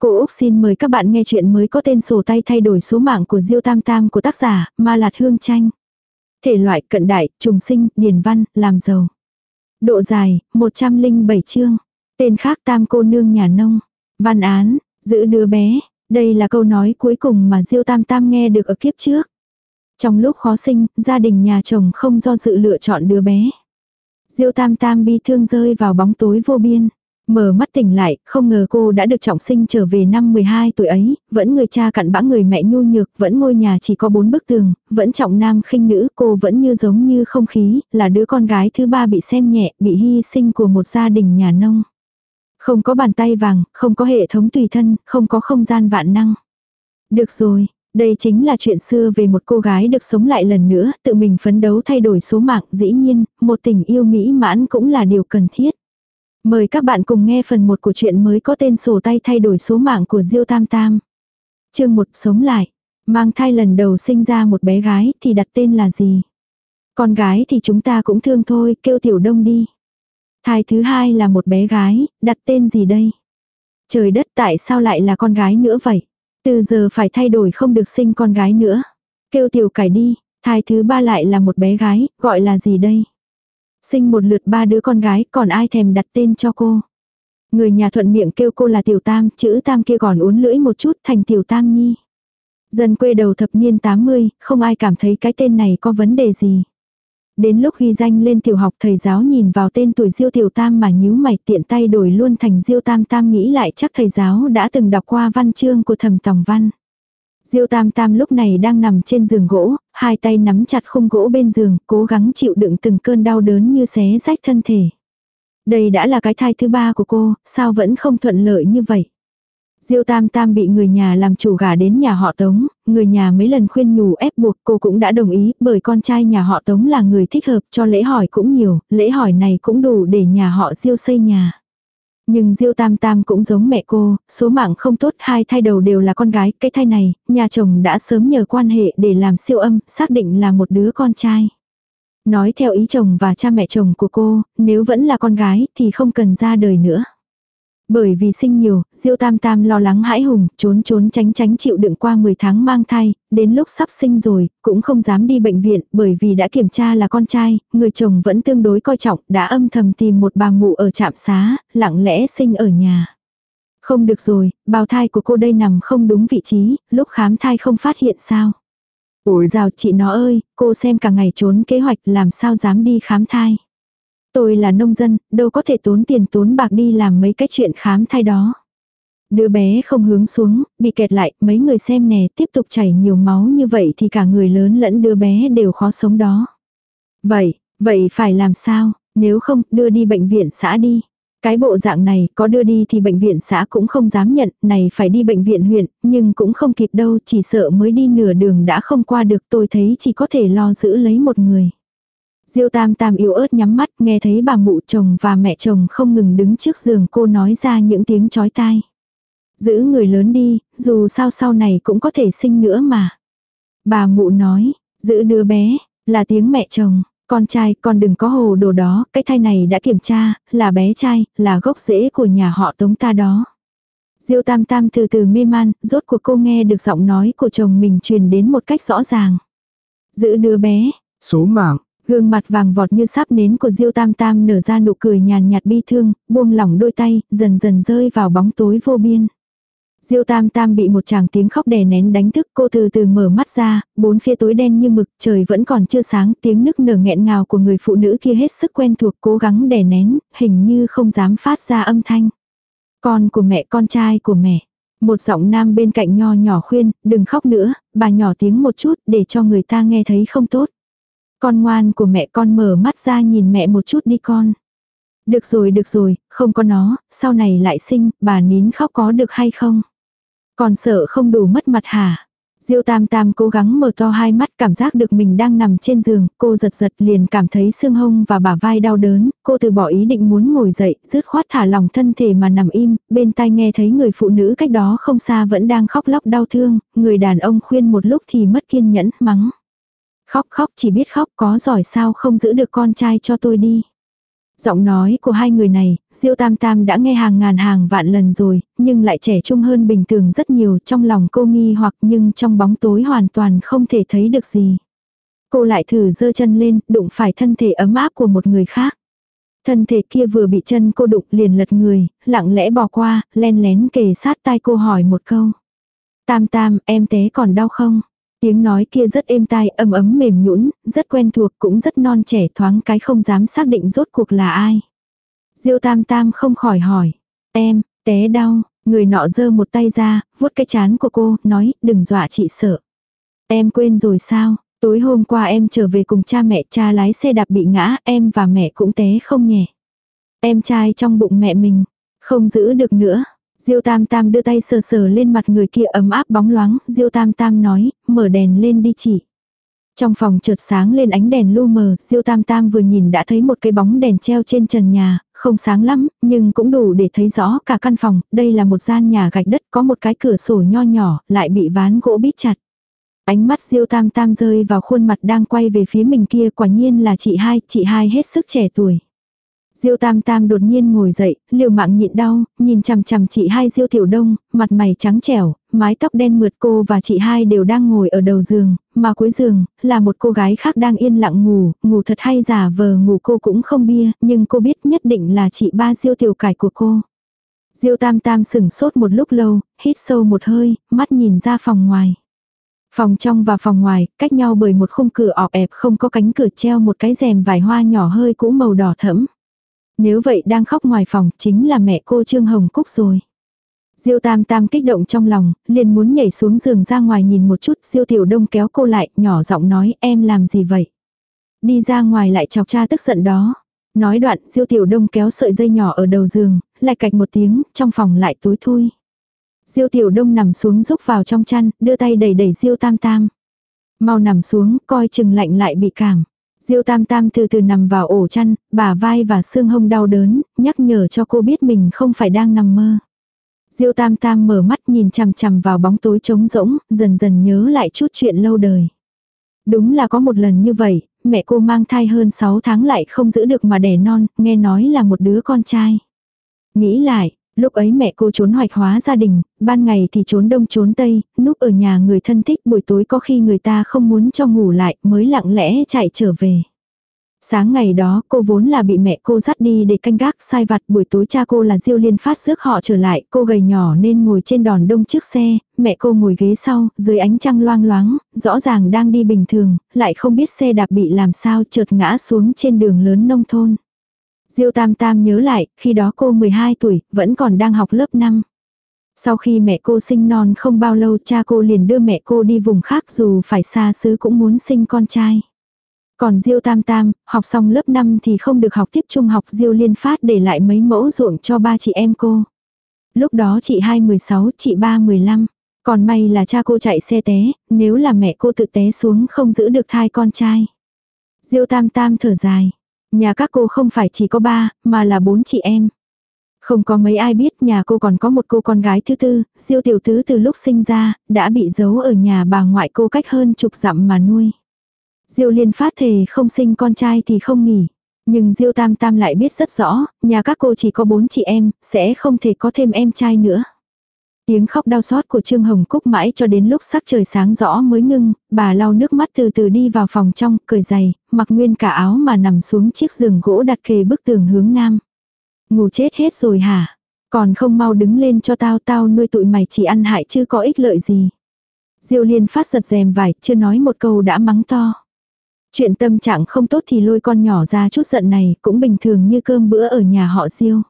Cô Úc xin mời các bạn nghe chuyện mới có tên sổ tay thay đổi số mạng của Diêu Tam Tam của tác giả Ma Lạt Hương Tranh. Thể loại cận đại, trùng sinh, điển văn, làm giàu. Độ dài, 107 chương. Tên khác Tam cô nương nhà nông. Văn án, giữ đứa bé. Đây là câu nói cuối cùng mà Diêu Tam Tam nghe được ở kiếp trước. Trong lúc khó sinh, gia đình nhà chồng không do dự lựa chọn đứa bé. Diêu Tam Tam bi thương rơi vào bóng tối vô biên. Mở mắt tỉnh lại, không ngờ cô đã được trọng sinh trở về năm 12 tuổi ấy, vẫn người cha cặn bã người mẹ nhu nhược, vẫn ngôi nhà chỉ có bốn bức tường, vẫn trọng nam khinh nữ, cô vẫn như giống như không khí, là đứa con gái thứ ba bị xem nhẹ, bị hy sinh của một gia đình nhà nông. Không có bàn tay vàng, không có hệ thống tùy thân, không có không gian vạn năng. Được rồi, đây chính là chuyện xưa về một cô gái được sống lại lần nữa, tự mình phấn đấu thay đổi số mạng, dĩ nhiên, một tình yêu mỹ mãn cũng là điều cần thiết. Mời các bạn cùng nghe phần 1 của chuyện mới có tên sổ tay thay đổi số mạng của Diêu Tam Tam. Chương 1 sống lại. Mang thai lần đầu sinh ra một bé gái thì đặt tên là gì? Con gái thì chúng ta cũng thương thôi, kêu tiểu đông đi. Thai thứ hai là một bé gái, đặt tên gì đây? Trời đất tại sao lại là con gái nữa vậy? Từ giờ phải thay đổi không được sinh con gái nữa. Kêu tiểu cải đi, thai thứ ba lại là một bé gái, gọi là gì đây? Sinh một lượt ba đứa con gái, còn ai thèm đặt tên cho cô. Người nhà thuận miệng kêu cô là tiểu tam, chữ tam kia còn uốn lưỡi một chút thành tiểu tam nhi. Dân quê đầu thập niên 80, không ai cảm thấy cái tên này có vấn đề gì. Đến lúc ghi danh lên tiểu học thầy giáo nhìn vào tên tuổi diêu tiểu tam mà nhíu mày tiện tay đổi luôn thành diêu tam tam nghĩ lại chắc thầy giáo đã từng đọc qua văn chương của thầm tòng văn. Diêu Tam Tam lúc này đang nằm trên giường gỗ, hai tay nắm chặt khung gỗ bên giường, cố gắng chịu đựng từng cơn đau đớn như xé rách thân thể. Đây đã là cái thai thứ ba của cô, sao vẫn không thuận lợi như vậy? Diêu Tam Tam bị người nhà làm chủ gả đến nhà họ Tống, người nhà mấy lần khuyên nhủ ép buộc cô cũng đã đồng ý bởi con trai nhà họ Tống là người thích hợp cho lễ hỏi cũng nhiều, lễ hỏi này cũng đủ để nhà họ Diêu xây nhà. Nhưng Diêu Tam Tam cũng giống mẹ cô, số mạng không tốt, hai thai đầu đều là con gái, cái thai này, nhà chồng đã sớm nhờ quan hệ để làm siêu âm, xác định là một đứa con trai. Nói theo ý chồng và cha mẹ chồng của cô, nếu vẫn là con gái thì không cần ra đời nữa. Bởi vì sinh nhiều, Diêu Tam Tam lo lắng hãi hùng, trốn trốn tránh tránh chịu đựng qua 10 tháng mang thai, đến lúc sắp sinh rồi, cũng không dám đi bệnh viện, bởi vì đã kiểm tra là con trai, người chồng vẫn tương đối coi trọng, đã âm thầm tìm một bà mụ ở trạm xá, lặng lẽ sinh ở nhà. Không được rồi, bào thai của cô đây nằm không đúng vị trí, lúc khám thai không phát hiện sao. Ủi rào chị nó ơi, cô xem cả ngày trốn kế hoạch làm sao dám đi khám thai. Tôi là nông dân, đâu có thể tốn tiền tốn bạc đi làm mấy cái chuyện khám thai đó. Đứa bé không hướng xuống, bị kẹt lại, mấy người xem nè, tiếp tục chảy nhiều máu như vậy thì cả người lớn lẫn đứa bé đều khó sống đó. Vậy, vậy phải làm sao, nếu không, đưa đi bệnh viện xã đi. Cái bộ dạng này, có đưa đi thì bệnh viện xã cũng không dám nhận, này phải đi bệnh viện huyện, nhưng cũng không kịp đâu, chỉ sợ mới đi nửa đường đã không qua được tôi thấy chỉ có thể lo giữ lấy một người. Diêu tam tam yếu ớt nhắm mắt nghe thấy bà mụ chồng và mẹ chồng không ngừng đứng trước giường cô nói ra những tiếng chói tai. Giữ người lớn đi, dù sao sau này cũng có thể sinh nữa mà. Bà mụ nói, giữ đứa bé, là tiếng mẹ chồng, con trai con đừng có hồ đồ đó, cái thai này đã kiểm tra, là bé trai, là gốc rễ của nhà họ tống ta đó. Diêu tam tam từ từ mê man, rốt cuộc cô nghe được giọng nói của chồng mình truyền đến một cách rõ ràng. Giữ đứa bé, số mạng, Gương mặt vàng vọt như sắp nến của Diêu Tam Tam nở ra nụ cười nhàn nhạt bi thương, buông lỏng đôi tay, dần dần rơi vào bóng tối vô biên. Diêu Tam Tam bị một chàng tiếng khóc đè nén đánh thức, cô từ từ mở mắt ra, bốn phía tối đen như mực, trời vẫn còn chưa sáng, tiếng nức nở nghẹn ngào của người phụ nữ kia hết sức quen thuộc, cố gắng đè nén, hình như không dám phát ra âm thanh. Con của mẹ, con trai của mẹ. Một giọng nam bên cạnh nho nhỏ khuyên, đừng khóc nữa, bà nhỏ tiếng một chút để cho người ta nghe thấy không tốt. Con ngoan của mẹ con mở mắt ra nhìn mẹ một chút đi con. Được rồi được rồi, không có nó, sau này lại sinh, bà nín khóc có được hay không? Còn sợ không đủ mất mặt hả? Diêu Tam Tam cố gắng mở to hai mắt cảm giác được mình đang nằm trên giường, cô giật giật liền cảm thấy xương hông và bả vai đau đớn, cô từ bỏ ý định muốn ngồi dậy, dứt khoát thả lòng thân thể mà nằm im, bên tai nghe thấy người phụ nữ cách đó không xa vẫn đang khóc lóc đau thương, người đàn ông khuyên một lúc thì mất kiên nhẫn, mắng. Khóc khóc chỉ biết khóc có giỏi sao không giữ được con trai cho tôi đi. Giọng nói của hai người này, Diêu Tam Tam đã nghe hàng ngàn hàng vạn lần rồi, nhưng lại trẻ trung hơn bình thường rất nhiều trong lòng cô nghi hoặc nhưng trong bóng tối hoàn toàn không thể thấy được gì. Cô lại thử giơ chân lên, đụng phải thân thể ấm áp của một người khác. Thân thể kia vừa bị chân cô đụng liền lật người, lặng lẽ bỏ qua, len lén kề sát tai cô hỏi một câu. Tam tam, em té còn đau không? Tiếng nói kia rất êm tai, ấm ấm mềm nhũn, rất quen thuộc cũng rất non trẻ thoáng cái không dám xác định rốt cuộc là ai. Diêu tam tam không khỏi hỏi. Em, té đau, người nọ giơ một tay ra, vuốt cái chán của cô, nói, đừng dọa chị sợ. Em quên rồi sao? Tối hôm qua em trở về cùng cha mẹ cha lái xe đạp bị ngã, em và mẹ cũng té không nhẹ. Em trai trong bụng mẹ mình, không giữ được nữa. Diêu Tam Tam đưa tay sờ sờ lên mặt người kia ấm áp bóng loáng, Diêu Tam Tam nói, mở đèn lên đi chị. Trong phòng chợt sáng lên ánh đèn lu mờ, Diêu Tam Tam vừa nhìn đã thấy một cái bóng đèn treo trên trần nhà, không sáng lắm, nhưng cũng đủ để thấy rõ cả căn phòng, đây là một gian nhà gạch đất có một cái cửa sổ nho nhỏ, lại bị ván gỗ bít chặt. Ánh mắt Diêu Tam Tam rơi vào khuôn mặt đang quay về phía mình kia quả nhiên là chị hai, chị hai hết sức trẻ tuổi. Diêu Tam Tam đột nhiên ngồi dậy, liều mạng nhịn đau, nhìn chằm chằm chị hai Diêu Tiểu Đông, mặt mày trắng trẻo, mái tóc đen mượt cô và chị hai đều đang ngồi ở đầu giường, mà cuối giường là một cô gái khác đang yên lặng ngủ, ngủ thật hay giả vờ ngủ cô cũng không bia, nhưng cô biết nhất định là chị ba Diêu Tiểu Cải của cô. Diêu Tam Tam sững sốt một lúc lâu, hít sâu một hơi, mắt nhìn ra phòng ngoài. Phòng trong và phòng ngoài, cách nhau bởi một khung cửa ọp ẹp không có cánh cửa treo một cái rèm vải hoa nhỏ hơi cũ màu đỏ thẫm. Nếu vậy đang khóc ngoài phòng chính là mẹ cô Trương Hồng Cúc rồi. Diêu Tam Tam kích động trong lòng, liền muốn nhảy xuống giường ra ngoài nhìn một chút, Diêu Tiểu Đông kéo cô lại, nhỏ giọng nói, em làm gì vậy? Đi ra ngoài lại chọc cha tức giận đó. Nói đoạn, Diêu Tiểu Đông kéo sợi dây nhỏ ở đầu giường, lại cạch một tiếng, trong phòng lại tối thui. Diêu Tiểu Đông nằm xuống rúc vào trong chăn, đưa tay đẩy đẩy Diêu Tam Tam. Mau nằm xuống, coi chừng lạnh lại bị cảm. Diêu Tam Tam từ từ nằm vào ổ chăn, bả vai và xương hông đau đớn, nhắc nhở cho cô biết mình không phải đang nằm mơ. Diêu Tam Tam mở mắt nhìn chằm chằm vào bóng tối trống rỗng, dần dần nhớ lại chút chuyện lâu đời. Đúng là có một lần như vậy, mẹ cô mang thai hơn 6 tháng lại không giữ được mà đẻ non, nghe nói là một đứa con trai. Nghĩ lại, Lúc ấy mẹ cô trốn hoạch hóa gia đình, ban ngày thì trốn đông trốn tây, núp ở nhà người thân thích buổi tối có khi người ta không muốn cho ngủ lại mới lặng lẽ chạy trở về. Sáng ngày đó cô vốn là bị mẹ cô dắt đi để canh gác sai vặt buổi tối cha cô là diêu liên phát rước họ trở lại cô gầy nhỏ nên ngồi trên đòn đông trước xe, mẹ cô ngồi ghế sau, dưới ánh trăng loang loáng, rõ ràng đang đi bình thường, lại không biết xe đạp bị làm sao trượt ngã xuống trên đường lớn nông thôn. Diêu Tam Tam nhớ lại, khi đó cô 12 tuổi, vẫn còn đang học lớp 5. Sau khi mẹ cô sinh non không bao lâu cha cô liền đưa mẹ cô đi vùng khác dù phải xa xứ cũng muốn sinh con trai. Còn Diêu Tam Tam, học xong lớp 5 thì không được học tiếp trung học Diêu Liên Phát để lại mấy mẫu ruộng cho ba chị em cô. Lúc đó chị hai 16, chị ba 15. Còn may là cha cô chạy xe té, nếu là mẹ cô tự té xuống không giữ được thai con trai. Diêu Tam Tam thở dài. Nhà các cô không phải chỉ có ba, mà là bốn chị em. Không có mấy ai biết nhà cô còn có một cô con gái thứ tư, siêu tiểu tứ từ lúc sinh ra, đã bị giấu ở nhà bà ngoại cô cách hơn chục dặm mà nuôi. Diêu liên phát thề không sinh con trai thì không nghỉ. Nhưng Diêu Tam Tam lại biết rất rõ, nhà các cô chỉ có bốn chị em, sẽ không thể có thêm em trai nữa. Tiếng khóc đau xót của Trương Hồng Cúc mãi cho đến lúc sắc trời sáng rõ mới ngưng, bà lau nước mắt từ từ đi vào phòng trong, cởi giày, mặc nguyên cả áo mà nằm xuống chiếc giường gỗ đặt kề bức tường hướng nam. Ngủ chết hết rồi hả? Còn không mau đứng lên cho tao tao nuôi tụi mày chỉ ăn hại chứ có ích lợi gì. Diêu liên phát giật rèm vải, chưa nói một câu đã mắng to. Chuyện tâm trạng không tốt thì lôi con nhỏ ra chút giận này cũng bình thường như cơm bữa ở nhà họ Diêu.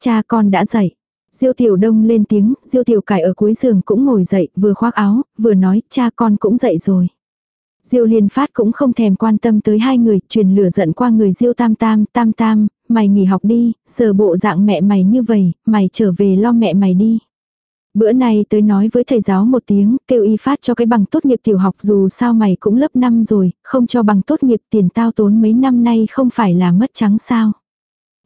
Cha con đã dậy. Diêu Tiểu Đông lên tiếng, Diêu Tiểu Cải ở cuối giường cũng ngồi dậy, vừa khoác áo, vừa nói, cha con cũng dậy rồi. Diêu Liên Phát cũng không thèm quan tâm tới hai người, truyền lửa giận qua người Diêu Tam Tam, Tam Tam, mày nghỉ học đi, giờ bộ dạng mẹ mày như vậy, mày trở về lo mẹ mày đi. Bữa này tới nói với thầy giáo một tiếng, kêu y phát cho cái bằng tốt nghiệp tiểu học dù sao mày cũng lớp năm rồi, không cho bằng tốt nghiệp tiền tao tốn mấy năm nay không phải là mất trắng sao.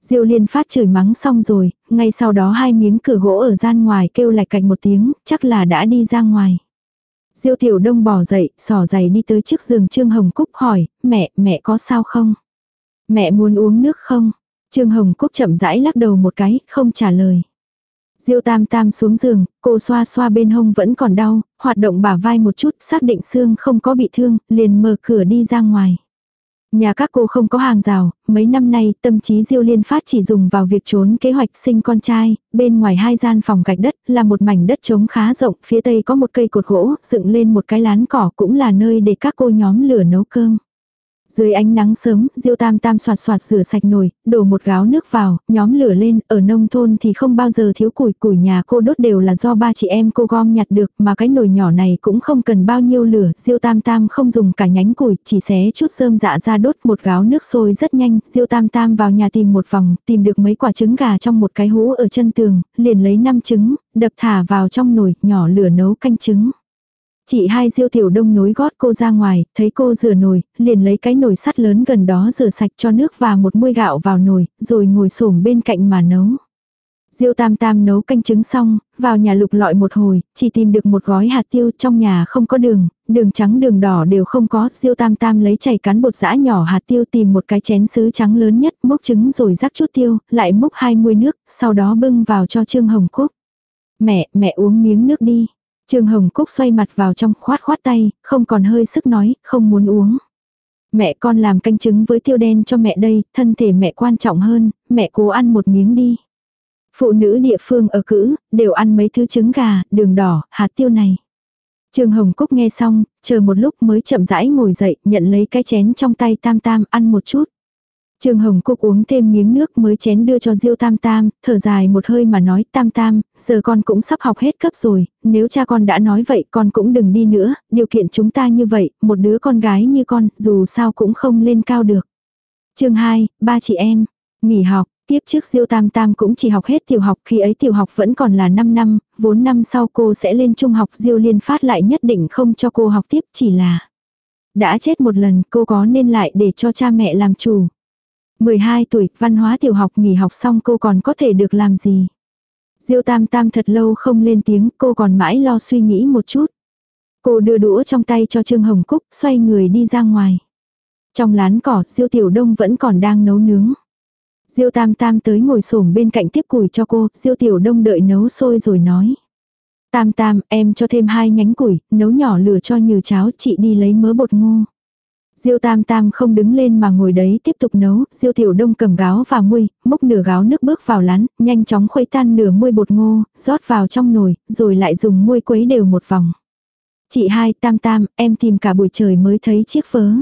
Diêu liên phát chửi mắng xong rồi, ngay sau đó hai miếng cửa gỗ ở gian ngoài kêu lạch cạch một tiếng, chắc là đã đi ra ngoài. Diêu tiểu đông bỏ dậy, sỏ giày đi tới trước giường Trương Hồng Cúc hỏi, mẹ, mẹ có sao không? Mẹ muốn uống nước không? Trương Hồng Cúc chậm rãi lắc đầu một cái, không trả lời. Diêu Tam Tam xuống giường, cô xoa xoa bên hông vẫn còn đau, hoạt động bả vai một chút, xác định xương không có bị thương, liền mở cửa đi ra ngoài. Nhà các cô không có hàng rào, mấy năm nay tâm trí Diêu Liên Phát chỉ dùng vào việc trốn kế hoạch sinh con trai, bên ngoài hai gian phòng gạch đất là một mảnh đất trống khá rộng, phía tây có một cây cột gỗ, dựng lên một cái lán cỏ cũng là nơi để các cô nhóm lửa nấu cơm. Dưới ánh nắng sớm, Diêu Tam Tam soạt soạt rửa sạch nồi, đổ một gáo nước vào, nhóm lửa lên, ở nông thôn thì không bao giờ thiếu củi, củi nhà cô đốt đều là do ba chị em cô gom nhặt được, mà cái nồi nhỏ này cũng không cần bao nhiêu lửa, Diêu Tam Tam không dùng cả nhánh củi, chỉ xé chút sơm dạ ra đốt một gáo nước sôi rất nhanh, Diêu Tam Tam vào nhà tìm một vòng, tìm được mấy quả trứng gà trong một cái hũ ở chân tường, liền lấy năm trứng, đập thả vào trong nồi, nhỏ lửa nấu canh trứng. Chị hai diêu tiểu đông nối gót cô ra ngoài, thấy cô rửa nồi, liền lấy cái nồi sắt lớn gần đó rửa sạch cho nước và một muôi gạo vào nồi, rồi ngồi xổm bên cạnh mà nấu. Diêu tam tam nấu canh trứng xong, vào nhà lục lọi một hồi, chỉ tìm được một gói hạt tiêu trong nhà không có đường, đường trắng đường đỏ đều không có. Diêu tam tam lấy chảy cán bột giã nhỏ hạt tiêu tìm một cái chén sứ trắng lớn nhất, múc trứng rồi rắc chút tiêu, lại múc hai muôi nước, sau đó bưng vào cho Trương Hồng Cúc. Mẹ, mẹ uống miếng nước đi. Trương Hồng Cúc xoay mặt vào trong khoát khoát tay, không còn hơi sức nói, không muốn uống. Mẹ con làm canh trứng với tiêu đen cho mẹ đây, thân thể mẹ quan trọng hơn, mẹ cố ăn một miếng đi. Phụ nữ địa phương ở cữ, đều ăn mấy thứ trứng gà, đường đỏ, hạt tiêu này. Trương Hồng Cúc nghe xong, chờ một lúc mới chậm rãi ngồi dậy, nhận lấy cái chén trong tay tam tam ăn một chút. Trương Hồng Cúc uống thêm miếng nước mới chén đưa cho Diêu Tam Tam, thở dài một hơi mà nói Tam Tam, giờ con cũng sắp học hết cấp rồi, nếu cha con đã nói vậy con cũng đừng đi nữa, điều kiện chúng ta như vậy, một đứa con gái như con, dù sao cũng không lên cao được. chương 2, ba chị em, nghỉ học, tiếp trước Diêu Tam Tam cũng chỉ học hết tiểu học khi ấy tiểu học vẫn còn là 5 năm, vốn năm sau cô sẽ lên trung học Diêu Liên phát lại nhất định không cho cô học tiếp chỉ là đã chết một lần cô có nên lại để cho cha mẹ làm chủ. 12 tuổi, văn hóa tiểu học nghỉ học xong cô còn có thể được làm gì? Diêu Tam Tam thật lâu không lên tiếng, cô còn mãi lo suy nghĩ một chút. Cô đưa đũa trong tay cho Trương Hồng Cúc, xoay người đi ra ngoài. Trong lán cỏ, Diêu Tiểu Đông vẫn còn đang nấu nướng. Diêu Tam Tam tới ngồi xổm bên cạnh tiếp củi cho cô, Diêu Tiểu Đông đợi nấu sôi rồi nói. Tam Tam, em cho thêm hai nhánh củi, nấu nhỏ lửa cho như cháo, chị đi lấy mớ bột ngô. Diêu Tam Tam không đứng lên mà ngồi đấy tiếp tục nấu, Diêu Tiểu Đông cầm gáo và muôi, múc nửa gáo nước bước vào lán, nhanh chóng khuấy tan nửa muôi bột ngô, rót vào trong nồi, rồi lại dùng muôi quấy đều một vòng. Chị hai Tam Tam, em tìm cả buổi trời mới thấy chiếc phớ.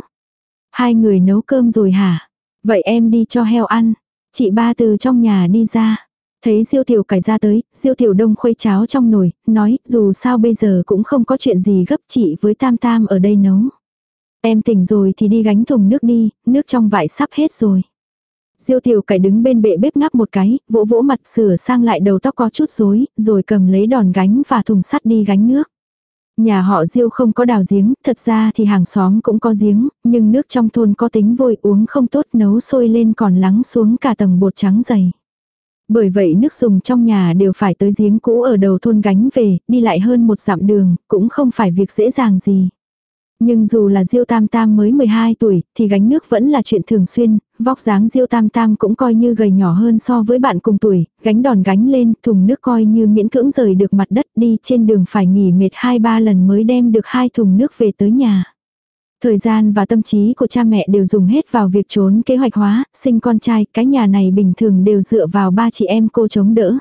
Hai người nấu cơm rồi hả? Vậy em đi cho heo ăn. Chị ba từ trong nhà đi ra. Thấy Diêu Tiểu cải ra tới, Diêu Tiểu Đông khuấy cháo trong nồi, nói dù sao bây giờ cũng không có chuyện gì gấp chị với Tam Tam ở đây nấu. Em tỉnh rồi thì đi gánh thùng nước đi, nước trong vải sắp hết rồi. Diêu tiểu cải đứng bên bệ bếp ngáp một cái, vỗ vỗ mặt sửa sang lại đầu tóc có chút rối, rồi cầm lấy đòn gánh và thùng sắt đi gánh nước. Nhà họ Diêu không có đào giếng, thật ra thì hàng xóm cũng có giếng, nhưng nước trong thôn có tính vôi uống không tốt nấu sôi lên còn lắng xuống cả tầng bột trắng dày. Bởi vậy nước dùng trong nhà đều phải tới giếng cũ ở đầu thôn gánh về, đi lại hơn một dặm đường, cũng không phải việc dễ dàng gì. Nhưng dù là Diêu Tam Tam mới 12 tuổi, thì gánh nước vẫn là chuyện thường xuyên, vóc dáng Diêu Tam Tam cũng coi như gầy nhỏ hơn so với bạn cùng tuổi, gánh đòn gánh lên, thùng nước coi như miễn cưỡng rời được mặt đất đi trên đường phải nghỉ mệt 2-3 lần mới đem được hai thùng nước về tới nhà. Thời gian và tâm trí của cha mẹ đều dùng hết vào việc trốn kế hoạch hóa, sinh con trai, cái nhà này bình thường đều dựa vào ba chị em cô chống đỡ.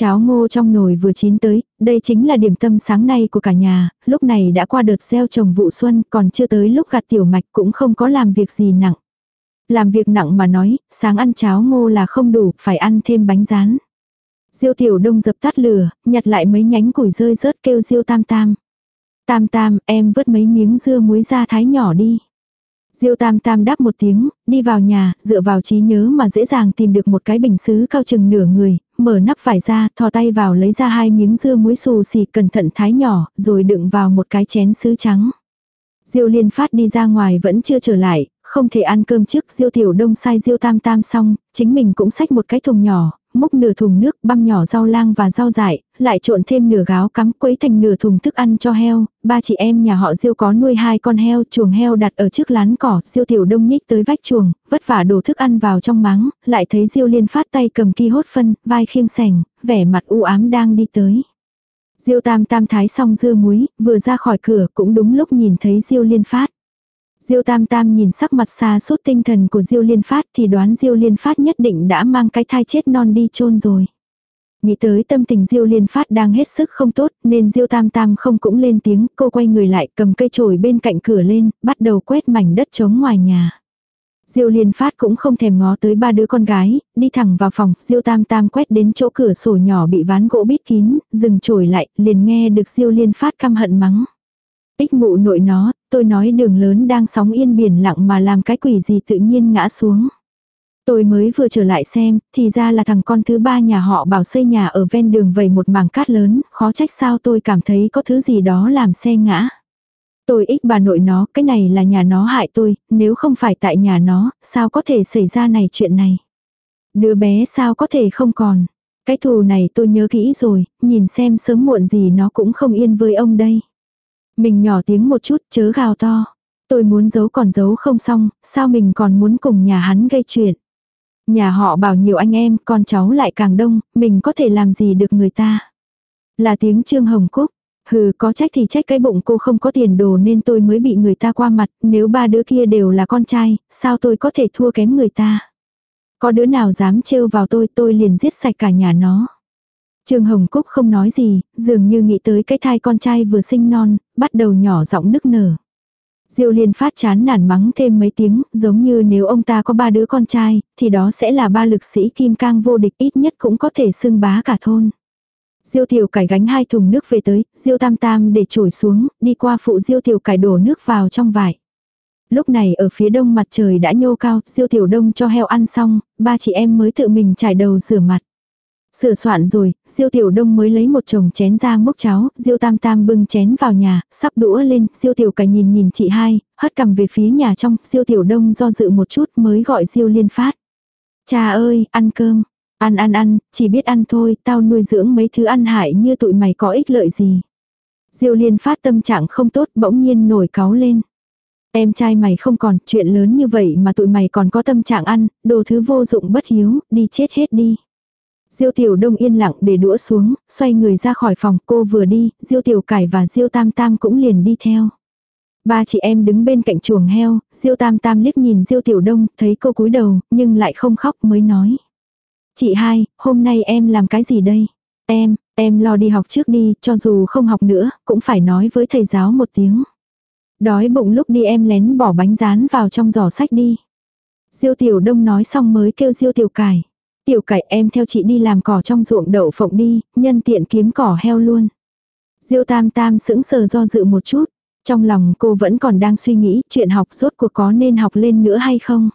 Cháo ngô trong nồi vừa chín tới, đây chính là điểm tâm sáng nay của cả nhà, lúc này đã qua đợt gieo trồng vụ xuân, còn chưa tới lúc gặt tiểu mạch cũng không có làm việc gì nặng. Làm việc nặng mà nói, sáng ăn cháo ngô là không đủ, phải ăn thêm bánh rán. Diêu tiểu đông dập tắt lửa, nhặt lại mấy nhánh củi rơi rớt kêu diêu tam tam. Tam tam, em vớt mấy miếng dưa muối ra thái nhỏ đi. Diêu Tam Tam đáp một tiếng, đi vào nhà, dựa vào trí nhớ mà dễ dàng tìm được một cái bình sứ cao chừng nửa người, mở nắp vải ra, thò tay vào lấy ra hai miếng dưa muối xù xì cẩn thận thái nhỏ, rồi đựng vào một cái chén sứ trắng. Diêu Liên Phát đi ra ngoài vẫn chưa trở lại, không thể ăn cơm trước, Diêu Tiểu Đông sai Diêu Tam Tam xong, chính mình cũng xách một cái thùng nhỏ, múc nửa thùng nước, băm nhỏ rau lang và rau dại, lại trộn thêm nửa gáo cắm quấy thành nửa thùng thức ăn cho heo, ba chị em nhà họ Diêu có nuôi hai con heo, chuồng heo đặt ở trước lán cỏ, Diêu tiểu đông nhích tới vách chuồng, vất vả đổ thức ăn vào trong máng, lại thấy Diêu liên phát tay cầm ki hốt phân, vai khiêng sành, vẻ mặt u ám đang đi tới. Diêu tam tam thái xong dưa muối, vừa ra khỏi cửa cũng đúng lúc nhìn thấy Diêu liên phát. Diêu Tam Tam nhìn sắc mặt xa sút tinh thần của Diêu Liên Phát thì đoán Diêu Liên Phát nhất định đã mang cái thai chết non đi chôn rồi. Nghĩ tới tâm tình Diêu Liên Phát đang hết sức không tốt nên Diêu Tam Tam không cũng lên tiếng, cô quay người lại cầm cây chổi bên cạnh cửa lên, bắt đầu quét mảnh đất trống ngoài nhà. Diêu Liên Phát cũng không thèm ngó tới ba đứa con gái, đi thẳng vào phòng, Diêu Tam Tam quét đến chỗ cửa sổ nhỏ bị ván gỗ bít kín, dừng chổi lại, liền nghe được Diêu Liên Phát căm hận mắng. Ích mụ nội nó, tôi nói đường lớn đang sóng yên biển lặng mà làm cái quỷ gì tự nhiên ngã xuống. Tôi mới vừa trở lại xem, thì ra là thằng con thứ ba nhà họ bảo xây nhà ở ven đường vầy một mảng cát lớn, khó trách sao tôi cảm thấy có thứ gì đó làm xe ngã. Tôi ích bà nội nó, cái này là nhà nó hại tôi, nếu không phải tại nhà nó, sao có thể xảy ra này chuyện này. Đứa bé sao có thể không còn. Cái thù này tôi nhớ kỹ rồi, nhìn xem sớm muộn gì nó cũng không yên với ông đây. Mình nhỏ tiếng một chút chớ gào to. Tôi muốn giấu còn giấu không xong, sao mình còn muốn cùng nhà hắn gây chuyện. Nhà họ bảo nhiều anh em, con cháu lại càng đông, mình có thể làm gì được người ta. Là tiếng Trương Hồng Cúc. Hừ có trách thì trách cái bụng cô không có tiền đồ nên tôi mới bị người ta qua mặt, nếu ba đứa kia đều là con trai, sao tôi có thể thua kém người ta. Có đứa nào dám trêu vào tôi tôi liền giết sạch cả nhà nó. Trương Hồng Cúc không nói gì, dường như nghĩ tới cái thai con trai vừa sinh non, bắt đầu nhỏ giọng nức nở. Diêu liên phát chán nản mắng thêm mấy tiếng, giống như nếu ông ta có ba đứa con trai, thì đó sẽ là ba lực sĩ kim cang vô địch ít nhất cũng có thể xưng bá cả thôn. Diêu tiểu cải gánh hai thùng nước về tới, diêu tam tam để trổi xuống, đi qua phụ diêu tiểu cải đổ nước vào trong vải. Lúc này ở phía đông mặt trời đã nhô cao, diêu tiểu đông cho heo ăn xong, ba chị em mới tự mình trải đầu rửa mặt. Sửa soạn rồi, Diêu Tiểu Đông mới lấy một chồng chén ra múc cháo, Diêu Tam Tam bưng chén vào nhà, sắp đũa lên, Diêu Tiểu Cải nhìn nhìn chị hai, hất cầm về phía nhà trong, Diêu Tiểu Đông do dự một chút mới gọi Diêu Liên Phát. Cha ơi, ăn cơm. Ăn ăn ăn, chỉ biết ăn thôi, tao nuôi dưỡng mấy thứ ăn hại như tụi mày có ích lợi gì. Diêu Liên Phát tâm trạng không tốt bỗng nhiên nổi cáu lên. Em trai mày không còn, chuyện lớn như vậy mà tụi mày còn có tâm trạng ăn, đồ thứ vô dụng bất hiếu, đi chết hết đi. Diêu Tiểu Đông yên lặng để đũa xuống, xoay người ra khỏi phòng, cô vừa đi, Diêu Tiểu Cải và Diêu Tam Tam cũng liền đi theo. Ba chị em đứng bên cạnh chuồng heo, Diêu Tam Tam liếc nhìn Diêu Tiểu Đông, thấy cô cúi đầu, nhưng lại không khóc mới nói. Chị hai, hôm nay em làm cái gì đây? Em, em lo đi học trước đi, cho dù không học nữa, cũng phải nói với thầy giáo một tiếng. Đói bụng lúc đi em lén bỏ bánh rán vào trong giỏ sách đi. Diêu Tiểu Đông nói xong mới kêu Diêu Tiểu Cải. Tiểu cải em theo chị đi làm cỏ trong ruộng đậu phộng đi, nhân tiện kiếm cỏ heo luôn. Diêu tam tam sững sờ do dự một chút. Trong lòng cô vẫn còn đang suy nghĩ chuyện học rốt cuộc có nên học lên nữa hay không.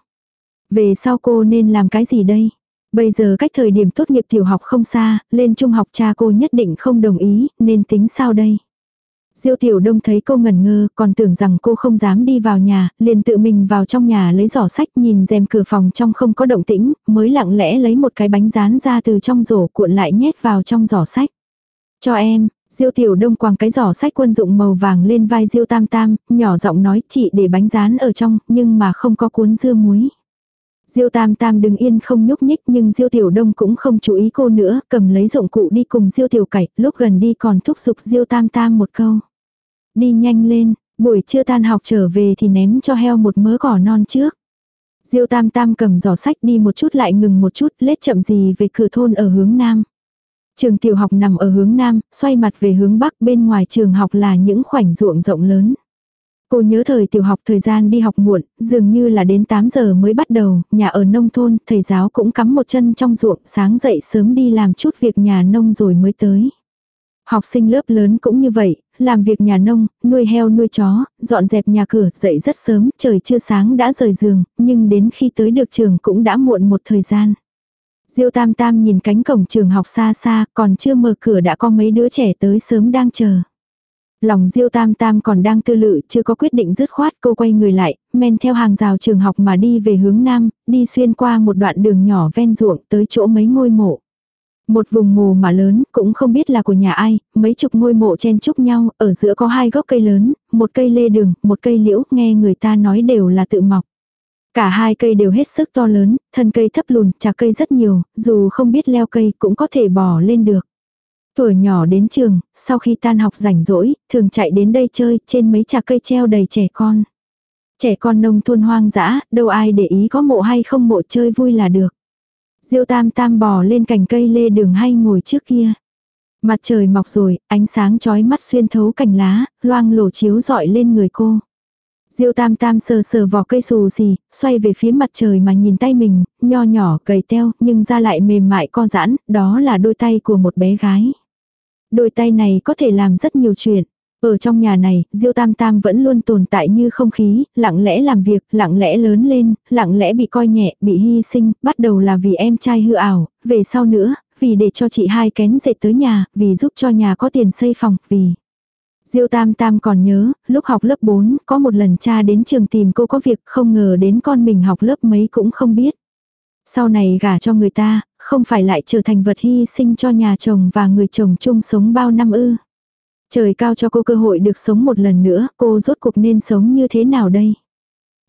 Về sau cô nên làm cái gì đây? Bây giờ cách thời điểm tốt nghiệp tiểu học không xa, lên trung học cha cô nhất định không đồng ý, nên tính sao đây? Diêu Tiểu Đông thấy cô ngẩn ngơ, còn tưởng rằng cô không dám đi vào nhà, liền tự mình vào trong nhà lấy giỏ sách nhìn rèm cửa phòng trong không có động tĩnh, mới lặng lẽ lấy một cái bánh rán ra từ trong rổ cuộn lại nhét vào trong giỏ sách. Cho em, Diêu Tiểu Đông quàng cái giỏ sách quân dụng màu vàng lên vai Diêu Tam Tam, nhỏ giọng nói chị để bánh rán ở trong, nhưng mà không có cuốn dưa muối. Diêu Tam Tam đứng yên không nhúc nhích nhưng Diêu Tiểu Đông cũng không chú ý cô nữa, cầm lấy dụng cụ đi cùng Diêu Tiểu Cải, lúc gần đi còn thúc giục Diêu Tam Tam một câu. Đi nhanh lên, buổi trưa tan học trở về thì ném cho heo một mớ cỏ non trước. Diêu Tam Tam cầm giỏ sách đi một chút lại ngừng một chút, lết chậm gì về cửa thôn ở hướng nam. Trường tiểu học nằm ở hướng nam, xoay mặt về hướng bắc bên ngoài trường học là những khoảnh ruộng rộng lớn. Cô nhớ thời tiểu học thời gian đi học muộn, dường như là đến 8 giờ mới bắt đầu, nhà ở nông thôn, thầy giáo cũng cắm một chân trong ruộng, sáng dậy sớm đi làm chút việc nhà nông rồi mới tới. Học sinh lớp lớn cũng như vậy, làm việc nhà nông, nuôi heo nuôi chó, dọn dẹp nhà cửa, dậy rất sớm, trời chưa sáng đã rời giường, nhưng đến khi tới được trường cũng đã muộn một thời gian. Diêu Tam Tam nhìn cánh cổng trường học xa xa, còn chưa mở cửa đã có mấy đứa trẻ tới sớm đang chờ. Lòng Diêu Tam Tam còn đang tư lự, chưa có quyết định dứt khoát, cô quay người lại, men theo hàng rào trường học mà đi về hướng nam, đi xuyên qua một đoạn đường nhỏ ven ruộng tới chỗ mấy ngôi mộ. Một vùng mồ mà lớn, cũng không biết là của nhà ai, mấy chục ngôi mộ chen chúc nhau, ở giữa có hai gốc cây lớn, một cây lê đường, một cây liễu, nghe người ta nói đều là tự mọc. Cả hai cây đều hết sức to lớn, thân cây thấp lùn, trà cây rất nhiều, dù không biết leo cây cũng có thể bò lên được. Tuổi nhỏ đến trường, sau khi tan học rảnh rỗi, thường chạy đến đây chơi, trên mấy trà cây treo đầy trẻ con. Trẻ con nông thôn hoang dã, đâu ai để ý có mộ hay không mộ chơi vui là được. Diêu tam tam bò lên cành cây lê đường hay ngồi trước kia. Mặt trời mọc rồi, ánh sáng chói mắt xuyên thấu cành lá, loang lổ chiếu dọi lên người cô. Diêu tam tam sờ sờ vỏ cây xù xì, xoay về phía mặt trời mà nhìn tay mình, nho nhỏ gầy teo, nhưng da lại mềm mại co giãn, đó là đôi tay của một bé gái. Đôi tay này có thể làm rất nhiều chuyện. Ở trong nhà này, Diêu Tam Tam vẫn luôn tồn tại như không khí, lặng lẽ làm việc, lặng lẽ lớn lên, lặng lẽ bị coi nhẹ, bị hy sinh, bắt đầu là vì em trai hư ảo, về sau nữa, vì để cho chị hai kén dệt tới nhà, vì giúp cho nhà có tiền xây phòng, vì... Diêu Tam Tam còn nhớ, lúc học lớp 4, có một lần cha đến trường tìm cô có việc, không ngờ đến con mình học lớp mấy cũng không biết. Sau này gả cho người ta, không phải lại trở thành vật hy sinh cho nhà chồng và người chồng chung sống bao năm ư. Trời cao cho cô cơ hội được sống một lần nữa, cô rốt cuộc nên sống như thế nào đây?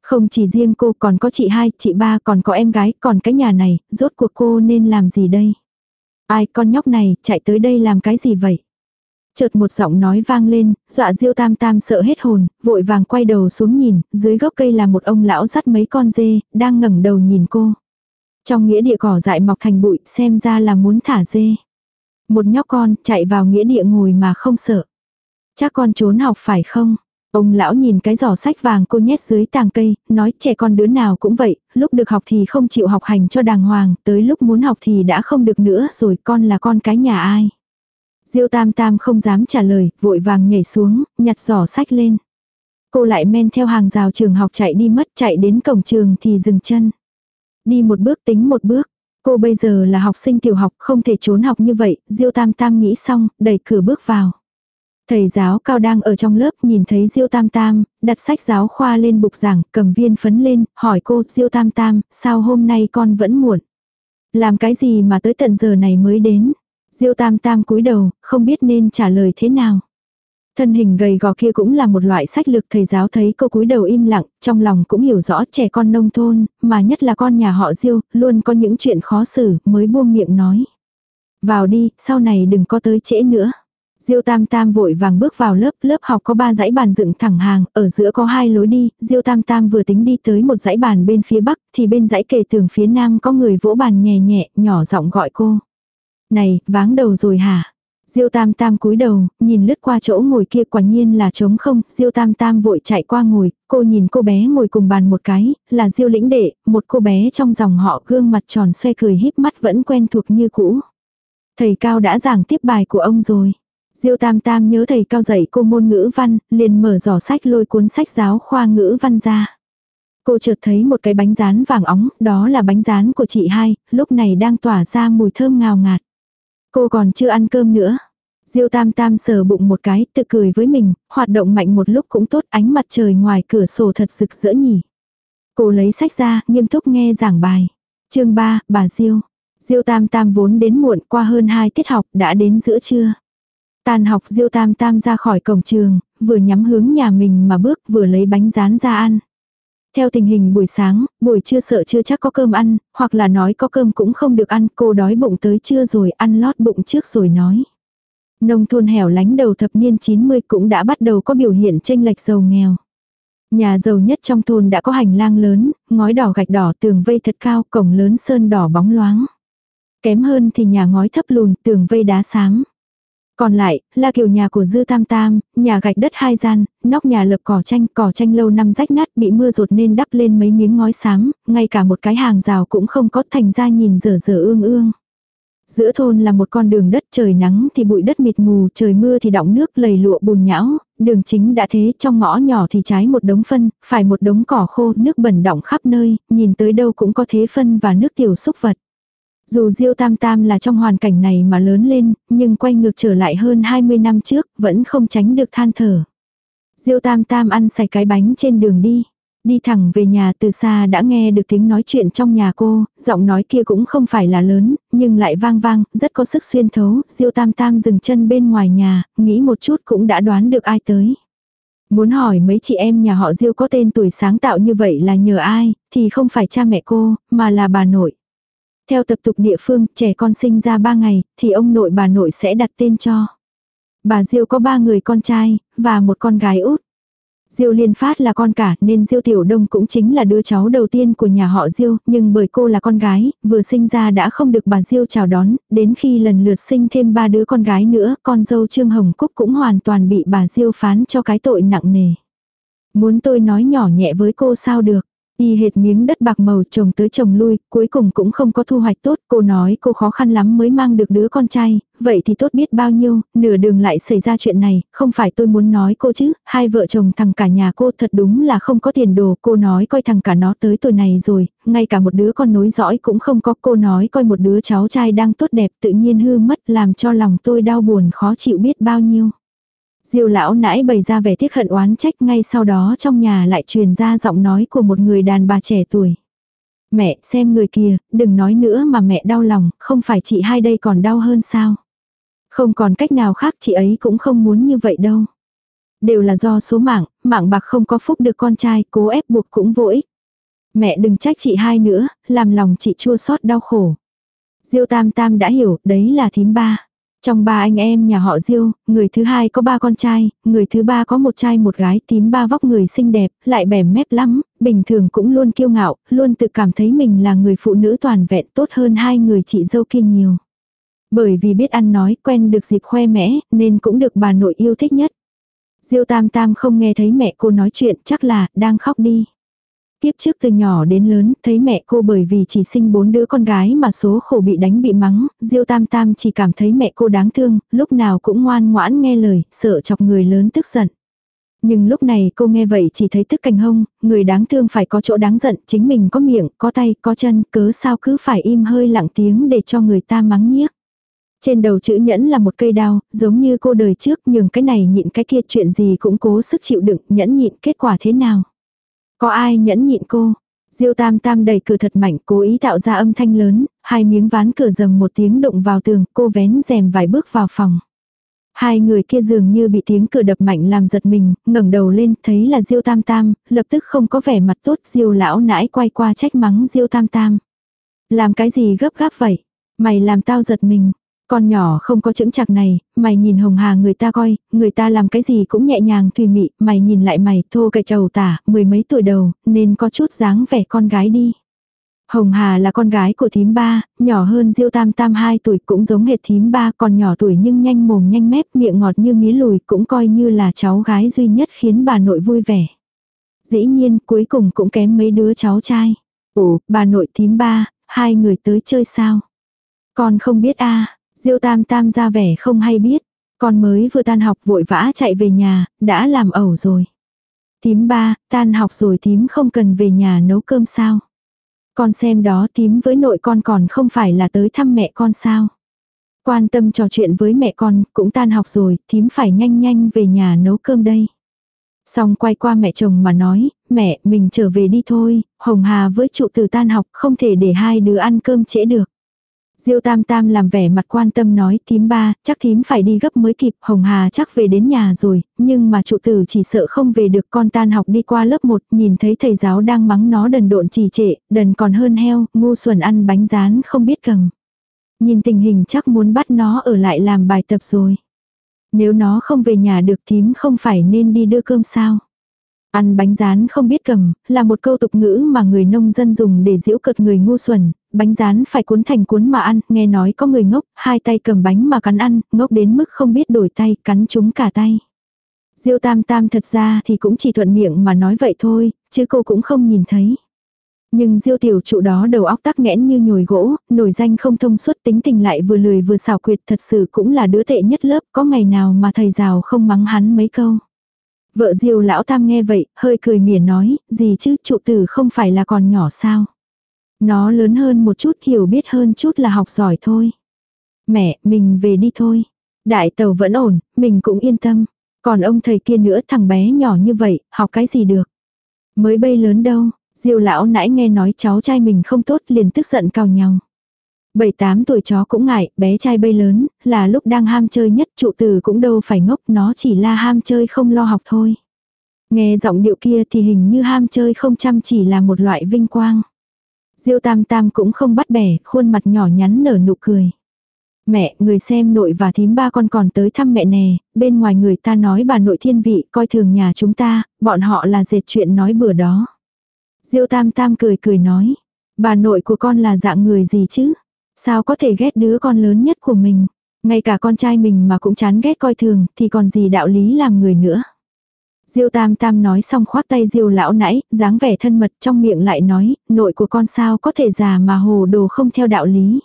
Không chỉ riêng cô còn có chị hai, chị ba còn có em gái, còn cái nhà này, rốt cuộc cô nên làm gì đây? Ai con nhóc này, chạy tới đây làm cái gì vậy? Chợt một giọng nói vang lên, dọa diêu tam tam sợ hết hồn, vội vàng quay đầu xuống nhìn, dưới gốc cây là một ông lão dắt mấy con dê, đang ngẩng đầu nhìn cô. Trong nghĩa địa cỏ dại mọc thành bụi, xem ra là muốn thả dê. Một nhóc con, chạy vào nghĩa địa ngồi mà không sợ. Chắc con trốn học phải không? Ông lão nhìn cái giỏ sách vàng cô nhét dưới tàng cây, nói trẻ con đứa nào cũng vậy, lúc được học thì không chịu học hành cho đàng hoàng, tới lúc muốn học thì đã không được nữa rồi con là con cái nhà ai. Diêu tam tam không dám trả lời, vội vàng nhảy xuống, nhặt giỏ sách lên. Cô lại men theo hàng rào trường học chạy đi mất chạy đến cổng trường thì dừng chân. Đi một bước tính một bước. Cô bây giờ là học sinh tiểu học không thể trốn học như vậy, Diêu Tam Tam nghĩ xong, đẩy cửa bước vào. Thầy giáo cao đang ở trong lớp nhìn thấy Diêu Tam Tam, đặt sách giáo khoa lên bục giảng, cầm viên phấn lên, hỏi cô Diêu Tam Tam, sao hôm nay con vẫn muộn? Làm cái gì mà tới tận giờ này mới đến? Diêu Tam Tam cúi đầu, không biết nên trả lời thế nào. Thân hình gầy gò kia cũng là một loại sách lực thầy giáo thấy cô cúi đầu im lặng, trong lòng cũng hiểu rõ trẻ con nông thôn, mà nhất là con nhà họ Diêu, luôn có những chuyện khó xử, mới buông miệng nói. Vào đi, sau này đừng có tới trễ nữa. Diêu Tam Tam vội vàng bước vào lớp, lớp học có ba dãy bàn dựng thẳng hàng, ở giữa có hai lối đi, Diêu Tam Tam vừa tính đi tới một dãy bàn bên phía bắc, thì bên dãy kề tường phía nam có người vỗ bàn nhẹ nhẹ, nhỏ giọng gọi cô. Này, váng đầu rồi hả? Diêu Tam Tam cúi đầu, nhìn lướt qua chỗ ngồi kia quả nhiên là trống không, Diêu Tam Tam vội chạy qua ngồi, cô nhìn cô bé ngồi cùng bàn một cái, là Diêu Lĩnh Đệ, một cô bé trong dòng họ gương mặt tròn xoe cười híp mắt vẫn quen thuộc như cũ. Thầy Cao đã giảng tiếp bài của ông rồi. Diêu Tam Tam nhớ thầy Cao dạy cô môn ngữ văn, liền mở giỏ sách lôi cuốn sách giáo khoa ngữ văn ra. Cô chợt thấy một cái bánh rán vàng óng, đó là bánh rán của chị hai, lúc này đang tỏa ra mùi thơm ngào ngạt. Cô còn chưa ăn cơm nữa. Diêu tam tam sờ bụng một cái, tự cười với mình, hoạt động mạnh một lúc cũng tốt ánh mặt trời ngoài cửa sổ thật rực rỡ nhỉ. Cô lấy sách ra, nghiêm túc nghe giảng bài. chương 3, bà Diêu. Diêu tam tam vốn đến muộn qua hơn 2 tiết học đã đến giữa trưa. Tan học Diêu tam tam ra khỏi cổng trường, vừa nhắm hướng nhà mình mà bước vừa lấy bánh rán ra ăn. Theo tình hình buổi sáng, buổi trưa sợ chưa chắc có cơm ăn, hoặc là nói có cơm cũng không được ăn, cô đói bụng tới trưa rồi ăn lót bụng trước rồi nói. Nông thôn hẻo lánh đầu thập niên 90 cũng đã bắt đầu có biểu hiện tranh lệch giàu nghèo. Nhà giàu nhất trong thôn đã có hành lang lớn, ngói đỏ gạch đỏ tường vây thật cao, cổng lớn sơn đỏ bóng loáng. Kém hơn thì nhà ngói thấp lùn, tường vây đá sáng. Còn lại, là kiểu nhà của Dư Tam Tam, nhà gạch đất hai gian, nóc nhà lập cỏ tranh, cỏ tranh lâu năm rách nát bị mưa rột nên đắp lên mấy miếng ngói xám, ngay cả một cái hàng rào cũng không có thành ra nhìn dở dở ương ương. Giữa thôn là một con đường đất trời nắng thì bụi đất mịt mù, trời mưa thì đọng nước lầy lụa bùn nhão, đường chính đã thế trong ngõ nhỏ thì trái một đống phân, phải một đống cỏ khô, nước bẩn đọng khắp nơi, nhìn tới đâu cũng có thế phân và nước tiểu xúc vật. Dù Diêu Tam Tam là trong hoàn cảnh này mà lớn lên, nhưng quay ngược trở lại hơn 20 năm trước, vẫn không tránh được than thở. Diêu Tam Tam ăn sạch cái bánh trên đường đi. Đi thẳng về nhà từ xa đã nghe được tiếng nói chuyện trong nhà cô, giọng nói kia cũng không phải là lớn, nhưng lại vang vang, rất có sức xuyên thấu, diêu tam tam dừng chân bên ngoài nhà, nghĩ một chút cũng đã đoán được ai tới. Muốn hỏi mấy chị em nhà họ diêu có tên tuổi sáng tạo như vậy là nhờ ai, thì không phải cha mẹ cô, mà là bà nội. Theo tập tục địa phương, trẻ con sinh ra ba ngày, thì ông nội bà nội sẽ đặt tên cho. Bà Diêu có ba người con trai, và một con gái út. Diêu Liên Phát là con cả nên Diêu Tiểu Đông cũng chính là đứa cháu đầu tiên của nhà họ Diêu, nhưng bởi cô là con gái, vừa sinh ra đã không được bà Diêu chào đón, đến khi lần lượt sinh thêm ba đứa con gái nữa, con dâu Trương Hồng Cúc cũng hoàn toàn bị bà Diêu phán cho cái tội nặng nề. Muốn tôi nói nhỏ nhẹ với cô sao được. Y hệt miếng đất bạc màu trồng tới trồng lui, cuối cùng cũng không có thu hoạch tốt, cô nói cô khó khăn lắm mới mang được đứa con trai, vậy thì tốt biết bao nhiêu, nửa đường lại xảy ra chuyện này, không phải tôi muốn nói cô chứ, hai vợ chồng thằng cả nhà cô thật đúng là không có tiền đồ, cô nói coi thằng cả nó tới tuổi này rồi, ngay cả một đứa con nối dõi cũng không có, cô nói coi một đứa cháu trai đang tốt đẹp tự nhiên hư mất làm cho lòng tôi đau buồn khó chịu biết bao nhiêu. Diêu lão nãi bày ra vẻ tiếc hận oán trách ngay sau đó trong nhà lại truyền ra giọng nói của một người đàn bà trẻ tuổi. Mẹ, xem người kia, đừng nói nữa mà mẹ đau lòng, không phải chị hai đây còn đau hơn sao. Không còn cách nào khác chị ấy cũng không muốn như vậy đâu. Đều là do số mạng, mạng bạc không có phúc được con trai, cố ép buộc cũng vô ích. Mẹ đừng trách chị hai nữa, làm lòng chị chua xót đau khổ. Diêu tam tam đã hiểu, đấy là thím ba. Trong ba anh em nhà họ Diêu, người thứ hai có ba con trai, người thứ ba có một trai một gái tím ba vóc người xinh đẹp, lại bẻm mép lắm, bình thường cũng luôn kiêu ngạo, luôn tự cảm thấy mình là người phụ nữ toàn vẹn tốt hơn hai người chị dâu kia nhiều. Bởi vì biết ăn nói, quen được dịp khoe mẽ, nên cũng được bà nội yêu thích nhất. Diêu Tam Tam không nghe thấy mẹ cô nói chuyện, chắc là đang khóc đi. Tiếp trước từ nhỏ đến lớn, thấy mẹ cô bởi vì chỉ sinh bốn đứa con gái mà số khổ bị đánh bị mắng, Diêu Tam Tam chỉ cảm thấy mẹ cô đáng thương, lúc nào cũng ngoan ngoãn nghe lời, sợ chọc người lớn tức giận. Nhưng lúc này cô nghe vậy chỉ thấy tức cành hông, người đáng thương phải có chỗ đáng giận, chính mình có miệng, có tay, có chân, cớ sao cứ phải im hơi lặng tiếng để cho người ta mắng nhiếc. Trên đầu chữ nhẫn là một cây đao, giống như cô đời trước nhưng cái này nhịn cái kia chuyện gì cũng cố sức chịu đựng, nhẫn nhịn kết quả thế nào. Có ai nhẫn nhịn cô? Diêu tam tam đẩy cửa thật mạnh cố ý tạo ra âm thanh lớn, hai miếng ván cửa dầm một tiếng đụng vào tường, cô vén rèm vài bước vào phòng. Hai người kia dường như bị tiếng cửa đập mạnh làm giật mình, ngẩng đầu lên, thấy là Diêu Tam Tam, lập tức không có vẻ mặt tốt, Diêu lão nãi quay qua trách mắng Diêu Tam Tam. Làm cái gì gấp gáp vậy? Mày làm tao giật mình, con nhỏ không có chững chạc này, mày nhìn hồng hà người ta coi, người ta làm cái gì cũng nhẹ nhàng thùy mị, mày nhìn lại mày thô cậy trầu tả, mười mấy tuổi đầu, nên có chút dáng vẻ con gái đi. Hồng Hà là con gái của thím ba, nhỏ hơn Diêu Tam Tam 2 tuổi cũng giống hệt thím ba còn nhỏ tuổi nhưng nhanh mồm nhanh mép miệng ngọt như mía lùi cũng coi như là cháu gái duy nhất khiến bà nội vui vẻ. Dĩ nhiên cuối cùng cũng kém mấy đứa cháu trai. Ồ, bà nội thím ba, hai người tới chơi sao? Con không biết a Diêu tam tam ra vẻ không hay biết. Con mới vừa tan học vội vã chạy về nhà, đã làm ẩu rồi. Tím ba, tan học rồi tím không cần về nhà nấu cơm sao. Con xem đó tím với nội con còn không phải là tới thăm mẹ con sao. Quan tâm trò chuyện với mẹ con, cũng tan học rồi, tím phải nhanh nhanh về nhà nấu cơm đây. Xong quay qua mẹ chồng mà nói, mẹ, mình trở về đi thôi, Hồng Hà với trụ từ tan học không thể để hai đứa ăn cơm trễ được. Diêu Tam Tam làm vẻ mặt quan tâm nói thím ba, chắc thím phải đi gấp mới kịp, Hồng Hà chắc về đến nhà rồi, nhưng mà trụ tử chỉ sợ không về được con tan học đi qua lớp 1, nhìn thấy thầy giáo đang mắng nó đần độn trì trệ, đần còn hơn heo, ngu xuẩn ăn bánh rán không biết cầm. Nhìn tình hình chắc muốn bắt nó ở lại làm bài tập rồi. Nếu nó không về nhà được thím không phải nên đi đưa cơm sao. Ăn bánh rán không biết cầm, là một câu tục ngữ mà người nông dân dùng để giễu cợt người ngu xuẩn, bánh rán phải cuốn thành cuốn mà ăn, nghe nói có người ngốc, hai tay cầm bánh mà cắn ăn, ngốc đến mức không biết đổi tay, cắn chúng cả tay. Diêu tam tam thật ra thì cũng chỉ thuận miệng mà nói vậy thôi, chứ cô cũng không nhìn thấy. Nhưng diêu tiểu trụ đó đầu óc tắc nghẽn như nhồi gỗ, nổi danh không thông suốt tính tình lại vừa lười vừa xảo quyệt thật sự cũng là đứa tệ nhất lớp, có ngày nào mà thầy rào không mắng hắn mấy câu. Vợ diêu lão tam nghe vậy, hơi cười mỉa nói, gì chứ trụ tử không phải là còn nhỏ sao. Nó lớn hơn một chút hiểu biết hơn chút là học giỏi thôi. Mẹ, mình về đi thôi. Đại tàu vẫn ổn, mình cũng yên tâm. Còn ông thầy kia nữa thằng bé nhỏ như vậy, học cái gì được. Mới bay lớn đâu, Diêu lão nãy nghe nói cháu trai mình không tốt liền tức giận cào nhau. Bảy tám tuổi chó cũng ngại, bé trai bây lớn, là lúc đang ham chơi nhất trụ tử cũng đâu phải ngốc, nó chỉ là ham chơi không lo học thôi. Nghe giọng điệu kia thì hình như ham chơi không chăm chỉ là một loại vinh quang. Diêu tam tam cũng không bắt bẻ, khuôn mặt nhỏ nhắn nở nụ cười. Mẹ, người xem nội và thím ba con còn tới thăm mẹ nè, bên ngoài người ta nói bà nội thiên vị, coi thường nhà chúng ta, bọn họ là dệt chuyện nói bữa đó. Diêu tam tam cười cười nói, bà nội của con là dạng người gì chứ? Sao có thể ghét đứa con lớn nhất của mình? Ngay cả con trai mình mà cũng chán ghét coi thường, thì còn gì đạo lý làm người nữa. Diêu tam tam nói xong khoác tay diêu lão nãy, dáng vẻ thân mật trong miệng lại nói, nội của con sao có thể già mà hồ đồ không theo đạo lý.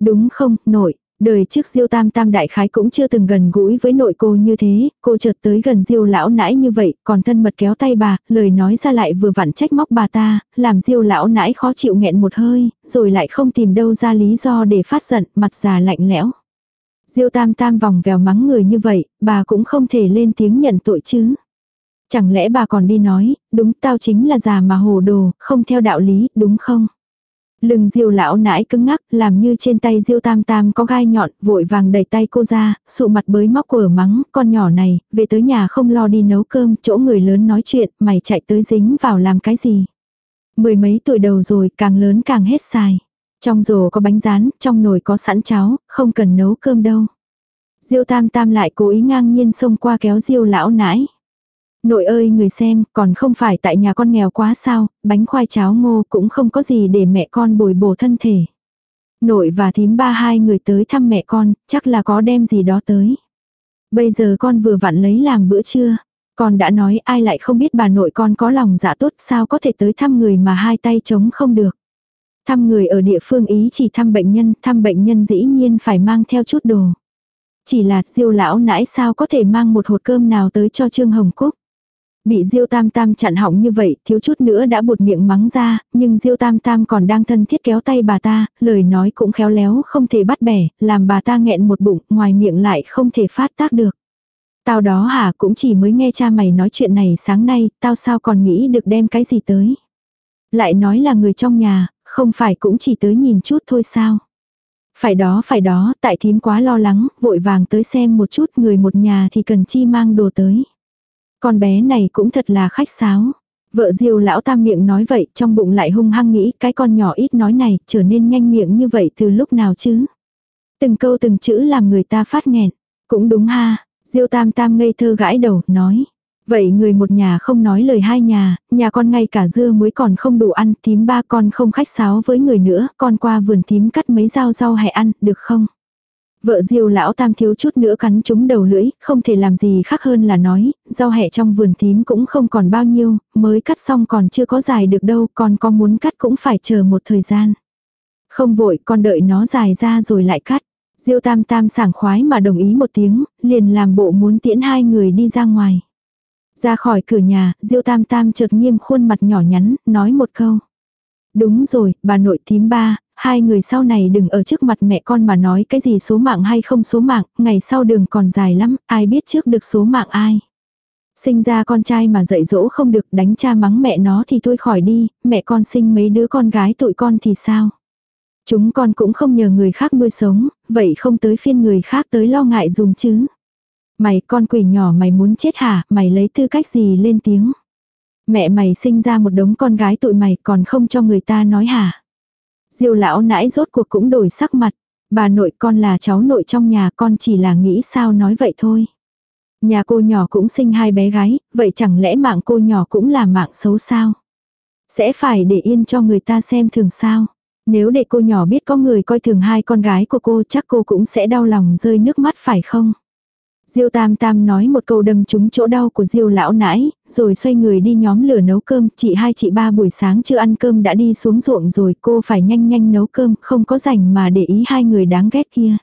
Đúng không, nội, đời trước diêu tam tam đại khái cũng chưa từng gần gũi với nội cô như thế, cô chợt tới gần diêu lão nãi như vậy, còn thân mật kéo tay bà, lời nói ra lại vừa vặn trách móc bà ta, làm diêu lão nãi khó chịu nghẹn một hơi, rồi lại không tìm đâu ra lý do để phát giận, mặt già lạnh lẽo. Diêu tam tam vòng vèo mắng người như vậy, bà cũng không thể lên tiếng nhận tội chứ. Chẳng lẽ bà còn đi nói, đúng tao chính là già mà hồ đồ, không theo đạo lý, đúng không? Lưng diêu lão nãi cứng ngắc, làm như trên tay diêu tam tam có gai nhọn, vội vàng đẩy tay cô ra, sụ mặt bới móc quở mắng, con nhỏ này, về tới nhà không lo đi nấu cơm, chỗ người lớn nói chuyện, mày chạy tới dính vào làm cái gì. Mười mấy tuổi đầu rồi, càng lớn càng hết xài. Trong rổ có bánh rán, trong nồi có sẵn cháo, không cần nấu cơm đâu. Diêu tam tam lại cố ý ngang nhiên xông qua kéo diêu lão nãi. Nội ơi người xem, còn không phải tại nhà con nghèo quá sao, bánh khoai cháo ngô cũng không có gì để mẹ con bồi bổ thân thể. Nội và thím ba hai người tới thăm mẹ con, chắc là có đem gì đó tới. Bây giờ con vừa vặn lấy làm bữa trưa. Con đã nói ai lại không biết bà nội con có lòng dạ tốt sao có thể tới thăm người mà hai tay trống không được. Thăm người ở địa phương ý chỉ thăm bệnh nhân, thăm bệnh nhân dĩ nhiên phải mang theo chút đồ. Chỉ là diêu lão nãi sao có thể mang một hột cơm nào tới cho Trương Hồng Cúc. Bị Diêu Tam Tam chặn họng như vậy, thiếu chút nữa đã buột miệng mắng ra, nhưng Diêu Tam Tam còn đang thân thiết kéo tay bà ta, lời nói cũng khéo léo không thể bắt bẻ, làm bà ta nghẹn một bụng, ngoài miệng lại không thể phát tác được. Tao đó hả cũng chỉ mới nghe cha mày nói chuyện này sáng nay, tao sao còn nghĩ được đem cái gì tới. Lại nói là người trong nhà, không phải cũng chỉ tới nhìn chút thôi sao. Phải đó phải đó, tại thím quá lo lắng, vội vàng tới xem một chút người một nhà thì cần chi mang đồ tới. Con bé này cũng thật là khách sáo. Vợ diêu lão tam miệng nói vậy, trong bụng lại hung hăng nghĩ cái con nhỏ ít nói này trở nên nhanh miệng như vậy từ lúc nào chứ. Từng câu từng chữ làm người ta phát nghẹn. Cũng đúng ha, diêu tam tam ngây thơ gãi đầu, nói. Vậy người một nhà không nói lời hai nhà, nhà con ngay cả dưa muối còn không đủ ăn, tím ba con không khách sáo với người nữa, con qua vườn tím cắt mấy rau rau hẹ ăn, được không? Vợ diêu lão tam thiếu chút nữa cắn trúng đầu lưỡi, không thể làm gì khác hơn là nói, rau hẹ trong vườn tím cũng không còn bao nhiêu, mới cắt xong còn chưa có dài được đâu, còn có muốn cắt cũng phải chờ một thời gian. Không vội, con đợi nó dài ra rồi lại cắt. Diêu tam tam sảng khoái mà đồng ý một tiếng, liền làm bộ muốn tiễn hai người đi ra ngoài. Ra khỏi cửa nhà, Diêu tam tam chợt nghiêm khuôn mặt nhỏ nhắn, nói một câu. Đúng rồi, bà nội tím ba, hai người sau này đừng ở trước mặt mẹ con mà nói cái gì số mạng hay không số mạng, ngày sau đường còn dài lắm, ai biết trước được số mạng ai. Sinh ra con trai mà dạy dỗ không được đánh cha mắng mẹ nó thì thôi khỏi đi, mẹ con sinh mấy đứa con gái tụi con thì sao. Chúng con cũng không nhờ người khác nuôi sống, vậy không tới phiên người khác tới lo ngại dùng chứ. Mày con quỷ nhỏ mày muốn chết hả, mày lấy tư cách gì lên tiếng. Mẹ mày sinh ra một đống con gái tụi mày còn không cho người ta nói hả. Diêu lão nãi rốt cuộc cũng đổi sắc mặt. Bà nội con là cháu nội trong nhà con chỉ là nghĩ sao nói vậy thôi. Nhà cô nhỏ cũng sinh hai bé gái, vậy chẳng lẽ mạng cô nhỏ cũng là mạng xấu sao? Sẽ phải để yên cho người ta xem thường sao? Nếu để cô nhỏ biết có người coi thường hai con gái của cô chắc cô cũng sẽ đau lòng rơi nước mắt phải không? Diêu Tam Tam nói một câu đâm trúng chỗ đau của Diêu lão nãi, rồi xoay người đi nhóm lửa nấu cơm, chị hai chị ba buổi sáng chưa ăn cơm đã đi xuống ruộng rồi, cô phải nhanh nhanh nấu cơm, không có rảnh mà để ý hai người đáng ghét kia.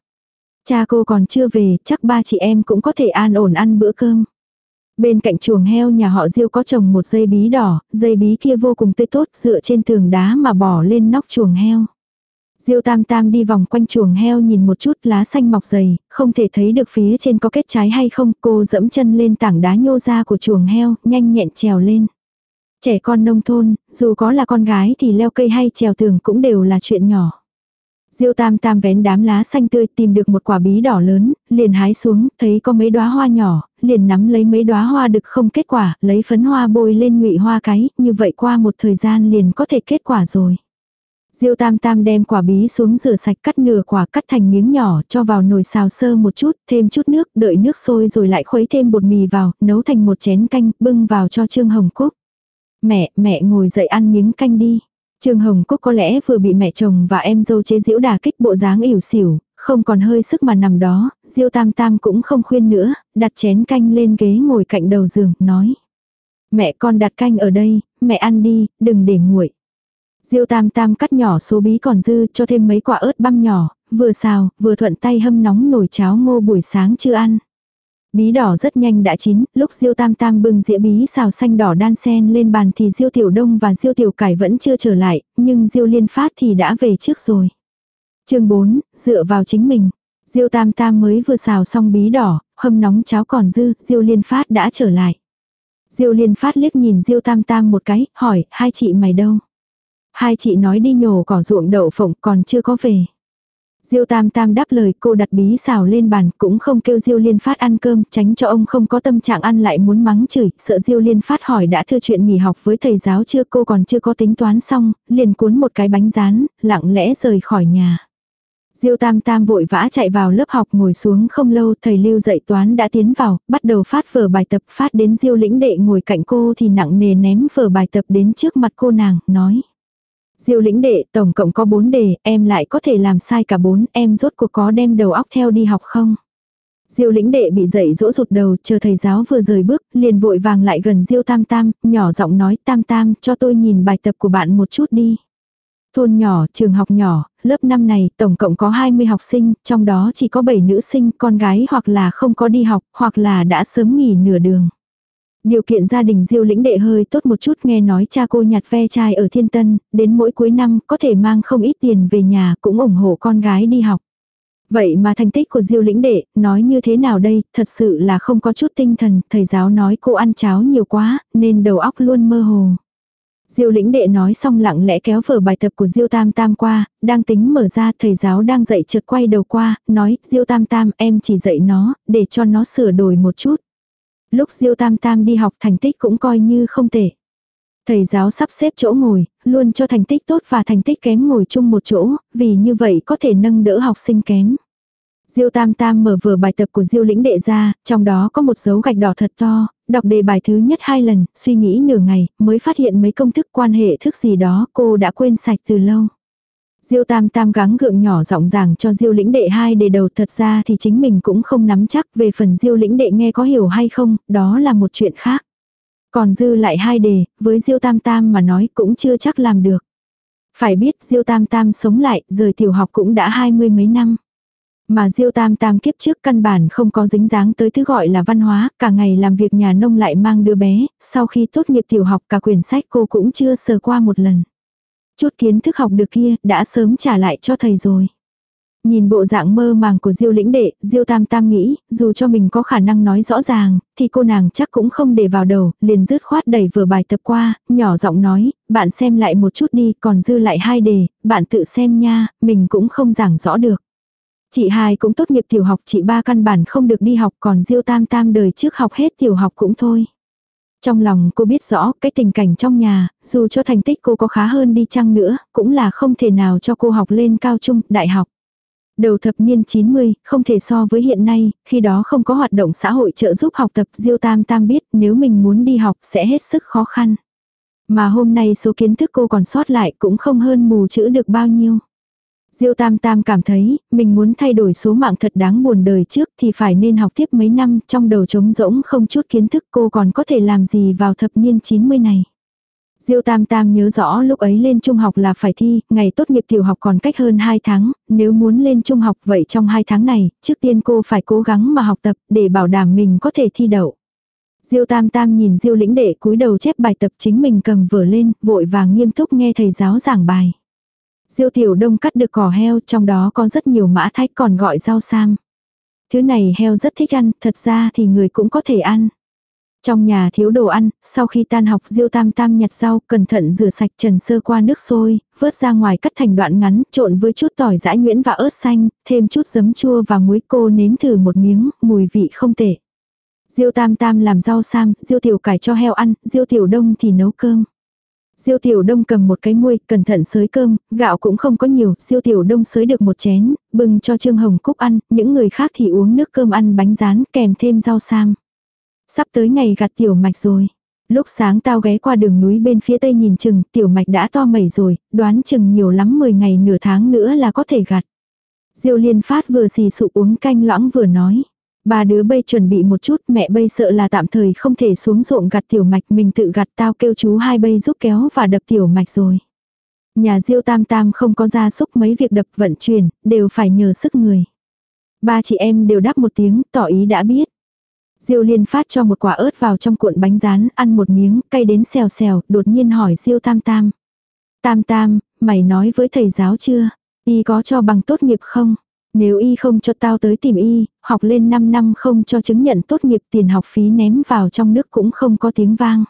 Cha cô còn chưa về, chắc ba chị em cũng có thể an ổn ăn bữa cơm. Bên cạnh chuồng heo nhà họ Diêu có trồng một dây bí đỏ, dây bí kia vô cùng tươi tốt dựa trên tường đá mà bỏ lên nóc chuồng heo. Diêu tam tam đi vòng quanh chuồng heo nhìn một chút lá xanh mọc dày, không thể thấy được phía trên có kết trái hay không, cô dẫm chân lên tảng đá nhô ra của chuồng heo, nhanh nhẹn trèo lên. Trẻ con nông thôn, dù có là con gái thì leo cây hay trèo tường cũng đều là chuyện nhỏ. Diêu Tam Tam vén đám lá xanh tươi tìm được một quả bí đỏ lớn, liền hái xuống, thấy có mấy đóa hoa nhỏ, liền nắm lấy mấy đóa hoa được không kết quả, lấy phấn hoa bôi lên ngụy hoa cái, như vậy qua một thời gian liền có thể kết quả rồi. Diêu Tam Tam đem quả bí xuống rửa sạch cắt nửa quả cắt thành miếng nhỏ cho vào nồi xào sơ một chút, thêm chút nước, đợi nước sôi rồi lại khuấy thêm bột mì vào, nấu thành một chén canh, bưng vào cho Trương Hồng Cúc. Mẹ, mẹ ngồi dậy ăn miếng canh đi. Trương Hồng Cúc có lẽ vừa bị mẹ chồng và em dâu chế giễu đà kích bộ dáng ỉu xỉu, không còn hơi sức mà nằm đó, Diêu Tam Tam cũng không khuyên nữa, đặt chén canh lên ghế ngồi cạnh đầu giường, nói. Mẹ con đặt canh ở đây, mẹ ăn đi, đừng để nguội. Diêu Tam Tam cắt nhỏ số bí còn dư cho thêm mấy quả ớt băm nhỏ, vừa xào, vừa thuận tay hâm nóng nồi cháo ngô buổi sáng chưa ăn. Bí đỏ rất nhanh đã chín, lúc Diêu Tam Tam bưng dĩa bí xào xanh đỏ đan sen lên bàn thì Diêu Tiểu Đông và Diêu Tiểu Cải vẫn chưa trở lại, nhưng Diêu Liên Phát thì đã về trước rồi. chương 4, dựa vào chính mình. Diêu Tam Tam mới vừa xào xong bí đỏ, hâm nóng cháo còn dư, Diêu Liên Phát đã trở lại. Diêu Liên Phát liếc nhìn Diêu Tam Tam một cái, hỏi, hai chị mày đâu? Hai chị nói đi nhổ cỏ ruộng đậu phộng còn chưa có về. Diêu Tam Tam đáp lời, cô đặt bí xào lên bàn, cũng không kêu Diêu Liên Phát ăn cơm, tránh cho ông không có tâm trạng ăn lại muốn mắng chửi, sợ Diêu Liên Phát hỏi đã thư chuyện nghỉ học với thầy giáo chưa, cô còn chưa có tính toán xong, liền cuốn một cái bánh rán, lặng lẽ rời khỏi nhà. Diêu Tam Tam vội vã chạy vào lớp học ngồi xuống không lâu, thầy lưu dạy toán đã tiến vào, bắt đầu phát vở bài tập, phát đến Diêu lĩnh đệ ngồi cạnh cô thì nặng nề ném vở bài tập đến trước mặt cô nàng, nói. Diêu lĩnh đệ tổng cộng có 4 đề, em lại có thể làm sai cả 4, em rốt cuộc có đem đầu óc theo đi học không? Diêu lĩnh đệ bị dậy dỗ rụt đầu, chờ thầy giáo vừa rời bước, liền vội vàng lại gần Diêu Tam Tam, nhỏ giọng nói Tam Tam, cho tôi nhìn bài tập của bạn một chút đi. Thôn nhỏ, trường học nhỏ, lớp năm này tổng cộng có 20 học sinh, trong đó chỉ có 7 nữ sinh, con gái hoặc là không có đi học, hoặc là đã sớm nghỉ nửa đường. Điều kiện gia đình diêu lĩnh đệ hơi tốt một chút nghe nói cha cô nhặt ve chai ở thiên tân, đến mỗi cuối năm có thể mang không ít tiền về nhà cũng ủng hộ con gái đi học. Vậy mà thành tích của diêu lĩnh đệ, nói như thế nào đây, thật sự là không có chút tinh thần, thầy giáo nói cô ăn cháo nhiều quá, nên đầu óc luôn mơ hồ. Diêu lĩnh đệ nói xong lặng lẽ kéo vở bài tập của Diêu Tam Tam qua, đang tính mở ra thầy giáo đang dạy chợt quay đầu qua, nói Diêu Tam Tam em chỉ dạy nó, để cho nó sửa đổi một chút. Lúc Diêu Tam Tam đi học thành tích cũng coi như không tệ. Thầy giáo sắp xếp chỗ ngồi, luôn cho thành tích tốt và thành tích kém ngồi chung một chỗ, vì như vậy có thể nâng đỡ học sinh kém. Diêu Tam Tam mở vừa bài tập của Diêu Lĩnh Đệ ra, trong đó có một dấu gạch đỏ thật to, đọc đề bài thứ nhất hai lần, suy nghĩ nửa ngày, mới phát hiện mấy công thức quan hệ thức gì đó cô đã quên sạch từ lâu. Diêu Tam Tam gắng gượng nhỏ giọng giảng cho Diêu Lĩnh Đệ hai đề đầu thật ra thì chính mình cũng không nắm chắc về phần Diêu Lĩnh Đệ nghe có hiểu hay không, đó là một chuyện khác. Còn dư lại hai đề, với Diêu Tam Tam mà nói cũng chưa chắc làm được. Phải biết Diêu Tam Tam sống lại, rời tiểu học cũng đã hai mươi mấy năm. Mà Diêu Tam Tam kiếp trước căn bản không có dính dáng tới thứ gọi là văn hóa, cả ngày làm việc nhà nông lại mang đứa bé, sau khi tốt nghiệp tiểu học cả quyển sách cô cũng chưa sờ qua một lần. Chút kiến thức học được kia, đã sớm trả lại cho thầy rồi. Nhìn bộ dạng mơ màng của Diêu lĩnh đệ, Diêu tam tam nghĩ, dù cho mình có khả năng nói rõ ràng, thì cô nàng chắc cũng không để vào đầu, liền dứt khoát đẩy vừa bài tập qua, nhỏ giọng nói, bạn xem lại một chút đi, còn dư lại hai đề, bạn tự xem nha, mình cũng không giảng rõ được. Chị hai cũng tốt nghiệp tiểu học, chị ba căn bản không được đi học, còn Diêu tam tam đời trước học hết tiểu học cũng thôi. Trong lòng cô biết rõ cái tình cảnh trong nhà, dù cho thành tích cô có khá hơn đi chăng nữa, cũng là không thể nào cho cô học lên cao trung, đại học. Đầu thập niên 90, không thể so với hiện nay, khi đó không có hoạt động xã hội trợ giúp học tập Diêu Tam Tam biết nếu mình muốn đi học sẽ hết sức khó khăn. Mà hôm nay số kiến thức cô còn sót lại cũng không hơn mù chữ được bao nhiêu. Diêu Tam Tam cảm thấy, mình muốn thay đổi số mạng thật đáng buồn đời trước thì phải nên học tiếp mấy năm, trong đầu trống rỗng không chút kiến thức cô còn có thể làm gì vào thập niên 90 này. Diêu Tam Tam nhớ rõ lúc ấy lên trung học là phải thi, ngày tốt nghiệp tiểu học còn cách hơn 2 tháng, nếu muốn lên trung học vậy trong 2 tháng này, trước tiên cô phải cố gắng mà học tập để bảo đảm mình có thể thi đậu. Diêu Tam Tam nhìn Diêu lĩnh đệ cúi đầu chép bài tập chính mình cầm vở lên, vội vàng nghiêm túc nghe thầy giáo giảng bài. Diêu tiểu đông cắt được cỏ heo, trong đó có rất nhiều mã thái còn gọi rau sam. Thứ này heo rất thích ăn, thật ra thì người cũng có thể ăn. Trong nhà thiếu đồ ăn, sau khi tan học Diêu Tam Tam nhặt rau, cẩn thận rửa sạch trần sơ qua nước sôi, vớt ra ngoài cắt thành đoạn ngắn, trộn với chút tỏi giã nhuyễn và ớt xanh, thêm chút giấm chua và muối cô nếm thử một miếng, mùi vị không tệ. Diêu Tam Tam làm rau sam, Diêu Tiểu Cải cho heo ăn, Diêu Tiểu Đông thì nấu cơm. Diêu Tiểu Đông cầm một cái muôi, cẩn thận sới cơm, gạo cũng không có nhiều, Diêu Tiểu Đông sới được một chén, bưng cho Trương Hồng Cúc ăn, những người khác thì uống nước cơm ăn bánh rán kèm thêm rau sam. Sắp tới ngày gặt tiểu mạch rồi. Lúc sáng tao ghé qua đường núi bên phía tây nhìn chừng, tiểu mạch đã to mẩy rồi, đoán chừng nhiều lắm 10 ngày nửa tháng nữa là có thể gặt. Diêu liên phát vừa xì sụ uống canh loãng vừa nói. Ba đứa bây chuẩn bị một chút, mẹ bây sợ là tạm thời không thể xuống ruộng gặt tiểu mạch, mình tự gặt tao kêu chú hai bây giúp kéo và đập tiểu mạch rồi. Nhà Diêu Tam Tam không có gia súc mấy việc đập vận chuyển, đều phải nhờ sức người. Ba chị em đều đáp một tiếng, tỏ ý đã biết. Diêu liên phát cho một quả ớt vào trong cuộn bánh rán, ăn một miếng, cay đến xèo xèo, đột nhiên hỏi Diêu Tam Tam. Tam Tam, mày nói với thầy giáo chưa? Y có cho bằng tốt nghiệp không? Nếu y không cho tao tới tìm y, học lên 5 năm không cho chứng nhận tốt nghiệp tiền học phí ném vào trong nước cũng không có tiếng vang.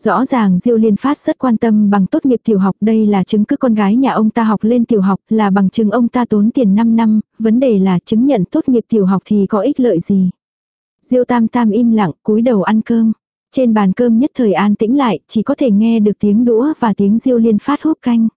Rõ ràng Diêu Liên Phát rất quan tâm bằng tốt nghiệp tiểu học đây là chứng cứ con gái nhà ông ta học lên tiểu học là bằng chứng ông ta tốn tiền 5 năm, vấn đề là chứng nhận tốt nghiệp tiểu học thì có ích lợi gì. Diêu Tam Tam im lặng cúi đầu ăn cơm. Trên bàn cơm nhất thời an tĩnh lại, chỉ có thể nghe được tiếng đũa và tiếng Diêu Liên Phát hút canh.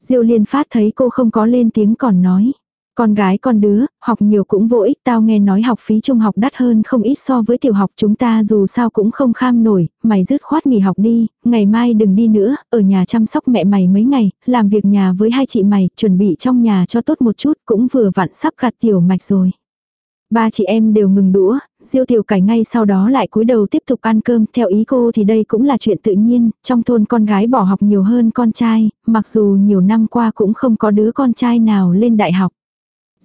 Diêu Liên Phát thấy cô không có lên tiếng còn nói. Con gái con đứa, học nhiều cũng vô ích, tao nghe nói học phí trung học đắt hơn không ít so với tiểu học chúng ta dù sao cũng không kham nổi, mày dứt khoát nghỉ học đi, ngày mai đừng đi nữa, ở nhà chăm sóc mẹ mày mấy ngày, làm việc nhà với hai chị mày, chuẩn bị trong nhà cho tốt một chút, cũng vừa vặn sắp gạt tiểu mạch rồi. Ba chị em đều ngừng đũa, Diêu Tiểu Cải ngay sau đó lại cúi đầu tiếp tục ăn cơm, theo ý cô thì đây cũng là chuyện tự nhiên, trong thôn con gái bỏ học nhiều hơn con trai, mặc dù nhiều năm qua cũng không có đứa con trai nào lên đại học.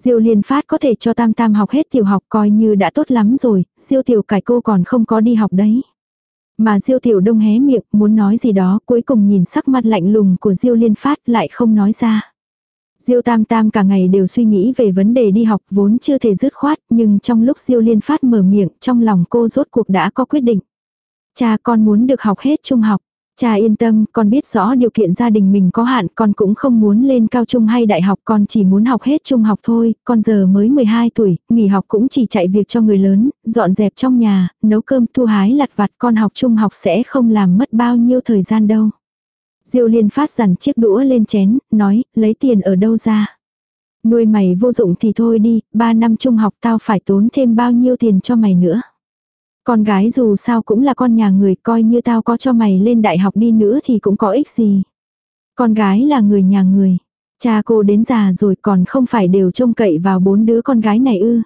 Diêu Liên Phát có thể cho Tam Tam học hết tiểu học coi như đã tốt lắm rồi, Diêu Tiểu Cải cô còn không có đi học đấy. Mà Diêu Tiểu Đông hé miệng muốn nói gì đó cuối cùng nhìn sắc mặt lạnh lùng của Diêu Liên Phát lại không nói ra. Diêu Tam Tam cả ngày đều suy nghĩ về vấn đề đi học vốn chưa thể dứt khoát, nhưng trong lúc Diêu Liên Phát mở miệng, trong lòng cô rốt cuộc đã có quyết định. Cha con muốn được học hết trung học. Cha yên tâm, con biết rõ điều kiện gia đình mình có hạn, con cũng không muốn lên cao trung hay đại học, con chỉ muốn học hết trung học thôi, con giờ mới 12 tuổi, nghỉ học cũng chỉ chạy việc cho người lớn, dọn dẹp trong nhà, nấu cơm, thu hái lặt vặt, con học trung học sẽ không làm mất bao nhiêu thời gian đâu. Diêu liên phát dằn chiếc đũa lên chén, nói, lấy tiền ở đâu ra. Nuôi mày vô dụng thì thôi đi, ba năm trung học tao phải tốn thêm bao nhiêu tiền cho mày nữa. Con gái dù sao cũng là con nhà người, coi như tao có cho mày lên đại học đi nữa thì cũng có ích gì. Con gái là người nhà người. Cha cô đến già rồi còn không phải đều trông cậy vào bốn đứa con gái này ư.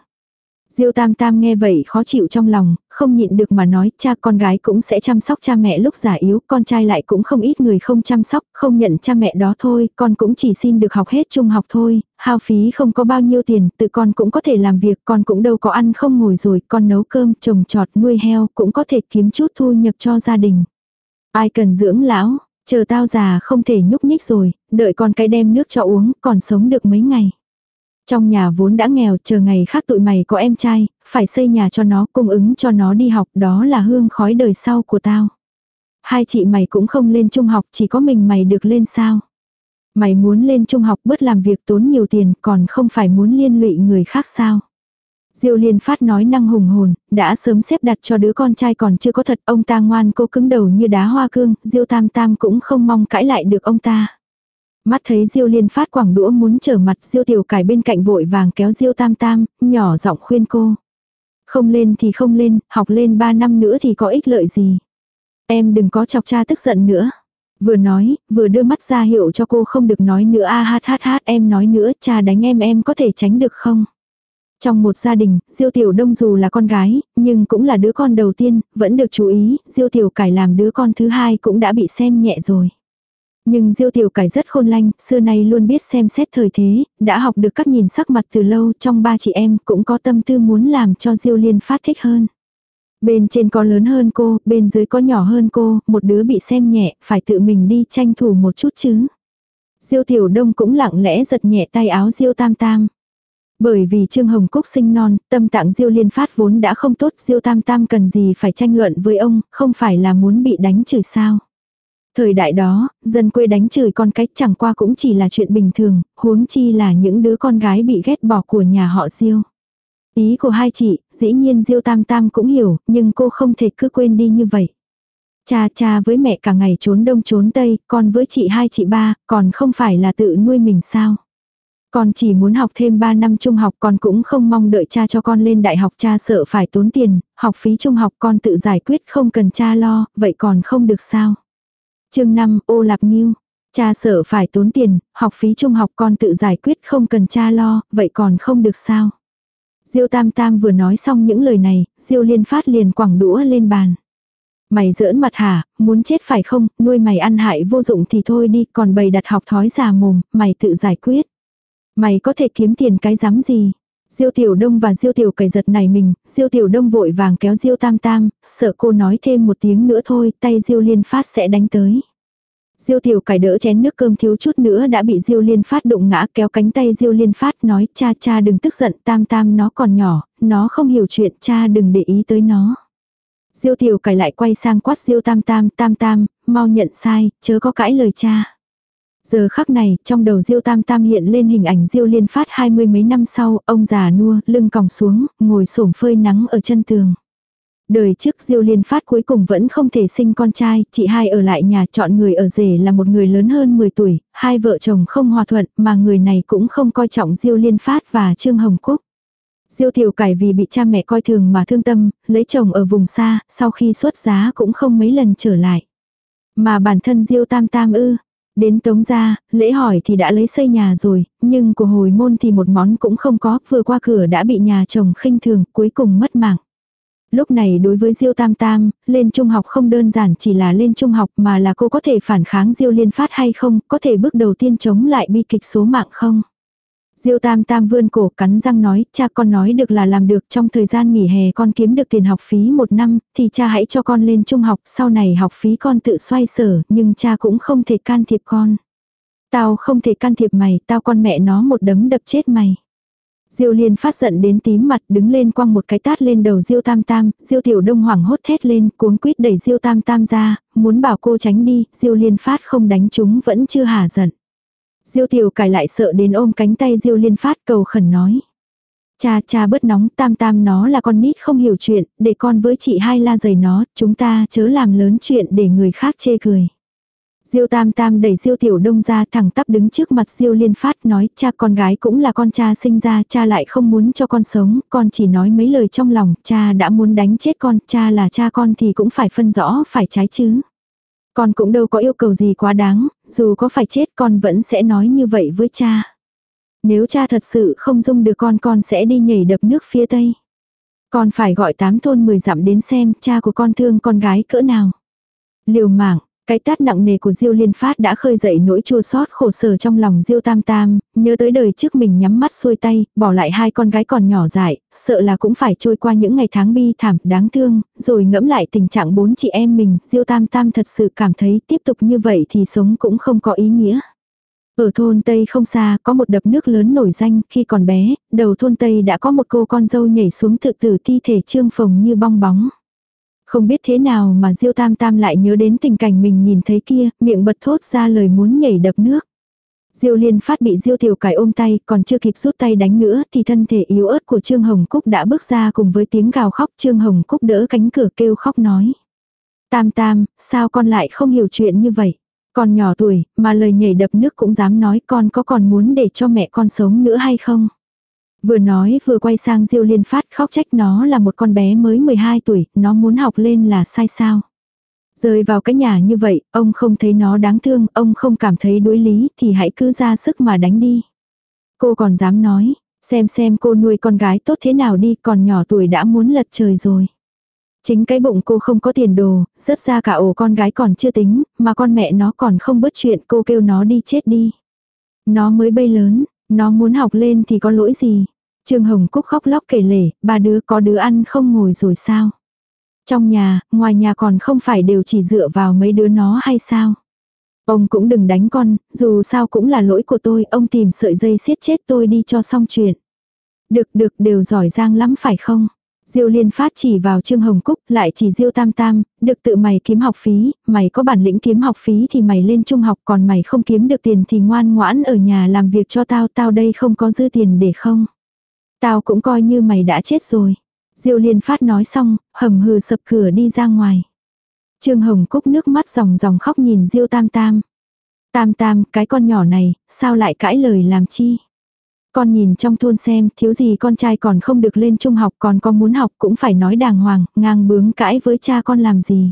Diêu Tam Tam nghe vậy khó chịu trong lòng, không nhịn được mà nói cha con gái cũng sẽ chăm sóc cha mẹ lúc già yếu, con trai lại cũng không ít người không chăm sóc, không nhận cha mẹ đó thôi, con cũng chỉ xin được học hết trung học thôi, hao phí không có bao nhiêu tiền, tự con cũng có thể làm việc, con cũng đâu có ăn không ngồi rồi, con nấu cơm, trồng trọt, nuôi heo, cũng có thể kiếm chút thu nhập cho gia đình. Ai cần dưỡng lão, chờ tao già không thể nhúc nhích rồi, đợi con cái đem nước cho uống, còn sống được mấy ngày. Trong nhà vốn đã nghèo, chờ ngày khác tụi mày có em trai, phải xây nhà cho nó, cung ứng cho nó đi học, đó là hương khói đời sau của tao. Hai chị mày cũng không lên trung học, chỉ có mình mày được lên sao. Mày muốn lên trung học bớt làm việc tốn nhiều tiền, còn không phải muốn liên lụy người khác sao. Diêu liên phát nói năng hùng hồn, đã sớm xếp đặt cho đứa con trai còn chưa có thật, ông ta ngoan cô cứng đầu như đá hoa cương, Diêu tam tam cũng không mong cãi lại được ông ta. Mắt thấy Diêu Liên phát quảng đũa muốn trở mặt Diêu Tiểu Cải bên cạnh vội vàng kéo Diêu Tam Tam, nhỏ giọng khuyên cô. Không lên thì không lên, học lên 3 năm nữa thì có ích lợi gì. Em đừng có chọc cha tức giận nữa. Vừa nói, vừa đưa mắt ra hiệu cho cô không được nói nữa a hát hát hát em nói nữa cha đánh em em có thể tránh được không. Trong một gia đình, Diêu Tiểu Đông dù là con gái, nhưng cũng là đứa con đầu tiên, vẫn được chú ý, Diêu Tiểu Cải làm đứa con thứ hai cũng đã bị xem nhẹ rồi. Nhưng Diêu Tiểu Cải rất khôn lanh, xưa nay luôn biết xem xét thời thế, đã học được các nhìn sắc mặt từ lâu trong ba chị em cũng có tâm tư muốn làm cho Diêu Liên phát thích hơn. Bên trên có lớn hơn cô, bên dưới có nhỏ hơn cô, một đứa bị xem nhẹ, phải tự mình đi tranh thủ một chút chứ. Diêu Tiểu Đông cũng lặng lẽ giật nhẹ tay áo Diêu Tam Tam. Bởi vì Trương Hồng Cúc sinh non, tâm tạng Diêu Liên Phát vốn đã không tốt, Diêu Tam Tam cần gì phải tranh luận với ông, không phải là muốn bị đánh chửi sao. Thời đại đó, dân quê đánh chửi con cách chẳng qua cũng chỉ là chuyện bình thường, huống chi là những đứa con gái bị ghét bỏ của nhà họ Diêu. Ý của hai chị, dĩ nhiên Diêu Tam Tam cũng hiểu, nhưng cô không thể cứ quên đi như vậy. Cha cha với mẹ cả ngày trốn đông trốn tây, con với chị hai chị ba, còn không phải là tự nuôi mình sao. Con chỉ muốn học thêm 3 năm trung học con cũng không mong đợi cha cho con lên đại học cha sợ phải tốn tiền, học phí trung học con tự giải quyết không cần cha lo, vậy còn không được sao chương 5 ô lạp nghiêu, cha sợ phải tốn tiền, học phí trung học con tự giải quyết không cần cha lo, vậy còn không được sao. Diêu Tam Tam vừa nói xong những lời này, Diêu Liên Phát liền quẳng đũa lên bàn. Mày giỡn mặt hả, muốn chết phải không, nuôi mày ăn hại vô dụng thì thôi đi, còn bày đặt học thói già mồm, mày tự giải quyết. Mày có thể kiếm tiền cái dám gì? Diêu Tiểu Đông và Diêu Tiểu Cải giật này mình, Diêu Tiểu Đông vội vàng kéo Diêu Tam Tam, sợ cô nói thêm một tiếng nữa thôi, tay Diêu Liên Phát sẽ đánh tới. Diêu Tiểu cải đỡ chén nước cơm thiếu chút nữa đã bị Diêu Liên Phát đụng ngã kéo cánh tay Diêu Liên Phát nói cha cha đừng tức giận Tam Tam nó còn nhỏ, nó không hiểu chuyện cha đừng để ý tới nó. Diêu Tiểu cải lại quay sang quát Diêu Tam Tam Tam Tam, mau nhận sai, chớ có cãi lời cha. Giờ khắc này, trong đầu Diêu Tam Tam hiện lên hình ảnh Diêu Liên Phát hai mươi mấy năm sau, ông già nua, lưng còng xuống, ngồi xổm phơi nắng ở chân tường. Đời trước Diêu Liên Phát cuối cùng vẫn không thể sinh con trai, chị hai ở lại nhà chọn người ở rể là một người lớn hơn 10 tuổi, hai vợ chồng không hòa thuận mà người này cũng không coi trọng Diêu Liên Phát và Trương Hồng Cúc. Diêu Tiểu Cải vì bị cha mẹ coi thường mà thương tâm, lấy chồng ở vùng xa, sau khi xuất giá cũng không mấy lần trở lại. Mà bản thân Diêu Tam Tam ư, Đến tống gia, lễ hỏi thì đã lấy xây nhà rồi, nhưng của hồi môn thì một món cũng không có, vừa qua cửa đã bị nhà chồng khinh thường, cuối cùng mất mạng. Lúc này đối với Diêu Tam Tam, lên trung học không đơn giản chỉ là lên trung học mà là cô có thể phản kháng Diêu Liên Phát hay không, có thể bước đầu tiên chống lại bi kịch số mạng không. Diêu Tam Tam vươn cổ cắn răng nói, cha con nói được là làm được trong thời gian nghỉ hè con kiếm được tiền học phí một năm, thì cha hãy cho con lên trung học, sau này học phí con tự xoay sở, nhưng cha cũng không thể can thiệp con. Tao không thể can thiệp mày, tao con mẹ nó một đấm đập chết mày. Diêu Liên phát giận đến tím mặt đứng lên quăng một cái tát lên đầu Diêu Tam Tam, Diêu Tiểu Đông hoảng hốt thét lên, cuống quýt đẩy Diêu Tam Tam ra, muốn bảo cô tránh đi, Diêu Liên phát không đánh chúng vẫn chưa hả giận. Diêu tiểu cải lại sợ đến ôm cánh tay Diêu liên phát cầu khẩn nói. Cha cha bớt nóng tam tam nó là con nít không hiểu chuyện, để con với chị hai la giày nó, chúng ta chớ làm lớn chuyện để người khác chê cười. Diêu tam tam đẩy diêu tiểu đông ra thẳng tắp đứng trước mặt diêu liên phát nói cha con gái cũng là con cha sinh ra cha lại không muốn cho con sống, con chỉ nói mấy lời trong lòng, cha đã muốn đánh chết con, cha là cha con thì cũng phải phân rõ phải trái chứ. Con cũng đâu có yêu cầu gì quá đáng, dù có phải chết con vẫn sẽ nói như vậy với cha. Nếu cha thật sự không dung được con con sẽ đi nhảy đập nước phía tây. Con phải gọi tám thôn mười dặm đến xem cha của con thương con gái cỡ nào. Liều mạng, cái tát nặng nề của Diêu Liên Phát đã khơi dậy nỗi chua xót khổ sở trong lòng Diêu Tam Tam, nhớ tới đời trước mình nhắm mắt xuôi tay, bỏ lại hai con gái còn nhỏ dại, sợ là cũng phải trôi qua những ngày tháng bi thảm đáng thương, rồi ngẫm lại tình trạng bốn chị em mình, Diêu Tam Tam thật sự cảm thấy tiếp tục như vậy thì sống cũng không có ý nghĩa. Ở thôn Tây không xa, có một đập nước lớn nổi danh, khi còn bé, đầu thôn Tây đã có một cô con dâu nhảy xuống tự tử thi thể trương phồng như bong bóng. Không biết thế nào mà Diêu Tam Tam lại nhớ đến tình cảnh mình nhìn thấy kia, miệng bật thốt ra lời muốn nhảy đập nước. Diêu Liên Phát bị Diêu Tiểu Cải ôm tay, còn chưa kịp rút tay đánh nữa thì thân thể yếu ớt của Trương Hồng Cúc đã bước ra cùng với tiếng gào khóc. Trương Hồng Cúc đỡ cánh cửa kêu khóc nói. Tam Tam, sao con lại không hiểu chuyện như vậy? Con nhỏ tuổi, mà lời nhảy đập nước cũng dám nói con có còn muốn để cho mẹ con sống nữa hay không? Vừa nói vừa quay sang Diêu Liên Phát khóc trách nó là một con bé mới 12 tuổi, nó muốn học lên là sai sao. Rơi vào cái nhà như vậy, ông không thấy nó đáng thương, ông không cảm thấy đối lý thì hãy cứ ra sức mà đánh đi. Cô còn dám nói, xem xem cô nuôi con gái tốt thế nào đi, còn nhỏ tuổi đã muốn lật trời rồi. Chính cái bụng cô không có tiền đồ, rớt ra cả ổ con gái còn chưa tính, mà con mẹ nó còn không bớt chuyện cô kêu nó đi chết đi. Nó mới bay lớn, nó muốn học lên thì có lỗi gì. Trương Hồng Cúc khóc lóc kể lể, ba đứa có đứa ăn không ngồi rồi sao? Trong nhà, ngoài nhà còn không phải đều chỉ dựa vào mấy đứa nó hay sao? Ông cũng đừng đánh con, dù sao cũng là lỗi của tôi, ông tìm sợi dây siết chết tôi đi cho xong chuyện. Được được đều giỏi giang lắm phải không? Diêu Liên Phát chỉ vào Trương Hồng Cúc, lại chỉ Diêu Tam Tam, được tự mày kiếm học phí, mày có bản lĩnh kiếm học phí thì mày lên trung học còn mày không kiếm được tiền thì ngoan ngoãn ở nhà làm việc cho tao, tao đây không có dư tiền để không. Tao cũng coi như mày đã chết rồi. Diêu Liên Phát nói xong, hầm hừ sập cửa đi ra ngoài. Trương Hồng Cúc nước mắt ròng ròng khóc nhìn Diêu Tam Tam. Tam Tam, cái con nhỏ này, sao lại cãi lời làm chi? Con nhìn trong thôn xem, thiếu gì con trai còn không được lên trung học còn con muốn học cũng phải nói đàng hoàng, ngang bướng cãi với cha con làm gì.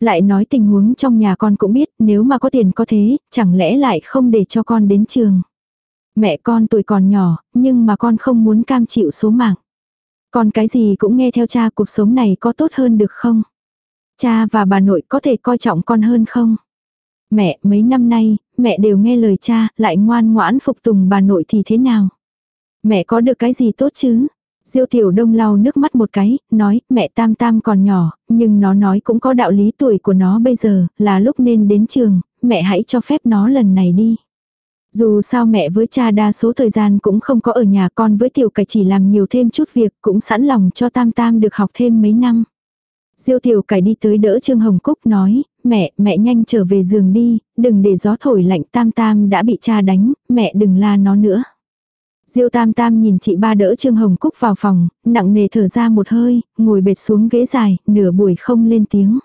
Lại nói tình huống trong nhà con cũng biết, nếu mà có tiền có thế, chẳng lẽ lại không để cho con đến trường. Mẹ con tuổi còn nhỏ, nhưng mà con không muốn cam chịu số mạng. Con cái gì cũng nghe theo cha cuộc sống này có tốt hơn được không? Cha và bà nội có thể coi trọng con hơn không? Mẹ, mấy năm nay, mẹ đều nghe lời cha, lại ngoan ngoãn phục tùng bà nội thì thế nào? Mẹ có được cái gì tốt chứ? Diêu tiểu đông lau nước mắt một cái, nói, mẹ tam tam còn nhỏ, nhưng nó nói cũng có đạo lý tuổi của nó bây giờ, là lúc nên đến trường, mẹ hãy cho phép nó lần này đi. Dù sao mẹ với cha đa số thời gian cũng không có ở nhà con với tiểu cải chỉ làm nhiều thêm chút việc cũng sẵn lòng cho tam tam được học thêm mấy năm. Diêu tiểu cải đi tới đỡ Trương Hồng Cúc nói, mẹ, mẹ nhanh trở về giường đi, đừng để gió thổi lạnh tam tam đã bị cha đánh, mẹ đừng la nó nữa. Diêu tam tam nhìn chị ba đỡ Trương Hồng Cúc vào phòng, nặng nề thở ra một hơi, ngồi bệt xuống ghế dài, nửa buổi không lên tiếng.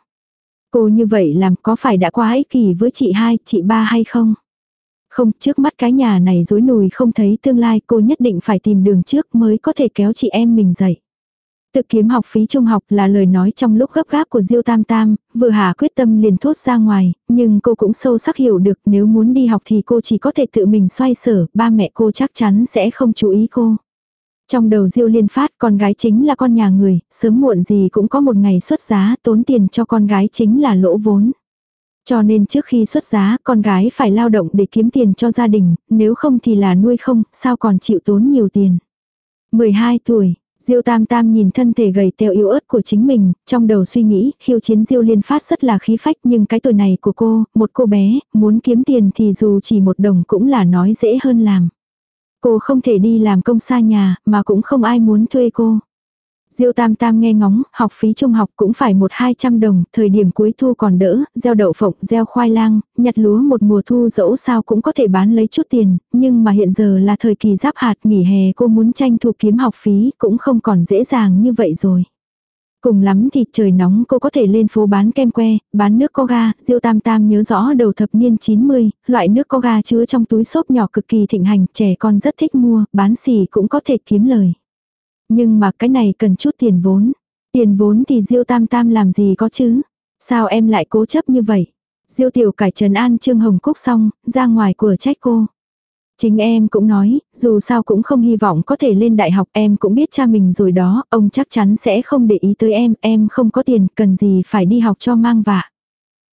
Cô như vậy làm có phải đã quá ích kỷ với chị hai, chị ba hay không? Không, trước mắt cái nhà này rối nùi không thấy tương lai cô nhất định phải tìm đường trước mới có thể kéo chị em mình dậy. Tự kiếm học phí trung học là lời nói trong lúc gấp gáp của Diêu Tam Tam, vừa hà quyết tâm liền thốt ra ngoài, nhưng cô cũng sâu sắc hiểu được nếu muốn đi học thì cô chỉ có thể tự mình xoay sở, ba mẹ cô chắc chắn sẽ không chú ý cô. Trong đầu Diêu Liên Phát con gái chính là con nhà người, sớm muộn gì cũng có một ngày xuất giá tốn tiền cho con gái chính là lỗ vốn. Cho nên trước khi xuất giá con gái phải lao động để kiếm tiền cho gia đình, nếu không thì là nuôi không, sao còn chịu tốn nhiều tiền. 12 tuổi, Diêu Tam Tam nhìn thân thể gầy teo yếu ớt của chính mình, trong đầu suy nghĩ, khiêu chiến Diêu Liên Phát rất là khí phách nhưng cái tuổi này của cô, một cô bé, muốn kiếm tiền thì dù chỉ một đồng cũng là nói dễ hơn làm. Cô không thể đi làm công xa nhà, mà cũng không ai muốn thuê cô. Diêu Tam Tam nghe ngóng, học phí trung học cũng phải một hai trăm đồng, thời điểm cuối thu còn đỡ, gieo đậu phộng, gieo khoai lang, nhặt lúa một mùa thu dẫu sao cũng có thể bán lấy chút tiền, nhưng mà hiện giờ là thời kỳ giáp hạt nghỉ hè cô muốn tranh thủ kiếm học phí cũng không còn dễ dàng như vậy rồi. Cùng lắm thì trời nóng cô có thể lên phố bán kem que, bán nước có ga, Diêu Tam Tam nhớ rõ đầu thập niên 90, loại nước có ga chứa trong túi xốp nhỏ cực kỳ thịnh hành, trẻ con rất thích mua, bán xỉ cũng có thể kiếm lời. Nhưng mà cái này cần chút tiền vốn. Tiền vốn thì Diêu Tam Tam làm gì có chứ? Sao em lại cố chấp như vậy? Diêu Tiểu Cải trần an Trương Hồng Cúc xong, ra ngoài của trách cô. Chính em cũng nói, dù sao cũng không hy vọng có thể lên đại học em cũng biết cha mình rồi đó, ông chắc chắn sẽ không để ý tới em, em không có tiền, cần gì phải đi học cho mang vạ.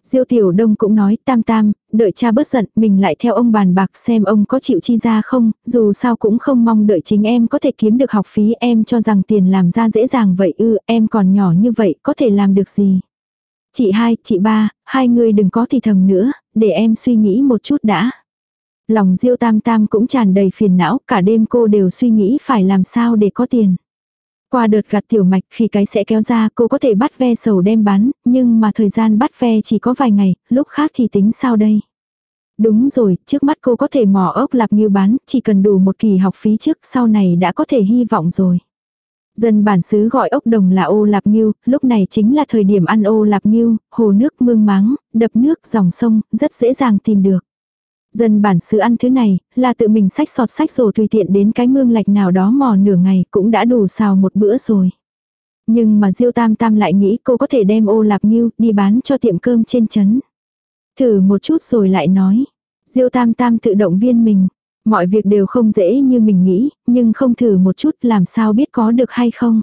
Diêu Tiểu Đông cũng nói tam tam, đợi cha bớt giận, mình lại theo ông bàn bạc xem ông có chịu chi ra không, dù sao cũng không mong đợi chính em có thể kiếm được học phí em cho rằng tiền làm ra dễ dàng vậy ư, em còn nhỏ như vậy có thể làm được gì. Chị hai, chị ba, hai người đừng có thì thầm nữa, để em suy nghĩ một chút đã. Lòng Diêu Tam Tam cũng tràn đầy phiền não, cả đêm cô đều suy nghĩ phải làm sao để có tiền. Qua đợt gặt tiểu mạch khi cái sẽ kéo ra cô có thể bắt ve sầu đem bán, nhưng mà thời gian bắt ve chỉ có vài ngày, lúc khác thì tính sao đây? Đúng rồi, trước mắt cô có thể mò ốc lạp như bán, chỉ cần đủ một kỳ học phí trước sau này đã có thể hy vọng rồi. Dân bản xứ gọi ốc đồng là ô lạp nghiêu, lúc này chính là thời điểm ăn ô lạp nghiêu, hồ nước mương máng, đập nước, dòng sông, rất dễ dàng tìm được. Dân bản xứ ăn thứ này, là tự mình sách sọt sách rổ tùy tiện đến cái mương lạch nào đó mò nửa ngày cũng đã đủ xào một bữa rồi. Nhưng mà Diêu Tam Tam lại nghĩ cô có thể đem ô lạp nghiêu đi bán cho tiệm cơm trên chấn. Thử một chút rồi lại nói. Diêu Tam Tam tự động viên mình. Mọi việc đều không dễ như mình nghĩ, nhưng không thử một chút làm sao biết có được hay không.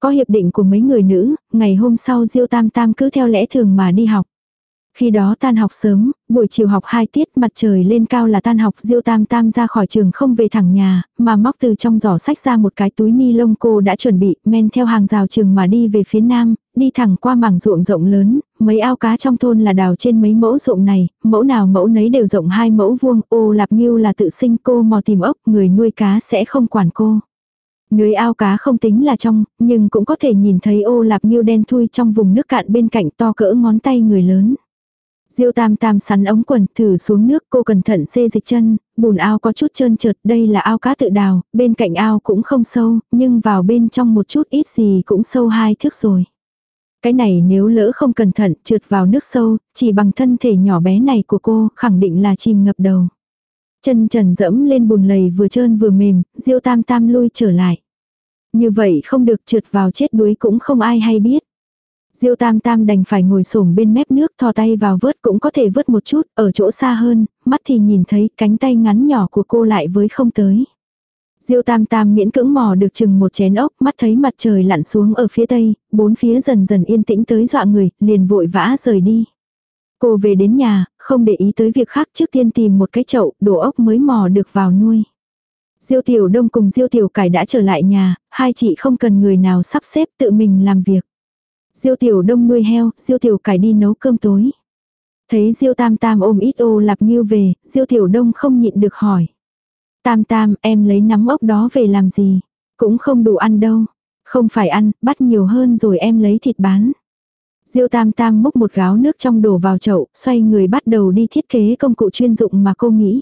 Có hiệp định của mấy người nữ, ngày hôm sau Diêu Tam Tam cứ theo lẽ thường mà đi học. Khi đó tan học sớm, buổi chiều học hai tiết mặt trời lên cao là tan học diêu tam tam ra khỏi trường không về thẳng nhà, mà móc từ trong giỏ sách ra một cái túi ni lông cô đã chuẩn bị, men theo hàng rào trường mà đi về phía nam, đi thẳng qua mảng ruộng rộng lớn, mấy ao cá trong thôn là đào trên mấy mẫu ruộng này, mẫu nào mẫu nấy đều rộng hai mẫu vuông, ô lạp nghiêu là tự sinh cô mò tìm ốc, người nuôi cá sẽ không quản cô. Nơi ao cá không tính là trong, nhưng cũng có thể nhìn thấy ô lạp nghiêu đen thui trong vùng nước cạn bên cạnh to cỡ ngón tay người lớn. Diêu tam tam sắn ống quần thử xuống nước cô cẩn thận xê dịch chân, bùn ao có chút trơn trượt đây là ao cá tự đào, bên cạnh ao cũng không sâu, nhưng vào bên trong một chút ít gì cũng sâu hai thước rồi. Cái này nếu lỡ không cẩn thận trượt vào nước sâu, chỉ bằng thân thể nhỏ bé này của cô khẳng định là chìm ngập đầu. Chân trần dẫm lên bùn lầy vừa trơn vừa mềm, diêu tam tam lui trở lại. Như vậy không được trượt vào chết đuối cũng không ai hay biết. Diêu tam tam đành phải ngồi xổm bên mép nước thò tay vào vớt cũng có thể vớt một chút, ở chỗ xa hơn, mắt thì nhìn thấy cánh tay ngắn nhỏ của cô lại với không tới. Diêu tam tam miễn cưỡng mò được chừng một chén ốc, mắt thấy mặt trời lặn xuống ở phía tây, bốn phía dần dần yên tĩnh tới dọa người, liền vội vã rời đi. Cô về đến nhà, không để ý tới việc khác trước tiên tìm một cái chậu, đổ ốc mới mò được vào nuôi. Diêu tiểu đông cùng diêu tiểu cải đã trở lại nhà, hai chị không cần người nào sắp xếp tự mình làm việc. Diêu tiểu đông nuôi heo, diêu tiểu cải đi nấu cơm tối. Thấy diêu tam tam ôm ít ô lạp nghiêu về, diêu tiểu đông không nhịn được hỏi. Tam tam em lấy nắm ốc đó về làm gì? Cũng không đủ ăn đâu. Không phải ăn, bắt nhiều hơn rồi em lấy thịt bán. Diêu tam tam múc một gáo nước trong đổ vào chậu, xoay người bắt đầu đi thiết kế công cụ chuyên dụng mà cô nghĩ.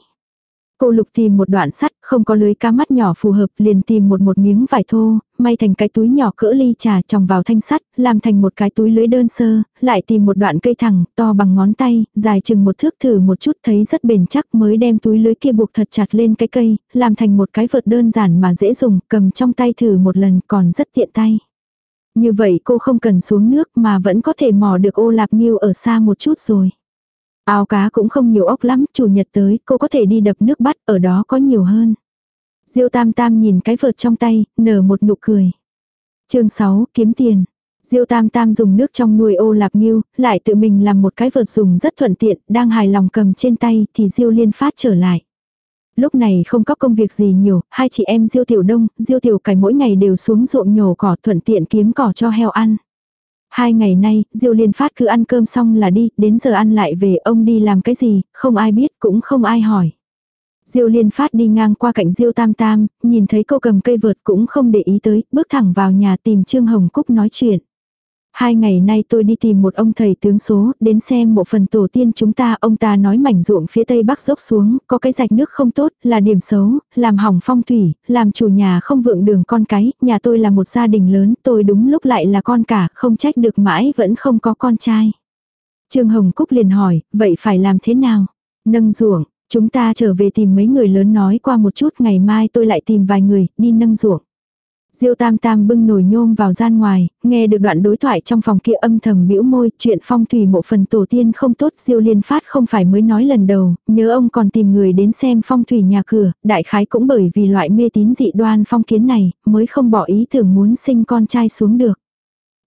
Cô lục tìm một đoạn sắt, không có lưới cá mắt nhỏ phù hợp, liền tìm một một miếng vải thô, may thành cái túi nhỏ cỡ ly trà tròng vào thanh sắt, làm thành một cái túi lưới đơn sơ, lại tìm một đoạn cây thẳng, to bằng ngón tay, dài chừng một thước thử một chút thấy rất bền chắc mới đem túi lưới kia buộc thật chặt lên cái cây, làm thành một cái vợt đơn giản mà dễ dùng, cầm trong tay thử một lần còn rất tiện tay. Như vậy cô không cần xuống nước mà vẫn có thể mò được ô lạp nghiêu ở xa một chút rồi. Ao cá cũng không nhiều ốc lắm, chủ nhật tới cô có thể đi đập nước bắt, ở đó có nhiều hơn. Diêu tam tam nhìn cái vợt trong tay, nở một nụ cười. chương 6, kiếm tiền. Diêu tam tam dùng nước trong nuôi ô lạp nghiêu, lại tự mình làm một cái vợt dùng rất thuận tiện, đang hài lòng cầm trên tay thì Diêu liên phát trở lại. Lúc này không có công việc gì nhiều, hai chị em Diêu tiểu đông, Diêu tiểu cải mỗi ngày đều xuống ruộng nhổ cỏ thuận tiện kiếm cỏ cho heo ăn. Hai ngày nay, Diêu Liên Phát cứ ăn cơm xong là đi, đến giờ ăn lại về ông đi làm cái gì, không ai biết cũng không ai hỏi. Diêu Liên Phát đi ngang qua cạnh Diêu Tam Tam, nhìn thấy cô cầm cây vợt cũng không để ý tới, bước thẳng vào nhà tìm Trương Hồng Cúc nói chuyện. Hai ngày nay tôi đi tìm một ông thầy tướng số, đến xem một phần tổ tiên chúng ta, ông ta nói mảnh ruộng phía tây bắc dốc xuống, có cái rạch nước không tốt, là điểm xấu, làm hỏng phong thủy, làm chủ nhà không vượng đường con cái, nhà tôi là một gia đình lớn, tôi đúng lúc lại là con cả, không trách được mãi vẫn không có con trai. Trương Hồng Cúc liền hỏi, vậy phải làm thế nào? Nâng ruộng, chúng ta trở về tìm mấy người lớn nói qua một chút, ngày mai tôi lại tìm vài người, đi nâng ruộng. Diêu Tam Tam bưng nồi nhôm vào gian ngoài, nghe được đoạn đối thoại trong phòng kia âm thầm bĩu môi, chuyện phong thủy một phần tổ tiên không tốt, Diêu Liên Phát không phải mới nói lần đầu, nhớ ông còn tìm người đến xem phong thủy nhà cửa, đại khái cũng bởi vì loại mê tín dị đoan phong kiến này, mới không bỏ ý tưởng muốn sinh con trai xuống được.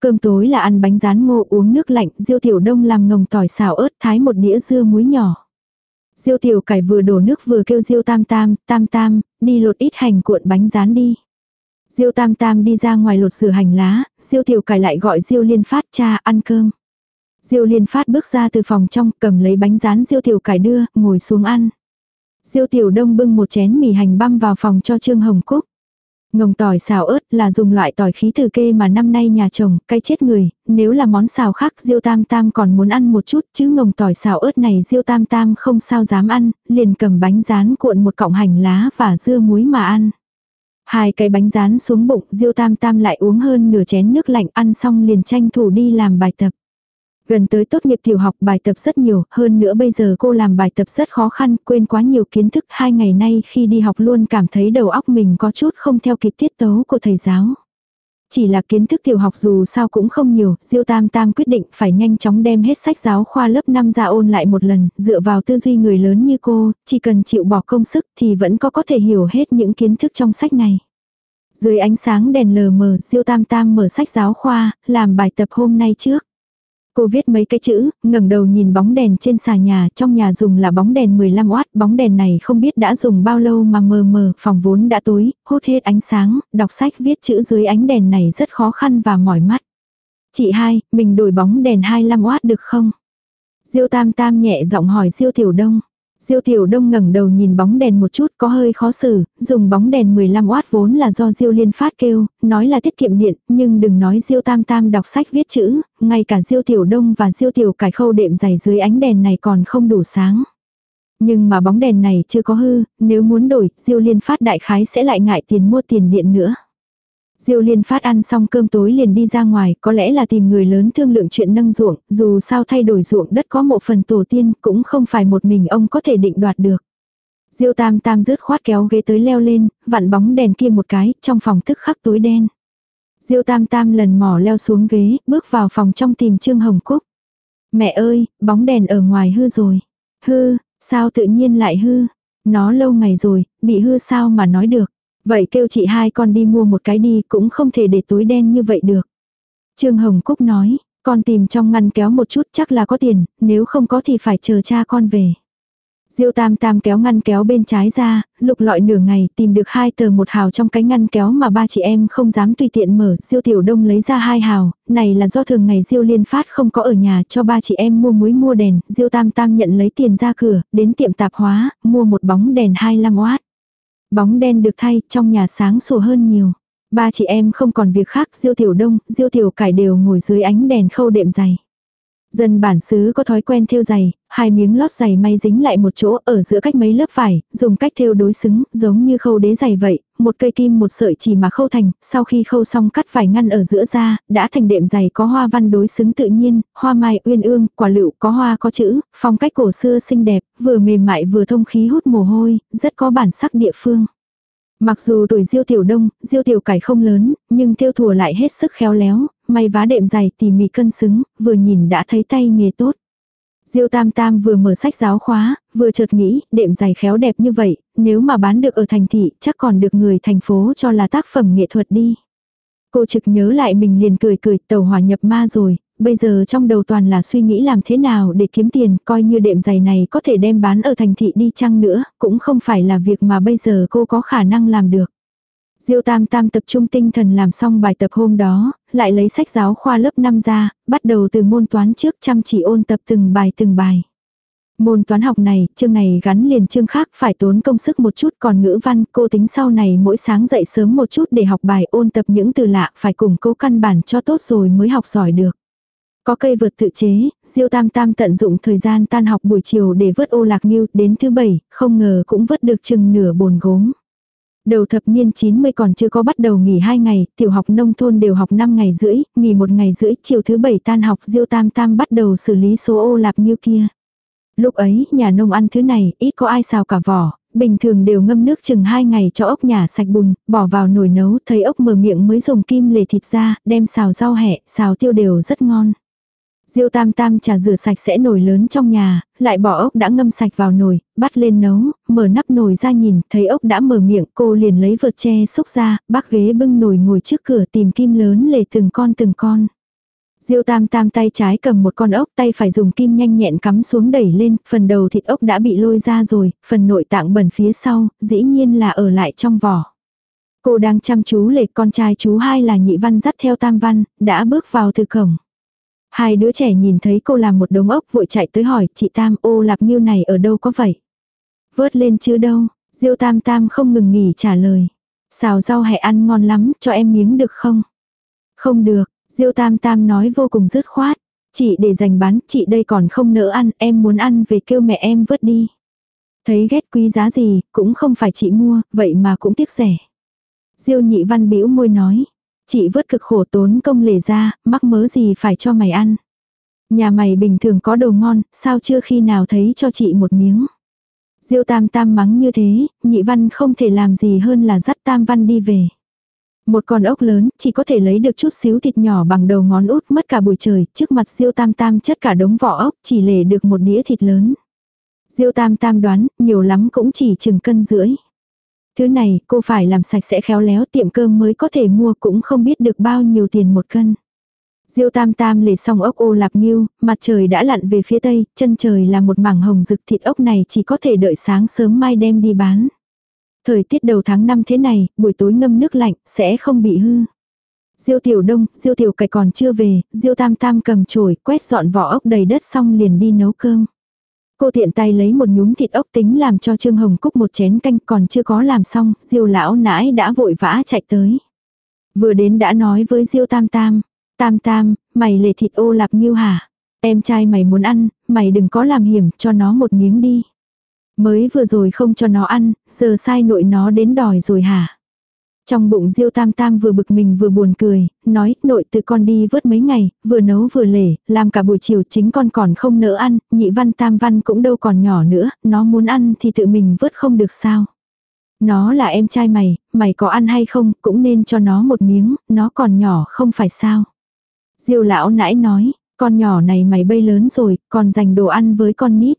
Cơm tối là ăn bánh rán ngô uống nước lạnh, Diêu Tiểu Đông làm ngồng tỏi xào ớt thái một đĩa dưa muối nhỏ. Diêu Tiểu Cải vừa đổ nước vừa kêu Diêu Tam Tam, Tam Tam, đi lột ít hành cuộn bánh rán đi. Diêu Tam Tam đi ra ngoài lột sửa hành lá, Diêu Tiểu Cải lại gọi Diêu Liên Phát cha ăn cơm. Diêu Liên Phát bước ra từ phòng trong, cầm lấy bánh rán Diêu Tiểu Cải đưa, ngồi xuống ăn. Diêu Tiểu Đông bưng một chén mì hành băm vào phòng cho Trương Hồng Cúc. Ngồng tỏi xào ớt là dùng loại tỏi khí từ kê mà năm nay nhà chồng, cay chết người, nếu là món xào khác Diêu Tam Tam còn muốn ăn một chút chứ ngồng tỏi xào ớt này Diêu Tam Tam không sao dám ăn, liền cầm bánh rán cuộn một cọng hành lá và dưa muối mà ăn. Hai cái bánh rán xuống bụng, Diêu Tam Tam lại uống hơn nửa chén nước lạnh ăn xong liền tranh thủ đi làm bài tập. Gần tới tốt nghiệp tiểu học bài tập rất nhiều, hơn nữa bây giờ cô làm bài tập rất khó khăn, quên quá nhiều kiến thức. Hai ngày nay khi đi học luôn cảm thấy đầu óc mình có chút không theo kịp tiết tấu của thầy giáo. Chỉ là kiến thức tiểu học dù sao cũng không nhiều, Diêu Tam Tam quyết định phải nhanh chóng đem hết sách giáo khoa lớp 5 ra ôn lại một lần, dựa vào tư duy người lớn như cô, chỉ cần chịu bỏ công sức thì vẫn có có thể hiểu hết những kiến thức trong sách này. Dưới ánh sáng đèn lờ mờ, Diêu Tam Tam mở sách giáo khoa, làm bài tập hôm nay trước. Cô viết mấy cái chữ, ngẩng đầu nhìn bóng đèn trên xà nhà, trong nhà dùng là bóng đèn 15W, bóng đèn này không biết đã dùng bao lâu mà mờ mờ, phòng vốn đã tối, hút hết ánh sáng, đọc sách viết chữ dưới ánh đèn này rất khó khăn và mỏi mắt. Chị hai, mình đổi bóng đèn 25W được không? Diêu Tam Tam nhẹ giọng hỏi Diêu Tiểu Đông. Diêu Tiểu Đông ngẩng đầu nhìn bóng đèn một chút có hơi khó xử, dùng bóng đèn 15W vốn là do Diêu Liên phát kêu, nói là tiết kiệm điện, nhưng đừng nói Diêu Tam Tam đọc sách viết chữ, ngay cả Diêu Tiểu Đông và Diêu Tiểu cải khâu đệm dày dưới ánh đèn này còn không đủ sáng. Nhưng mà bóng đèn này chưa có hư, nếu muốn đổi, Diêu Liên phát đại khái sẽ lại ngại tiền mua tiền điện nữa. Diêu Liên phát ăn xong cơm tối liền đi ra ngoài, có lẽ là tìm người lớn thương lượng chuyện nâng ruộng, dù sao thay đổi ruộng đất có một phần tổ tiên, cũng không phải một mình ông có thể định đoạt được. Diêu Tam Tam rứt khoát kéo ghế tới leo lên, vặn bóng đèn kia một cái, trong phòng tức khắc tối đen. Diêu Tam Tam lần mò leo xuống ghế, bước vào phòng trong tìm Trương Hồng Cúc. Mẹ ơi, bóng đèn ở ngoài hư rồi. Hư, sao tự nhiên lại hư? Nó lâu ngày rồi, bị hư sao mà nói được. Vậy kêu chị hai con đi mua một cái đi cũng không thể để tối đen như vậy được. Trương Hồng Cúc nói, con tìm trong ngăn kéo một chút chắc là có tiền, nếu không có thì phải chờ cha con về. Diêu tam tam kéo ngăn kéo bên trái ra, lục lọi nửa ngày tìm được hai tờ một hào trong cái ngăn kéo mà ba chị em không dám tùy tiện mở. Diêu tiểu đông lấy ra hai hào, này là do thường ngày Diêu liên phát không có ở nhà cho ba chị em mua muối mua đèn. Diêu tam tam nhận lấy tiền ra cửa, đến tiệm tạp hóa, mua một bóng đèn 25W. Bóng đen được thay, trong nhà sáng sủa hơn nhiều. Ba chị em không còn việc khác, Diêu Tiểu Đông, Diêu Tiểu Cải đều ngồi dưới ánh đèn khâu đệm dày. Dân bản xứ có thói quen thêu giày, hai miếng lót giày may dính lại một chỗ ở giữa cách mấy lớp vải, dùng cách thêu đối xứng, giống như khâu đế giày vậy, một cây kim một sợi chỉ mà khâu thành, sau khi khâu xong cắt vải ngăn ở giữa ra, đã thành đệm giày có hoa văn đối xứng tự nhiên, hoa mai uyên ương, quả lựu có hoa có chữ, phong cách cổ xưa xinh đẹp, vừa mềm mại vừa thông khí hút mồ hôi, rất có bản sắc địa phương. Mặc dù tuổi diêu tiểu đông, diêu tiểu cải không lớn, nhưng tiêu thùa lại hết sức khéo léo, may vá đệm dày tỉ mỉ cân xứng, vừa nhìn đã thấy tay nghề tốt. Diêu Tam Tam vừa mở sách giáo khóa, vừa chợt nghĩ, đệm dày khéo đẹp như vậy, nếu mà bán được ở thành thị, chắc còn được người thành phố cho là tác phẩm nghệ thuật đi. Cô trực nhớ lại mình liền cười cười, tàu hỏa nhập ma rồi, bây giờ trong đầu toàn là suy nghĩ làm thế nào để kiếm tiền, coi như đệm giày này có thể đem bán ở thành thị đi chăng nữa, cũng không phải là việc mà bây giờ cô có khả năng làm được. Diêu Tam Tam tập trung tinh thần làm xong bài tập hôm đó, lại lấy sách giáo khoa lớp 5 ra, bắt đầu từ môn toán trước chăm chỉ ôn tập từng bài từng bài. Môn toán học này, chương này gắn liền chương khác phải tốn công sức một chút còn ngữ văn cô tính sau này mỗi sáng dậy sớm một chút để học bài ôn tập những từ lạ phải củng cố căn bản cho tốt rồi mới học giỏi được. Có cây vượt tự chế, Diêu Tam Tam tận dụng thời gian tan học buổi chiều để vớt ô lạc nghiêu đến thứ bảy, không ngờ cũng vớt được chừng nửa bồn gốm. Đầu thập niên 90 còn chưa có bắt đầu nghỉ 2 ngày, tiểu học nông thôn đều học 5 ngày rưỡi, nghỉ một ngày rưỡi, chiều thứ bảy tan học Diêu Tam Tam bắt đầu xử lý số ô lạp như kia. Lúc ấy, nhà nông ăn thứ này, ít có ai xào cả vỏ, bình thường đều ngâm nước chừng 2 ngày cho ốc nhà sạch bùn, bỏ vào nồi nấu, thấy ốc mở miệng mới dùng kim lề thịt ra, đem xào rau hẹ, xào tiêu đều rất ngon. Diêu tam tam trà rửa sạch sẽ nồi lớn trong nhà, lại bỏ ốc đã ngâm sạch vào nồi, bắt lên nấu, mở nắp nồi ra nhìn, thấy ốc đã mở miệng, cô liền lấy vợt tre xúc ra, bác ghế bưng nồi ngồi trước cửa tìm kim lớn lề từng con từng con. Diêu tam tam tay trái cầm một con ốc tay phải dùng kim nhanh nhẹn cắm xuống đẩy lên, phần đầu thịt ốc đã bị lôi ra rồi, phần nội tạng bẩn phía sau, dĩ nhiên là ở lại trong vỏ. Cô đang chăm chú lệ con trai chú hai là nhị văn dắt theo tam văn, đã bước vào từ cổng. Hai đứa trẻ nhìn thấy cô làm một đống ốc vội chạy tới hỏi chị Tam ô lạp nhiêu này ở đâu có vậy? Vớt lên chứ đâu, Diêu Tam Tam không ngừng nghỉ trả lời. Xào rau hẹ ăn ngon lắm, cho em miếng được không? Không được, Diêu Tam Tam nói vô cùng dứt khoát. Chị để dành bán, chị đây còn không nỡ ăn, em muốn ăn về kêu mẹ em vớt đi. Thấy ghét quý giá gì, cũng không phải chị mua, vậy mà cũng tiếc rẻ. Diêu nhị văn bĩu môi nói, Chị vớt cực khổ tốn công lề ra, mắc mớ gì phải cho mày ăn. Nhà mày bình thường có đồ ngon, sao chưa khi nào thấy cho chị một miếng. Diêu tam tam mắng như thế, nhị văn không thể làm gì hơn là dắt tam văn đi về. Một con ốc lớn, chỉ có thể lấy được chút xíu thịt nhỏ bằng đầu ngón út mất cả buổi trời, trước mặt diêu tam tam chất cả đống vỏ ốc, chỉ lề được một đĩa thịt lớn. Diêu tam tam đoán, nhiều lắm cũng chỉ chừng cân rưỡi. Thứ này cô phải làm sạch sẽ khéo léo tiệm cơm mới có thể mua cũng không biết được bao nhiêu tiền một cân. Diêu tam tam lề xong ốc ô lạp nghiêu, mặt trời đã lặn về phía tây, chân trời là một mảng hồng rực thịt ốc này chỉ có thể đợi sáng sớm mai đem đi bán. Thời tiết đầu tháng 5 thế này, buổi tối ngâm nước lạnh, sẽ không bị hư. Diêu tiểu đông, diêu tiểu cải còn chưa về, diêu tam tam cầm chổi quét dọn vỏ ốc đầy đất xong liền đi nấu cơm. Cô tiện tay lấy một nhúm thịt ốc tính làm cho Trương Hồng Cúc một chén canh còn chưa có làm xong, Diêu lão nãi đã vội vã chạy tới. Vừa đến đã nói với Diêu Tam Tam, Tam Tam, mày lề thịt ô lạp nghiêu hả? Em trai mày muốn ăn, mày đừng có làm hiểm, cho nó một miếng đi. Mới vừa rồi không cho nó ăn, giờ sai nội nó đến đòi rồi hả? Trong bụng Diêu Tam Tam vừa bực mình vừa buồn cười, nói nội từ con đi vớt mấy ngày, vừa nấu vừa lể, làm cả buổi chiều chính con còn không nỡ ăn, nhị văn tam văn cũng đâu còn nhỏ nữa, nó muốn ăn thì tự mình vớt không được sao. Nó là em trai mày, mày có ăn hay không cũng nên cho nó một miếng, nó còn nhỏ không phải sao. Diêu lão nãy nói, con nhỏ này mày bay lớn rồi, còn dành đồ ăn với con nít.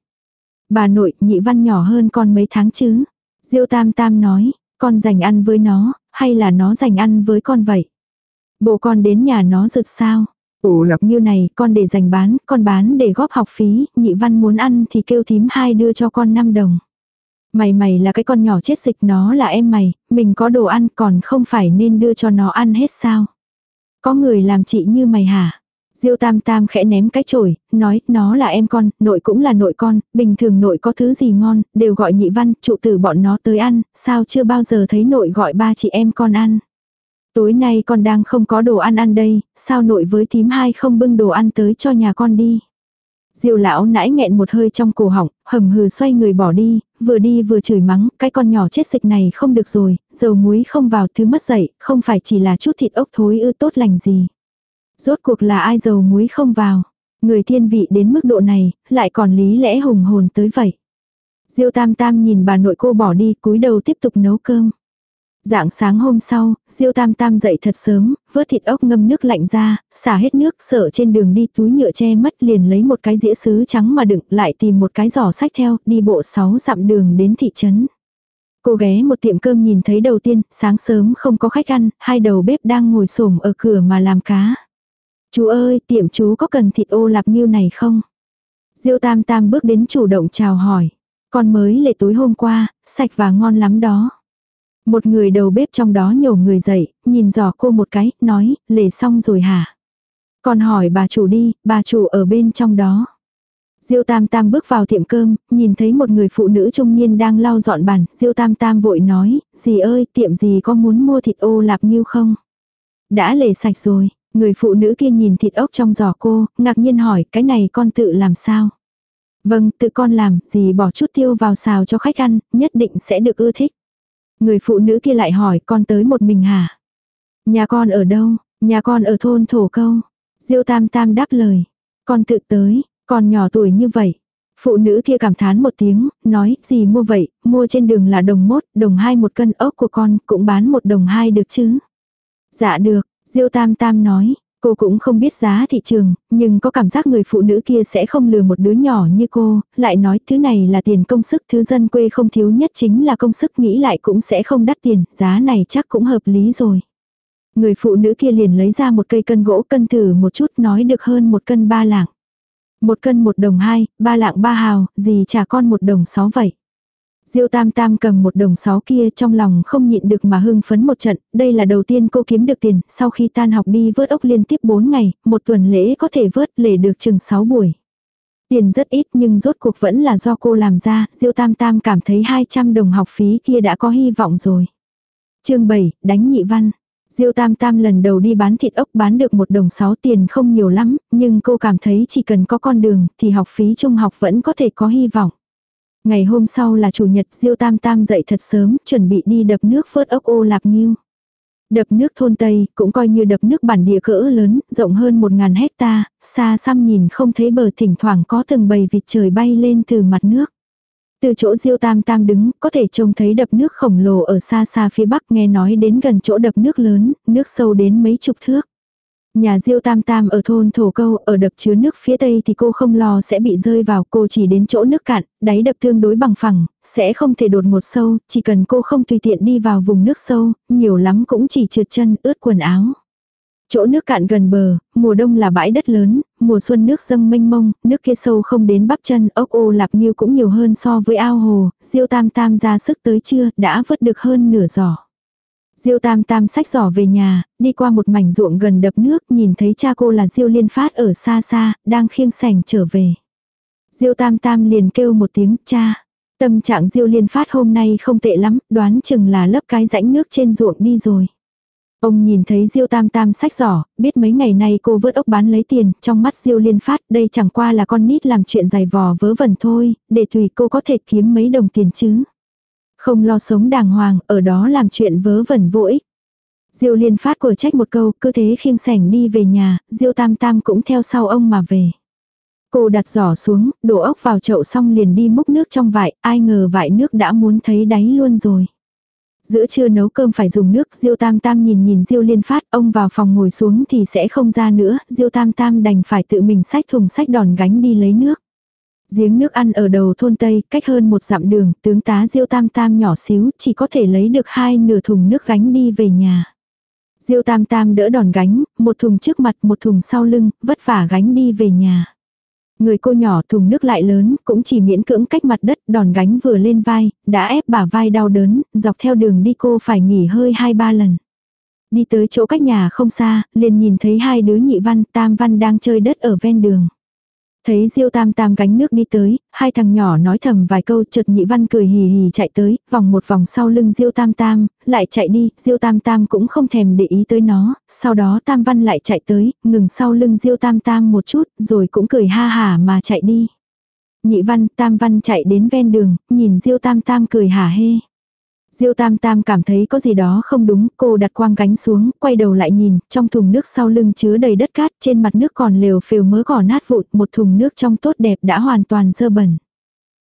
Bà nội, nhị văn nhỏ hơn con mấy tháng chứ. Diêu tam tam nói, con dành ăn với nó, hay là nó dành ăn với con vậy? Bộ con đến nhà nó rực sao? Ồ lập như này, con để dành bán, con bán để góp học phí, nhị văn muốn ăn thì kêu thím hai đưa cho con 5 đồng. Mày mày là cái con nhỏ chết dịch nó là em mày, mình có đồ ăn còn không phải nên đưa cho nó ăn hết sao? Có người làm chị như mày hả? Diêu Tam Tam khẽ ném cái chổi, nói, nó là em con, nội cũng là nội con, bình thường nội có thứ gì ngon, đều gọi nhị văn, trụ tử bọn nó tới ăn, sao chưa bao giờ thấy nội gọi ba chị em con ăn. Tối nay con đang không có đồ ăn ăn đây, sao nội với thím hai không bưng đồ ăn tới cho nhà con đi. Diêu lão nãi nghẹn một hơi trong cổ họng, hầm hừ xoay người bỏ đi, vừa đi vừa chửi mắng, cái con nhỏ chết dịch này không được rồi, dầu muối không vào thứ mất dậy, không phải chỉ là chút thịt ốc thối ư tốt lành gì. Rốt cuộc là ai dầu muối không vào. Người thiên vị đến mức độ này, lại còn lý lẽ hùng hồn tới vậy. Diêu tam tam nhìn bà nội cô bỏ đi cúi đầu tiếp tục nấu cơm. Dạng sáng hôm sau, Diêu Tam Tam dậy thật sớm, vớt thịt ốc ngâm nước lạnh ra, xả hết nước, sợ trên đường đi túi nhựa che mất liền lấy một cái dĩa sứ trắng mà đựng, lại tìm một cái giỏ sách theo, đi bộ 6 dặm đường đến thị trấn. Cô ghé một tiệm cơm nhìn thấy đầu tiên, sáng sớm không có khách ăn, hai đầu bếp đang ngồi xổm ở cửa mà làm cá. Chú ơi, tiệm chú có cần thịt ô lạp nghiêu này không? Diêu Tam Tam bước đến chủ động chào hỏi. Con mới lệ tối hôm qua, sạch và ngon lắm đó. Một người đầu bếp trong đó nhổ người dậy, nhìn dò cô một cái, nói, lề xong rồi hả? Con hỏi bà chủ đi, bà chủ ở bên trong đó. Diêu Tam Tam bước vào tiệm cơm, nhìn thấy một người phụ nữ trung niên đang lau dọn bàn, Diêu Tam Tam vội nói, dì ơi, tiệm gì có muốn mua thịt ô lạp nhiêu không? Đã lề sạch rồi, người phụ nữ kia nhìn thịt ốc trong giỏ cô, ngạc nhiên hỏi, cái này con tự làm sao? Vâng, tự con làm, gì bỏ chút tiêu vào xào cho khách ăn, nhất định sẽ được ưa thích. Người phụ nữ kia lại hỏi con tới một mình hả? Nhà con ở đâu? Nhà con ở thôn thổ câu. Diêu tam tam đáp lời. Con tự tới, con nhỏ tuổi như vậy. Phụ nữ kia cảm thán một tiếng, nói, gì mua vậy, mua trên đường là đồng mốt, đồng hai một cân ốc của con, cũng bán một đồng hai được chứ. Dạ được, Diêu tam tam nói, Cô cũng không biết giá thị trường, nhưng có cảm giác người phụ nữ kia sẽ không lừa một đứa nhỏ như cô, lại nói thứ này là tiền công sức thứ dân quê không thiếu nhất chính là công sức nghĩ lại cũng sẽ không đắt tiền, giá này chắc cũng hợp lý rồi. Người phụ nữ kia liền lấy ra một cây cân gỗ cân thử một chút nói được hơn một cân ba lạng. Một cân một đồng hai, ba lạng ba hào, gì trả con một đồng sáu vậy. Diêu Tam Tam cầm một đồng sáu kia trong lòng không nhịn được mà hưng phấn một trận, đây là đầu tiên cô kiếm được tiền, sau khi tan học đi vớt ốc liên tiếp 4 ngày, một tuần lễ có thể vớt lễ được chừng 6 buổi. Tiền rất ít nhưng rốt cuộc vẫn là do cô làm ra, Diêu Tam Tam cảm thấy 200 đồng học phí kia đã có hy vọng rồi. chương 7, đánh nhị văn. Diêu Tam Tam lần đầu đi bán thịt ốc bán được một đồng sáu tiền không nhiều lắm, nhưng cô cảm thấy chỉ cần có con đường thì học phí trung học vẫn có thể có hy vọng. Ngày hôm sau là chủ nhật Diêu Tam Tam dậy thật sớm, chuẩn bị đi đập nước phớt ốc ô lạp nghiêu. Đập nước thôn Tây, cũng coi như đập nước bản địa cỡ lớn, rộng hơn một ngàn hecta, xa xăm nhìn không thấy bờ thỉnh thoảng có từng bầy vịt trời bay lên từ mặt nước. Từ chỗ Diêu Tam Tam đứng, có thể trông thấy đập nước khổng lồ ở xa xa phía bắc nghe nói đến gần chỗ đập nước lớn, nước sâu đến mấy chục thước. Nhà Diêu Tam Tam ở thôn Thổ Câu, ở đập chứa nước phía tây thì cô không lo sẽ bị rơi vào, cô chỉ đến chỗ nước cạn, đáy đập tương đối bằng phẳng, sẽ không thể đột ngột sâu, chỉ cần cô không tùy tiện đi vào vùng nước sâu, nhiều lắm cũng chỉ trượt chân, ướt quần áo. Chỗ nước cạn gần bờ, mùa đông là bãi đất lớn, mùa xuân nước dâng mênh mông, nước kia sâu không đến bắp chân, ốc ô lạp nhiêu cũng nhiều hơn so với ao hồ, Diêu Tam Tam ra sức tới chưa, đã vớt được hơn nửa giỏ. Diêu Tam Tam sách giỏ về nhà, đi qua một mảnh ruộng gần đập nước, nhìn thấy cha cô là Diêu Liên Phát ở xa xa, đang khiêng sành trở về. Diêu tam tam liền kêu một tiếng cha. Tâm trạng Diêu liên phát hôm nay không tệ lắm, đoán chừng là lấp cái rãnh nước trên ruộng đi rồi. Ông nhìn thấy Diêu Tam Tam sách giỏ, biết mấy ngày nay cô vớt ốc bán lấy tiền, trong mắt Diêu Liên Phát đây chẳng qua là con nít làm chuyện dài vò vớ vẩn thôi, để tùy cô có thể kiếm mấy đồng tiền chứ. Không lo sống đàng hoàng, ở đó làm chuyện vớ vẩn vô ích. Diêu Liên Phát của trách một câu, cứ thế khiêng sảnh đi về nhà, Diêu Tam Tam cũng theo sau ông mà về. Cô đặt giỏ xuống, đổ ốc vào chậu xong liền đi múc nước trong vại, ai ngờ vại nước đã muốn thấy đáy luôn rồi. Giữa trưa nấu cơm phải dùng nước, Diêu Tam Tam nhìn nhìn Diêu Liên Phát, ông vào phòng ngồi xuống thì sẽ không ra nữa, Diêu Tam Tam đành phải tự mình xách thùng sách đòn gánh đi lấy nước. Giếng nước ăn ở đầu thôn Tây, cách hơn một dặm đường, tướng tá Diêu Tam Tam nhỏ xíu, chỉ có thể lấy được hai nửa thùng nước gánh đi về nhà. Diêu Tam Tam đỡ đòn gánh, một thùng trước mặt một thùng sau lưng, vất vả gánh đi về nhà. Người cô nhỏ thùng nước lại lớn, cũng chỉ miễn cưỡng cách mặt đất, đòn gánh vừa lên vai, đã ép bả vai đau đớn, dọc theo đường đi cô phải nghỉ hơi hai ba lần. Đi tới chỗ cách nhà không xa, liền nhìn thấy hai đứa nhị văn, tam văn đang chơi đất ở ven đường. Thấy Diêu Tam Tam gánh nước đi tới, hai thằng nhỏ nói thầm vài câu chợt nhị văn cười hì hì chạy tới, vòng một vòng sau lưng Diêu Tam Tam, lại chạy đi, Diêu Tam Tam cũng không thèm để ý tới nó, sau đó Tam Văn lại chạy tới, ngừng sau lưng Diêu Tam Tam một chút, rồi cũng cười ha hả mà chạy đi. Nhị văn, Tam Văn chạy đến ven đường, nhìn Diêu Tam Tam cười hả hê. Diêu Tam Tam cảm thấy có gì đó không đúng, cô đặt quang gánh xuống, quay đầu lại nhìn, trong thùng nước sau lưng chứa đầy đất cát, trên mặt nước còn lều phều mớ cỏ nát vụn, một thùng nước trong tốt đẹp đã hoàn toàn dơ bẩn.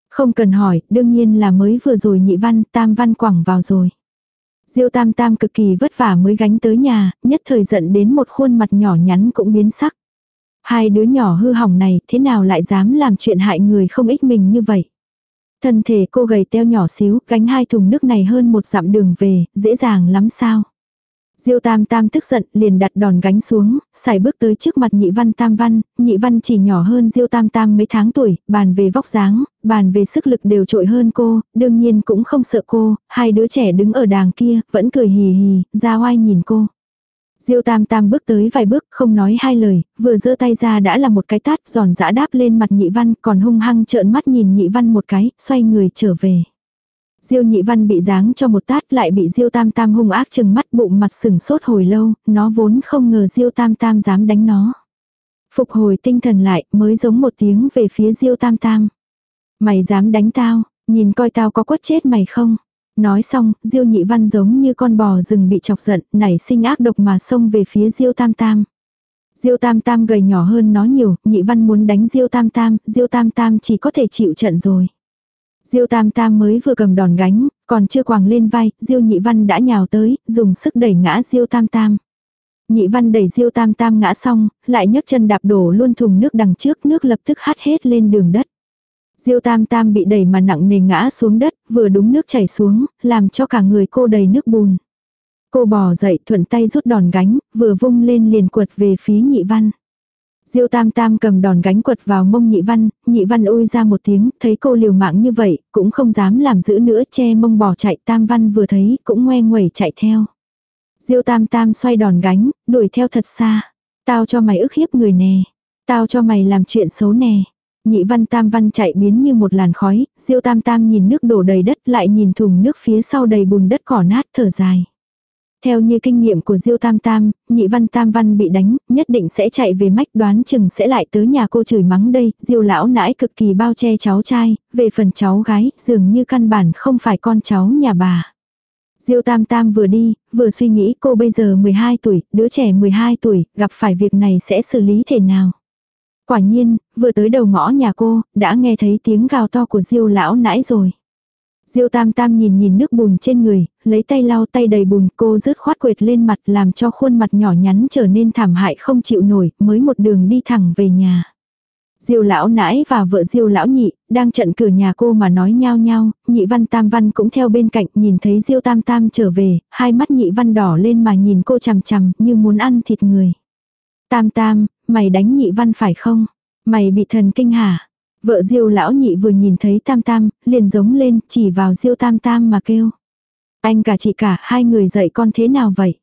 Không cần hỏi, đương nhiên là mới vừa rồi nhị văn, tam văn quẳng vào rồi. Diêu Tam Tam cực kỳ vất vả mới gánh tới nhà, nhất thời giận đến một khuôn mặt nhỏ nhắn cũng biến sắc. Hai đứa nhỏ hư hỏng này thế nào lại dám làm chuyện hại người không ích mình như vậy. Thân thể cô gầy teo nhỏ xíu, gánh hai thùng nước này hơn một dặm đường về, dễ dàng lắm sao. Diêu tam tam tức giận, liền đặt đòn gánh xuống, xài bước tới trước mặt nhị văn tam văn, nhị văn chỉ nhỏ hơn diêu tam tam mấy tháng tuổi, bàn về vóc dáng, bàn về sức lực đều trội hơn cô, đương nhiên cũng không sợ cô, hai đứa trẻ đứng ở đàng kia, vẫn cười hì hì, ra oai nhìn cô. Diêu tam tam bước tới vài bước không nói hai lời, vừa giơ tay ra đã là một cái tát giòn giã đáp lên mặt nhị văn còn hung hăng trợn mắt nhìn nhị văn một cái, xoay người trở về. Diêu nhị văn bị giáng cho một tát lại bị diêu tam tam hung ác chừng mắt bụng mặt sừng sốt hồi lâu, nó vốn không ngờ diêu tam tam dám đánh nó. Phục hồi tinh thần lại mới giống một tiếng về phía diêu tam tam. Mày dám đánh tao, nhìn coi tao có quất chết mày không? Nói xong, Diêu Nhị Văn giống như con bò rừng bị chọc giận, nảy sinh ác độc mà xông về phía Diêu Tam Tam. Diêu Tam Tam gầy nhỏ hơn nó nhiều, Nhị Văn muốn đánh Diêu Tam Tam, Diêu Tam Tam chỉ có thể chịu trận rồi. Diêu Tam Tam mới vừa cầm đòn gánh, còn chưa quàng lên vai, Diêu Nhị Văn đã nhào tới, dùng sức đẩy ngã Diêu Tam Tam. Nhị Văn đẩy Diêu Tam Tam ngã xong, lại nhấc chân đạp đổ luôn thùng nước đằng trước, nước lập tức hắt hết lên đường đất. Diêu tam tam bị đẩy mà nặng nề ngã xuống đất, vừa đúng nước chảy xuống, làm cho cả người cô đầy nước bùn. Cô bò dậy thuận tay rút đòn gánh, vừa vung lên liền quật về phía nhị văn. Diêu tam tam cầm đòn gánh quật vào mông nhị văn, nhị văn ôi ra một tiếng, thấy cô liều mạng như vậy, cũng không dám làm giữ nữa che mông bò chạy tam văn vừa thấy, cũng ngoe nguẩy chạy theo. Diêu tam tam xoay đòn gánh, đuổi theo thật xa. Tao cho mày ức hiếp người nè. Tao cho mày làm chuyện xấu nè. Nhị văn tam văn chạy biến như một làn khói, diêu tam tam nhìn nước đổ đầy đất lại nhìn thùng nước phía sau đầy bùn đất cỏ nát thở dài. Theo như kinh nghiệm của Diêu Tam Tam, nhị văn tam văn bị đánh, nhất định sẽ chạy về mách đoán chừng sẽ lại tới nhà cô chửi mắng đây, Diêu lão nãi cực kỳ bao che cháu trai, về phần cháu gái, dường như căn bản không phải con cháu nhà bà. Diêu Tam Tam vừa đi, vừa suy nghĩ cô bây giờ 12 tuổi, đứa trẻ 12 tuổi, gặp phải việc này sẽ xử lý thế nào. Quả nhiên, vừa tới đầu ngõ nhà cô, đã nghe thấy tiếng gào to của Diêu lão nãi rồi. Diêu tam tam nhìn nhìn nước bùn trên người, lấy tay lau tay đầy bùn cô rứt khoát quệt lên mặt làm cho khuôn mặt nhỏ nhắn trở nên thảm hại không chịu nổi, mới một đường đi thẳng về nhà. Diêu lão nãi và vợ Diêu lão nhị, đang trận cửa nhà cô mà nói nhao nhao, nhị văn tam văn cũng theo bên cạnh nhìn thấy Diêu tam tam trở về, hai mắt nhị văn đỏ lên mà nhìn cô chằm chằm như muốn ăn thịt người. Tam tam, mày đánh nhị văn phải không? Mày bị thần kinh hả? Vợ diêu lão nhị vừa nhìn thấy tam tam, liền giống lên, chỉ vào diêu tam tam mà kêu. Anh cả chị cả, hai người dạy con thế nào vậy?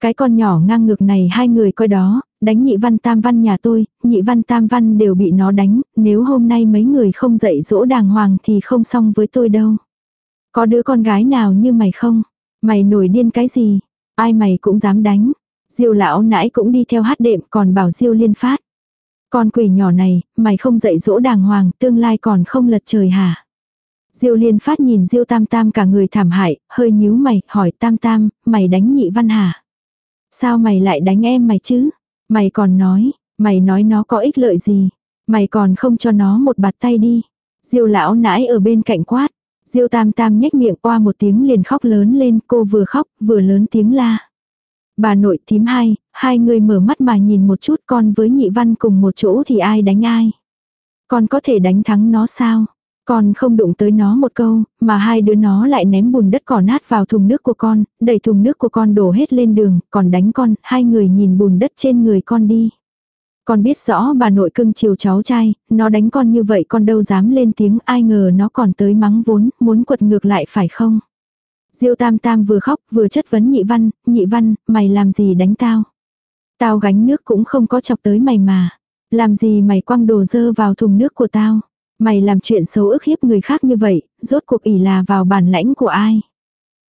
Cái con nhỏ ngang ngược này hai người coi đó, đánh nhị văn tam văn nhà tôi, nhị văn tam văn đều bị nó đánh, nếu hôm nay mấy người không dạy dỗ đàng hoàng thì không xong với tôi đâu. Có đứa con gái nào như mày không? Mày nổi điên cái gì? Ai mày cũng dám đánh. Diêu lão nãi cũng đi theo hát đệm còn bảo Diêu liên phát. Con quỷ nhỏ này, mày không dạy dỗ đàng hoàng, tương lai còn không lật trời hả? Diêu liên phát nhìn Diêu tam tam cả người thảm hại, hơi nhíu mày, hỏi tam tam, mày đánh nhị văn hả? Sao mày lại đánh em mày chứ? Mày còn nói, mày nói nó có ích lợi gì? Mày còn không cho nó một bạt tay đi. Diêu lão nãi ở bên cạnh quát. Diêu tam tam nhếch miệng qua một tiếng liền khóc lớn lên, cô vừa khóc, vừa lớn tiếng la. Bà nội thím hai, hai người mở mắt mà nhìn một chút con với nhị văn cùng một chỗ thì ai đánh ai. Con có thể đánh thắng nó sao? Con không đụng tới nó một câu, mà hai đứa nó lại ném bùn đất cỏ nát vào thùng nước của con, đẩy thùng nước của con đổ hết lên đường, còn đánh con, hai người nhìn bùn đất trên người con đi. Con biết rõ bà nội cưng chiều cháu trai, nó đánh con như vậy con đâu dám lên tiếng ai ngờ nó còn tới mắng vốn, muốn quật ngược lại phải không? Diêu tam tam vừa khóc vừa chất vấn nhị văn, nhị văn, mày làm gì đánh tao? Tao gánh nước cũng không có chọc tới mày mà. Làm gì mày quăng đồ dơ vào thùng nước của tao? Mày làm chuyện xấu ức hiếp người khác như vậy, rốt cuộc ỉ là vào bản lãnh của ai?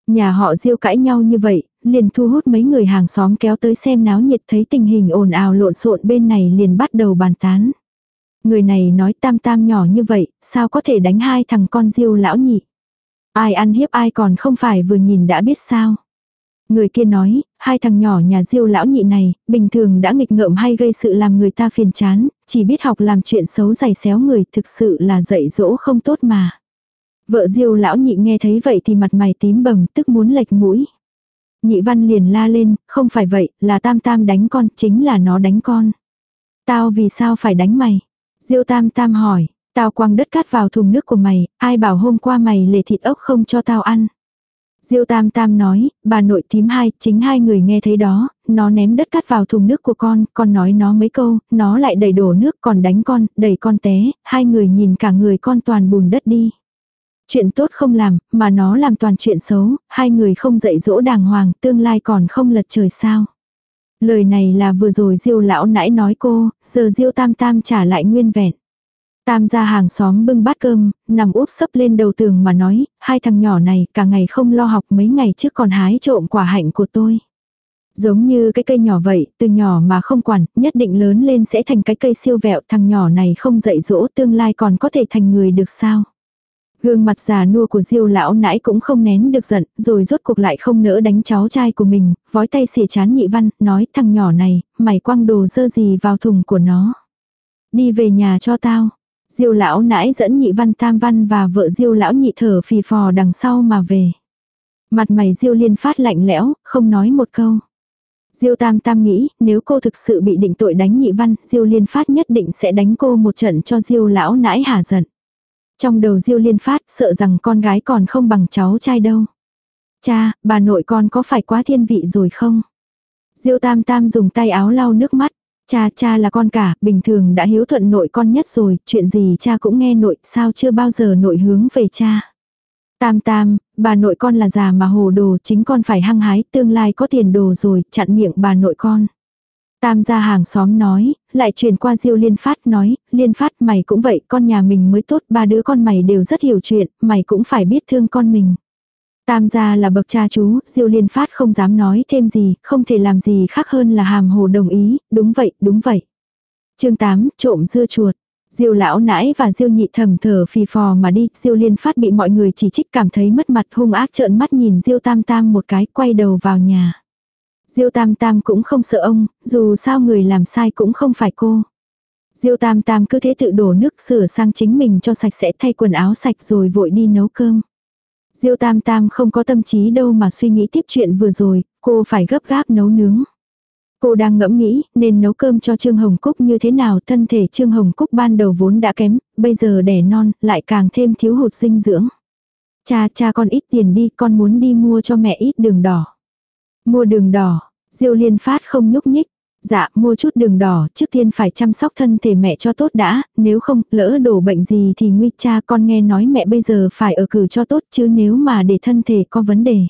Nhà họ diêu cãi nhau như vậy, liền thu hút mấy người hàng xóm kéo tới xem náo nhiệt thấy tình hình ồn ào lộn xộn bên này liền bắt đầu bàn tán. Người này nói tam tam nhỏ như vậy, sao có thể đánh hai thằng con diêu lão nhị? Ai ăn hiếp ai còn không phải vừa nhìn đã biết sao? Người kia nói, hai thằng nhỏ nhà diêu lão nhị này, bình thường đã nghịch ngợm hay gây sự làm người ta phiền chán, chỉ biết học làm chuyện xấu giày xéo người thực sự là dạy dỗ không tốt mà. Vợ diêu lão nhị nghe thấy vậy thì mặt mày tím bầm tức muốn lệch mũi. Nhị văn liền la lên, không phải vậy, là tam tam đánh con, chính là nó đánh con. Tao vì sao phải đánh mày? Diêu tam tam hỏi, tao quăng đất cát vào thùng nước của mày, ai bảo hôm qua mày lề thịt ốc không cho tao ăn. Diêu Tam Tam nói, bà nội thím hai, chính hai người nghe thấy đó, nó ném đất cát vào thùng nước của con, con nói nó mấy câu, nó lại đẩy đổ nước còn đánh con, đẩy con té, hai người nhìn cả người con toàn bùn đất đi. Chuyện tốt không làm, mà nó làm toàn chuyện xấu, hai người không dạy dỗ đàng hoàng, tương lai còn không lật trời sao. Lời này là vừa rồi Diêu lão nãy nói cô, giờ Diêu Tam Tam trả lại nguyên vẹn. Tam gia hàng xóm bưng bát cơm, nằm úp sấp lên đầu tường mà nói, hai thằng nhỏ này cả ngày không lo học mấy ngày trước còn hái trộm quả hạnh của tôi. Giống như cái cây nhỏ vậy, từ nhỏ mà không quản, nhất định lớn lên sẽ thành cái cây siêu vẹo, thằng nhỏ này không dạy dỗ tương lai còn có thể thành người được sao. Gương mặt già nua của diêu lão nãy cũng không nén được giận, rồi rốt cuộc lại không nỡ đánh cháu trai của mình, vói tay xỉa chán nhị văn, nói thằng nhỏ này, mày quăng đồ dơ gì vào thùng của nó. Đi về nhà cho tao. Diêu lão nãi dẫn nhị văn tam văn và vợ diêu lão nhị thở phì phò đằng sau mà về. Mặt mày diêu liên phát lạnh lẽo, không nói một câu. Diêu tam tam nghĩ, nếu cô thực sự bị định tội đánh nhị văn, diêu liên phát nhất định sẽ đánh cô một trận cho diêu lão nãi hả giận. Trong đầu diêu liên phát sợ rằng con gái còn không bằng cháu trai đâu. Cha, bà nội con có phải quá thiên vị rồi không? Diêu tam tam dùng tay áo lau nước mắt. Cha cha là con cả, bình thường đã hiếu thuận nội con nhất rồi, chuyện gì cha cũng nghe nội, sao chưa bao giờ nội hướng về cha. Tam tam, bà nội con là già mà hồ đồ, chính con phải hăng hái, tương lai có tiền đồ rồi, chặn miệng bà nội con. Tam gia hàng xóm nói, lại truyền qua diêu liên phát nói, liên phát mày cũng vậy, con nhà mình mới tốt, ba đứa con mày đều rất hiểu chuyện, mày cũng phải biết thương con mình. Tam gia là bậc cha chú, Diêu Liên Phát không dám nói thêm gì, không thể làm gì khác hơn là hàm hồ đồng ý, đúng vậy, đúng vậy. chương 8, trộm dưa chuột. Diêu lão nãi và Diêu nhị thầm thở phì phò mà đi, Diêu Liên Phát bị mọi người chỉ trích cảm thấy mất mặt hung ác trợn mắt nhìn Diêu Tam Tam một cái, quay đầu vào nhà. Diêu Tam Tam cũng không sợ ông, dù sao người làm sai cũng không phải cô. Diêu Tam Tam cứ thế tự đổ nước sửa sang chính mình cho sạch sẽ thay quần áo sạch rồi vội đi nấu cơm. Diêu Tam Tam không có tâm trí đâu mà suy nghĩ tiếp chuyện vừa rồi, cô phải gấp gáp nấu nướng. Cô đang ngẫm nghĩ nên nấu cơm cho Trương Hồng Cúc như thế nào thân thể Trương Hồng Cúc ban đầu vốn đã kém, bây giờ đẻ non lại càng thêm thiếu hụt dinh dưỡng. Cha cha con ít tiền đi con muốn đi mua cho mẹ ít đường đỏ. Mua đường đỏ, Diêu Liên Phát không nhúc nhích, Dạ, mua chút đường đỏ, trước tiên phải chăm sóc thân thể mẹ cho tốt đã, nếu không, lỡ đổ bệnh gì thì nguy cha con nghe nói mẹ bây giờ phải ở cử cho tốt chứ nếu mà để thân thể có vấn đề.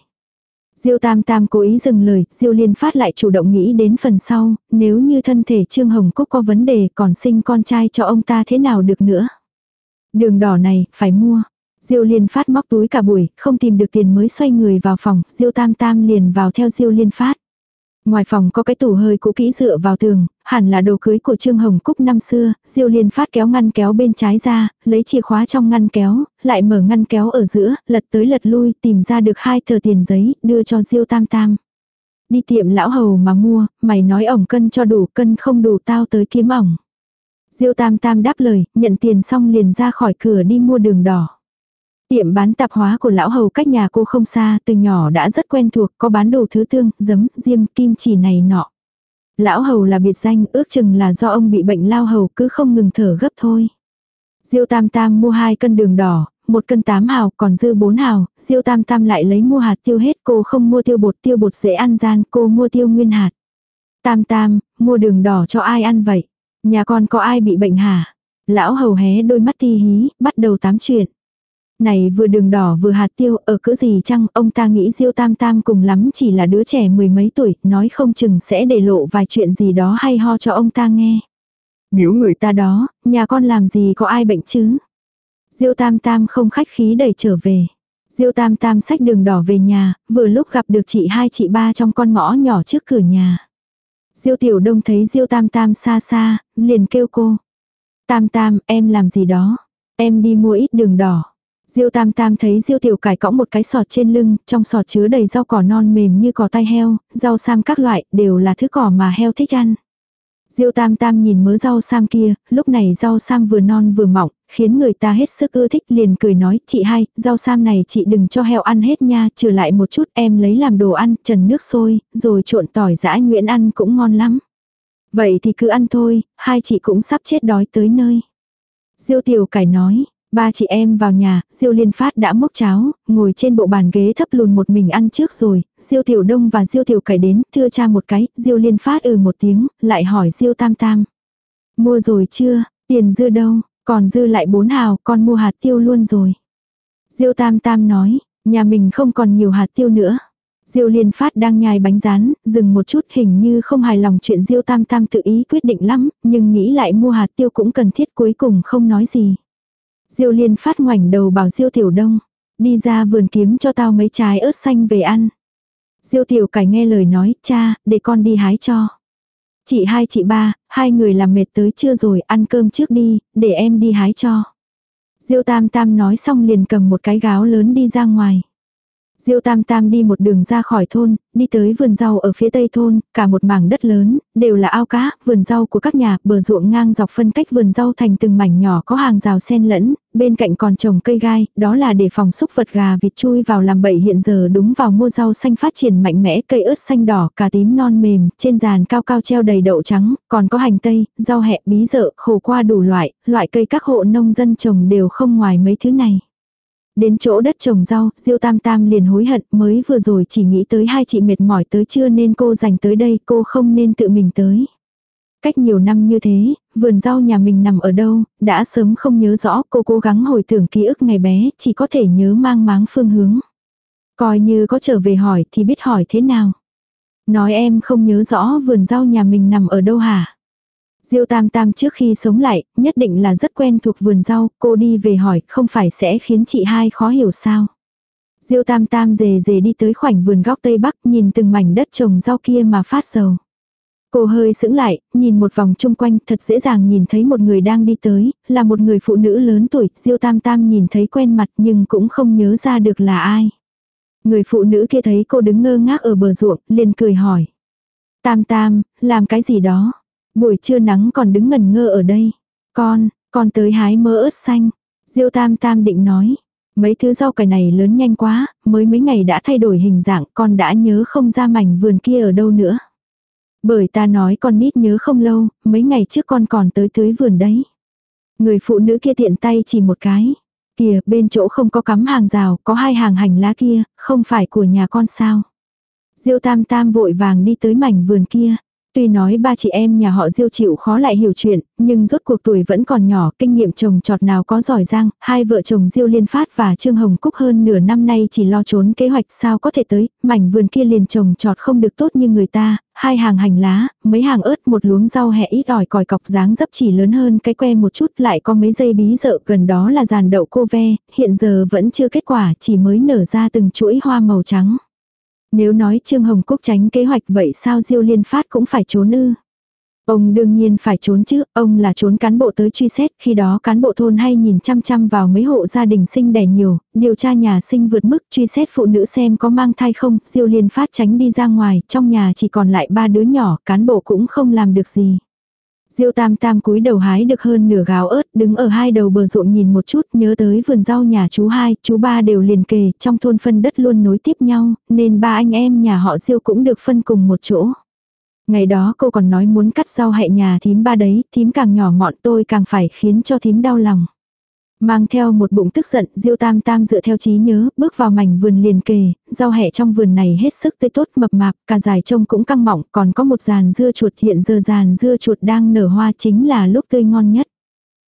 Diêu Tam Tam cố ý dừng lời, Diêu Liên Phát lại chủ động nghĩ đến phần sau, nếu như thân thể Trương Hồng Cúc có vấn đề còn sinh con trai cho ông ta thế nào được nữa. Đường đỏ này, phải mua. Diêu Liên Phát móc túi cả buổi, không tìm được tiền mới xoay người vào phòng, Diêu Tam Tam liền vào theo Diêu Liên Phát. Ngoài phòng có cái tủ hơi cũ kỹ dựa vào tường, hẳn là đồ cưới của Trương Hồng Cúc năm xưa, Diêu Liên Phát kéo ngăn kéo bên trái ra, lấy chìa khóa trong ngăn kéo, lại mở ngăn kéo ở giữa, lật tới lật lui, tìm ra được hai tờ tiền giấy, đưa cho Diêu Tam Tam. Đi tiệm lão hầu mà mua, mày nói ổng cân cho đủ, cân không đủ tao tới kiếm ổng. Diêu Tam Tam đáp lời, nhận tiền xong liền ra khỏi cửa đi mua đường đỏ. Tiệm bán tạp hóa của lão hầu cách nhà cô không xa, từ nhỏ đã rất quen thuộc, có bán đồ thứ tương, giấm, diêm, kim chỉ này nọ. Lão hầu là biệt danh, ước chừng là do ông bị bệnh lao hầu cứ không ngừng thở gấp thôi. Diêu Tam Tam mua hai cân đường đỏ, một cân tám hào, còn dư bốn hào, Diêu Tam Tam lại lấy mua hạt tiêu hết, cô không mua tiêu bột, tiêu bột dễ ăn gian, cô mua tiêu nguyên hạt. Tam Tam, mua đường đỏ cho ai ăn vậy? Nhà con có ai bị bệnh hả? Lão hầu hé đôi mắt ti hí, bắt đầu tám chuyện. Này vừa đường đỏ vừa hạt tiêu, ở cỡ gì chăng, ông ta nghĩ Diêu Tam Tam cùng lắm chỉ là đứa trẻ mười mấy tuổi, nói không chừng sẽ để lộ vài chuyện gì đó hay ho cho ông ta nghe. Nếu người ta đó, nhà con làm gì có ai bệnh chứ? Diêu Tam Tam không khách khí đẩy trở về. Diêu Tam Tam xách đường đỏ về nhà, vừa lúc gặp được chị hai chị ba trong con ngõ nhỏ trước cửa nhà. Diêu Tiểu Đông thấy Diêu Tam Tam xa xa, liền kêu cô. Tam Tam, em làm gì đó? Em đi mua ít đường đỏ. Diêu Tam Tam thấy Diêu Tiểu Cải cõng một cái sọt trên lưng, trong sọt chứa đầy rau cỏ non mềm như cỏ tai heo, rau sam các loại, đều là thứ cỏ mà heo thích ăn. Diêu Tam Tam nhìn mớ rau sam kia, lúc này rau sam vừa non vừa mỏng, khiến người ta hết sức ưa thích liền cười nói, chị hai, rau sam này chị đừng cho heo ăn hết nha, trừ lại một chút em lấy làm đồ ăn, trần nước sôi, rồi trộn tỏi giã nguyễn ăn cũng ngon lắm. Vậy thì cứ ăn thôi, hai chị cũng sắp chết đói tới nơi. Diêu Tiểu Cải nói, Ba chị em vào nhà, Diêu Liên Phát đã mốc cháo, ngồi trên bộ bàn ghế thấp lùn một mình ăn trước rồi, Diêu Tiểu Đông và Diêu Tiểu Cải đến, thưa cha một cái, Diêu Liên Phát ừ một tiếng, lại hỏi Diêu Tam Tam. Mua rồi chưa, tiền dư đâu, còn dư lại bốn hào, con mua hạt tiêu luôn rồi. Diêu Tam Tam nói, nhà mình không còn nhiều hạt tiêu nữa. Diêu Liên Phát đang nhai bánh rán, dừng một chút hình như không hài lòng chuyện Diêu Tam Tam tự ý quyết định lắm, nhưng nghĩ lại mua hạt tiêu cũng cần thiết cuối cùng không nói gì. Diêu liên phát ngoảnh đầu bảo Diêu tiểu đông. Đi ra vườn kiếm cho tao mấy trái ớt xanh về ăn. Diêu tiểu cải nghe lời nói, cha, để con đi hái cho. Chị hai chị ba, hai người làm mệt tới chưa rồi, ăn cơm trước đi, để em đi hái cho. Diêu tam tam nói xong liền cầm một cái gáo lớn đi ra ngoài. Diêu Tam Tam đi một đường ra khỏi thôn, đi tới vườn rau ở phía tây thôn, cả một mảng đất lớn, đều là ao cá, vườn rau của các nhà, bờ ruộng ngang dọc phân cách vườn rau thành từng mảnh nhỏ có hàng rào sen lẫn, bên cạnh còn trồng cây gai, đó là để phòng súc vật gà vịt chui vào làm bậy hiện giờ đúng vào mua rau xanh phát triển mạnh mẽ, cây ớt xanh đỏ, cà tím non mềm, trên giàn cao cao treo đầy đậu trắng, còn có hành tây, rau hẹ, bí dợ, khổ qua đủ loại, loại cây các hộ nông dân trồng đều không ngoài mấy thứ này. Đến chỗ đất trồng rau, Diêu Tam Tam liền hối hận, mới vừa rồi chỉ nghĩ tới hai chị mệt mỏi tới chưa nên cô dành tới đây, cô không nên tự mình tới. Cách nhiều năm như thế, vườn rau nhà mình nằm ở đâu, đã sớm không nhớ rõ, cô cố gắng hồi tưởng ký ức ngày bé, chỉ có thể nhớ mang máng phương hướng. Coi như có trở về hỏi thì biết hỏi thế nào. Nói em không nhớ rõ vườn rau nhà mình nằm ở đâu hả? Diêu Tam Tam trước khi sống lại, nhất định là rất quen thuộc vườn rau, cô đi về hỏi, không phải sẽ khiến chị hai khó hiểu sao. Diêu Tam Tam dề dề đi tới khoảnh vườn góc tây bắc, nhìn từng mảnh đất trồng rau kia mà phát sầu. Cô hơi sững lại, nhìn một vòng chung quanh, thật dễ dàng nhìn thấy một người đang đi tới, là một người phụ nữ lớn tuổi, Diêu Tam Tam nhìn thấy quen mặt nhưng cũng không nhớ ra được là ai. Người phụ nữ kia thấy cô đứng ngơ ngác ở bờ ruộng, liền cười hỏi. Tam Tam, làm cái gì đó? Buổi trưa nắng còn đứng ngần ngơ ở đây. Con, con tới hái mỡ ớt xanh. Diêu tam tam định nói. Mấy thứ rau cải này lớn nhanh quá, mới mấy ngày đã thay đổi hình dạng, con đã nhớ không ra mảnh vườn kia ở đâu nữa. Bởi ta nói con nít nhớ không lâu, mấy ngày trước con còn tới tưới vườn đấy. Người phụ nữ kia tiện tay chỉ một cái. Kìa, bên chỗ không có cắm hàng rào, có hai hàng hành lá kia, không phải của nhà con sao. Diêu tam tam vội vàng đi tới mảnh vườn kia. Tuy nói ba chị em nhà họ Diêu chịu khó lại hiểu chuyện, nhưng rốt cuộc tuổi vẫn còn nhỏ, kinh nghiệm chồng trọt nào có giỏi giang, hai vợ chồng Diêu Liên Phát và Trương Hồng Cúc hơn nửa năm nay chỉ lo trốn kế hoạch sao có thể tới, mảnh vườn kia liền trồng trọt không được tốt như người ta, hai hàng hành lá, mấy hàng ớt, một luống rau hẹ ít ỏi còi cọc dáng dấp chỉ lớn hơn cái que một chút lại có mấy dây bí dợ gần đó là giàn đậu cô ve, hiện giờ vẫn chưa kết quả, chỉ mới nở ra từng chuỗi hoa màu trắng. Nếu nói Trương Hồng Cúc tránh kế hoạch vậy sao Diêu Liên Phát cũng phải trốn ư? Ông đương nhiên phải trốn chứ, ông là trốn cán bộ tới truy xét, khi đó cán bộ thôn hay nhìn chăm chăm vào mấy hộ gia đình sinh đẻ nhiều, điều tra nhà sinh vượt mức, truy xét phụ nữ xem có mang thai không, Diêu Liên Phát tránh đi ra ngoài, trong nhà chỉ còn lại ba đứa nhỏ, cán bộ cũng không làm được gì. Diêu tam tam cúi đầu hái được hơn nửa gáo ớt, đứng ở hai đầu bờ ruộng nhìn một chút, nhớ tới vườn rau nhà chú hai, chú ba đều liền kề, trong thôn phân đất luôn nối tiếp nhau, nên ba anh em nhà họ Diêu cũng được phân cùng một chỗ. Ngày đó cô còn nói muốn cắt rau hẹ nhà thím ba đấy, thím càng nhỏ mọn tôi càng phải khiến cho thím đau lòng. Mang theo một bụng tức giận, Diêu Tam Tam dựa theo trí nhớ, bước vào mảnh vườn liền kề, rau hẹ trong vườn này hết sức tươi tốt mập mạp, cả dài trông cũng căng mọng, còn có một dàn dưa chuột hiện giờ dàn dưa chuột đang nở hoa chính là lúc tươi ngon nhất.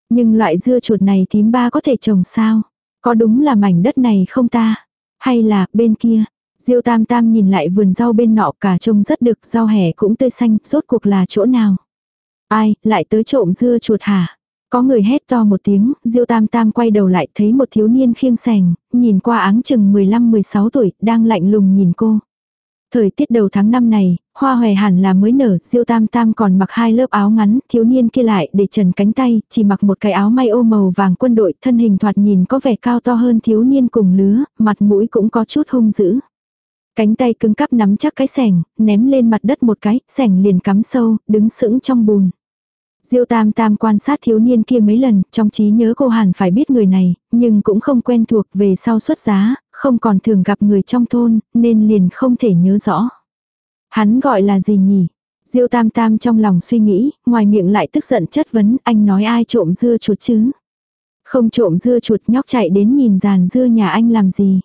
Nhưng loại dưa chuột này thím ba có thể trồng sao? Có đúng là mảnh đất này không ta? Hay là bên kia? Diêu Tam Tam nhìn lại vườn rau bên nọ cả trông rất được, rau hẻ cũng tươi xanh, rốt cuộc là chỗ nào? Ai, lại tới trộm dưa chuột hả? Có người hét to một tiếng, Diêu Tam Tam quay đầu lại thấy một thiếu niên khiêng sành, nhìn qua áng chừng 15-16 tuổi, đang lạnh lùng nhìn cô. Thời tiết đầu tháng năm này, hoa hòe hẳn là mới nở, Diêu Tam Tam còn mặc hai lớp áo ngắn, thiếu niên kia lại để trần cánh tay, chỉ mặc một cái áo may ô màu vàng quân đội, thân hình thoạt nhìn có vẻ cao to hơn thiếu niên cùng lứa, mặt mũi cũng có chút hung dữ. Cánh tay cứng cắp nắm chắc cái sẻng, ném lên mặt đất một cái, sẻng liền cắm sâu, đứng sững trong bùn. Diêu Tam Tam quan sát thiếu niên kia mấy lần, trong trí nhớ cô hẳn phải biết người này, nhưng cũng không quen thuộc về sau xuất giá, không còn thường gặp người trong thôn, nên liền không thể nhớ rõ. Hắn gọi là gì nhỉ? Diêu Tam Tam trong lòng suy nghĩ, ngoài miệng lại tức giận chất vấn, anh nói ai trộm dưa chuột chứ? Không trộm dưa chuột nhóc chạy đến nhìn giàn dưa nhà anh làm gì?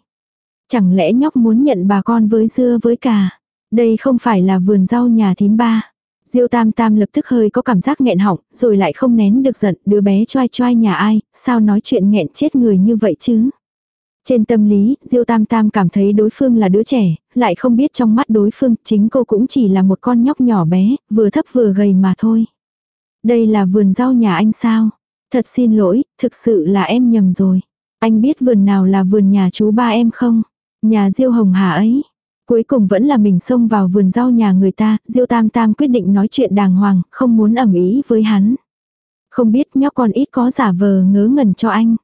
Chẳng lẽ nhóc muốn nhận bà con với dưa với cà? Đây không phải là vườn rau nhà thím ba. Diêu Tam Tam lập tức hơi có cảm giác nghẹn họng, rồi lại không nén được giận, đứa bé choai choai nhà ai, sao nói chuyện nghẹn chết người như vậy chứ? Trên tâm lý, Diêu Tam Tam cảm thấy đối phương là đứa trẻ, lại không biết trong mắt đối phương chính cô cũng chỉ là một con nhóc nhỏ bé, vừa thấp vừa gầy mà thôi. Đây là vườn rau nhà anh sao? Thật xin lỗi, thực sự là em nhầm rồi. Anh biết vườn nào là vườn nhà chú ba em không? Nhà Diêu Hồng Hà ấy. Cuối cùng vẫn là mình xông vào vườn rau nhà người ta, Diêu Tam Tam quyết định nói chuyện đàng hoàng, không muốn ẩm ý với hắn. Không biết nhóc con ít có giả vờ ngớ ngẩn cho anh.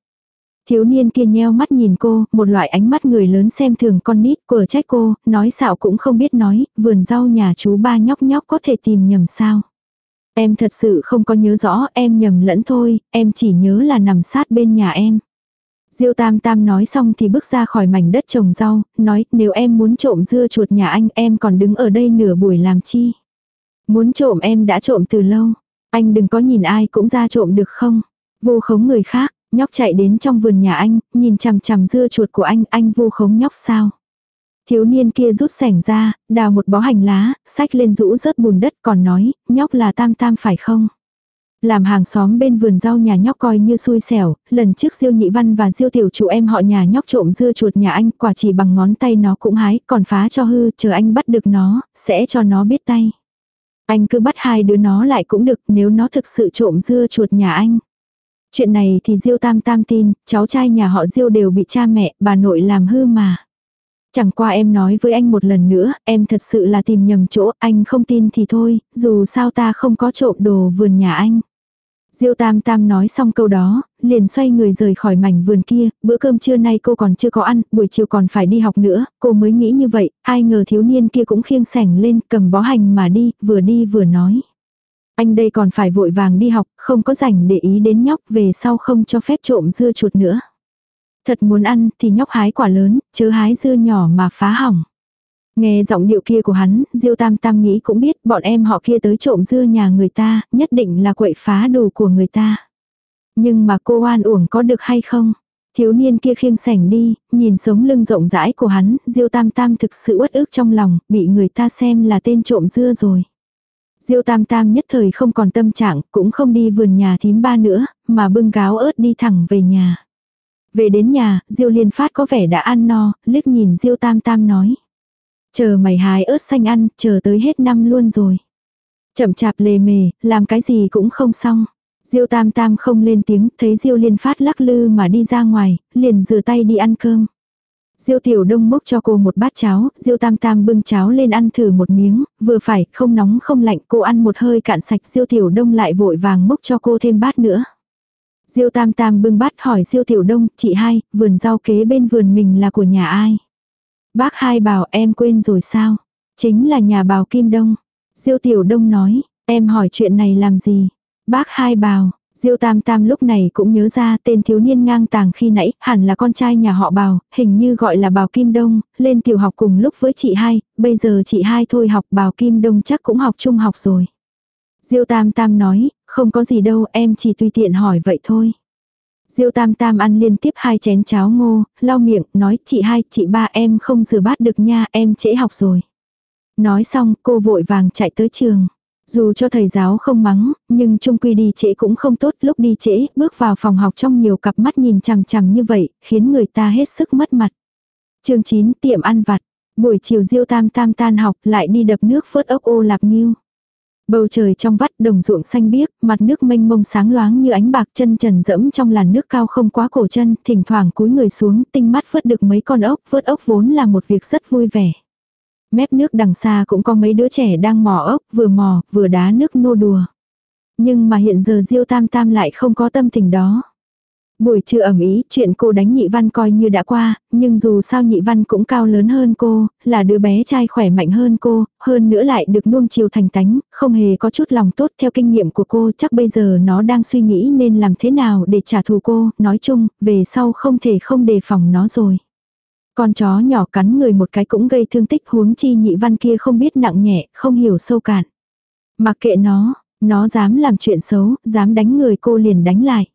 Thiếu niên kia nheo mắt nhìn cô, một loại ánh mắt người lớn xem thường con nít, của trách cô, nói xạo cũng không biết nói, vườn rau nhà chú ba nhóc nhóc có thể tìm nhầm sao. Em thật sự không có nhớ rõ, em nhầm lẫn thôi, em chỉ nhớ là nằm sát bên nhà em. Diêu Tam Tam nói xong thì bước ra khỏi mảnh đất trồng rau, nói nếu em muốn trộm dưa chuột nhà anh em còn đứng ở đây nửa buổi làm chi. Muốn trộm em đã trộm từ lâu, anh đừng có nhìn ai cũng ra trộm được không. Vô khống người khác, nhóc chạy đến trong vườn nhà anh, nhìn chằm chằm dưa chuột của anh, anh vô khống nhóc sao. Thiếu niên kia rút sẻng ra, đào một bó hành lá, sách lên rũ rớt bùn đất còn nói, nhóc là tam tam phải không? Làm hàng xóm bên vườn rau nhà nhóc coi như xui xẻo, lần trước Diêu Nhị Văn và Diêu Tiểu chủ em họ nhà nhóc trộm dưa chuột nhà anh, quả chỉ bằng ngón tay nó cũng hái, còn phá cho hư, chờ anh bắt được nó, sẽ cho nó biết tay. Anh cứ bắt hai đứa nó lại cũng được nếu nó thực sự trộm dưa chuột nhà anh. Chuyện này thì Diêu Tam Tam tin, cháu trai nhà họ Diêu đều bị cha mẹ, bà nội làm hư mà. Chẳng qua em nói với anh một lần nữa, em thật sự là tìm nhầm chỗ, anh không tin thì thôi, dù sao ta không có trộm đồ vườn nhà anh. Diêu Tam Tam nói xong câu đó, liền xoay người rời khỏi mảnh vườn kia, bữa cơm trưa nay cô còn chưa có ăn, buổi chiều còn phải đi học nữa, cô mới nghĩ như vậy, ai ngờ thiếu niên kia cũng khiêng sẻng lên, cầm bó hành mà đi, vừa đi vừa nói. Anh đây còn phải vội vàng đi học, không có rảnh để ý đến nhóc, về sau không cho phép trộm dưa chuột nữa. Thật muốn ăn thì nhóc hái quả lớn, chớ hái dưa nhỏ mà phá hỏng. Nghe giọng điệu kia của hắn, Diêu Tam Tam nghĩ cũng biết bọn em họ kia tới trộm dưa nhà người ta, nhất định là quậy phá đồ của người ta. Nhưng mà cô oan uổng có được hay không? Thiếu niên kia khiêng sảnh đi, nhìn sống lưng rộng rãi của hắn, Diêu Tam Tam thực sự uất ức trong lòng, bị người ta xem là tên trộm dưa rồi. Diêu tam tam nhất thời không còn tâm trạng, cũng không đi vườn nhà thím ba nữa, mà bưng gáo ớt đi thẳng về nhà. Về đến nhà, Diêu liên phát có vẻ đã ăn no, liếc nhìn Diêu tam tam nói. Chờ mày hái ớt xanh ăn, chờ tới hết năm luôn rồi. Chậm chạp lề mề, làm cái gì cũng không xong. Diêu tam tam không lên tiếng, thấy Diêu liên phát lắc lư mà đi ra ngoài, liền rửa tay đi ăn cơm. Diêu tiểu đông múc cho cô một bát cháo, Diêu tam tam bưng cháo lên ăn thử một miếng, vừa phải, không nóng không lạnh, cô ăn một hơi cạn sạch, Diêu tiểu đông lại vội vàng múc cho cô thêm bát nữa. Diêu tam tam bưng bát hỏi Diêu tiểu đông, chị hai, vườn rau kế bên vườn mình là của nhà ai? Bác hai bảo em quên rồi sao? Chính là nhà bào Kim Đông. Diêu tiểu đông nói, em hỏi chuyện này làm gì? Bác hai bào, Diêu Tam Tam lúc này cũng nhớ ra tên thiếu niên ngang tàng khi nãy, hẳn là con trai nhà họ Bào, hình như gọi là Bào Kim Đông, lên tiểu học cùng lúc với chị hai, bây giờ chị hai thôi học Bào Kim Đông chắc cũng học trung học rồi. Diêu Tam Tam nói, không có gì đâu, em chỉ tùy tiện hỏi vậy thôi. Diêu Tam Tam ăn liên tiếp hai chén cháo ngô, lau miệng, nói chị hai, chị ba em không rửa bát được nha, em trễ học rồi. Nói xong, cô vội vàng chạy tới trường. Dù cho thầy giáo không mắng, nhưng trung quy đi trễ cũng không tốt, lúc đi trễ, bước vào phòng học trong nhiều cặp mắt nhìn chằm chằm như vậy, khiến người ta hết sức mất mặt. chương 9 tiệm ăn vặt, buổi chiều diêu tam tam tan học lại đi đập nước phớt ốc ô lạp nghiêu. Bầu trời trong vắt đồng ruộng xanh biếc, mặt nước mênh mông sáng loáng như ánh bạc chân trần dẫm trong làn nước cao không quá cổ chân, thỉnh thoảng cúi người xuống, tinh mắt vớt được mấy con ốc, vớt ốc vốn là một việc rất vui vẻ. Mép nước đằng xa cũng có mấy đứa trẻ đang mò ốc, vừa mò, vừa đá nước nô đùa. Nhưng mà hiện giờ Diêu Tam Tam lại không có tâm tình đó. Buổi trưa ẩm ý, chuyện cô đánh nhị văn coi như đã qua, nhưng dù sao nhị văn cũng cao lớn hơn cô, là đứa bé trai khỏe mạnh hơn cô, hơn nữa lại được nuông chiều thành tánh, không hề có chút lòng tốt theo kinh nghiệm của cô, chắc bây giờ nó đang suy nghĩ nên làm thế nào để trả thù cô, nói chung, về sau không thể không đề phòng nó rồi. Con chó nhỏ cắn người một cái cũng gây thương tích huống chi nhị văn kia không biết nặng nhẹ, không hiểu sâu cạn. Mặc kệ nó, nó dám làm chuyện xấu, dám đánh người cô liền đánh lại.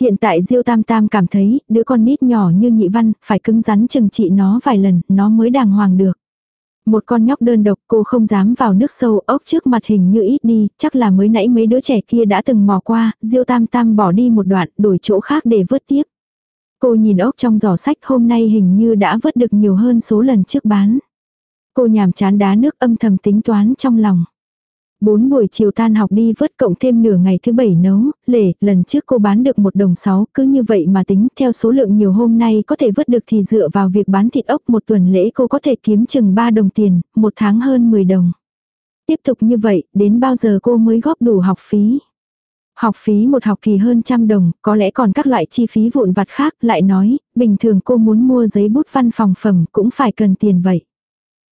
Hiện tại Diêu Tam Tam cảm thấy, đứa con nít nhỏ như nhị văn, phải cứng rắn chừng trị nó vài lần, nó mới đàng hoàng được. Một con nhóc đơn độc cô không dám vào nước sâu ốc trước mặt hình như ít đi, chắc là mới nãy mấy đứa trẻ kia đã từng mò qua, Diêu Tam Tam bỏ đi một đoạn, đổi chỗ khác để vớt tiếp. Cô nhìn ốc trong giỏ sách hôm nay hình như đã vớt được nhiều hơn số lần trước bán. Cô nhàm chán đá nước âm thầm tính toán trong lòng. Bốn buổi chiều tan học đi vớt cộng thêm nửa ngày thứ bảy nấu, lể, lần trước cô bán được một đồng sáu, cứ như vậy mà tính theo số lượng nhiều hôm nay có thể vớt được thì dựa vào việc bán thịt ốc một tuần lễ cô có thể kiếm chừng 3 đồng tiền, một tháng hơn 10 đồng. Tiếp tục như vậy, đến bao giờ cô mới góp đủ học phí. Học phí một học kỳ hơn trăm đồng, có lẽ còn các loại chi phí vụn vặt khác, lại nói, bình thường cô muốn mua giấy bút văn phòng phẩm cũng phải cần tiền vậy.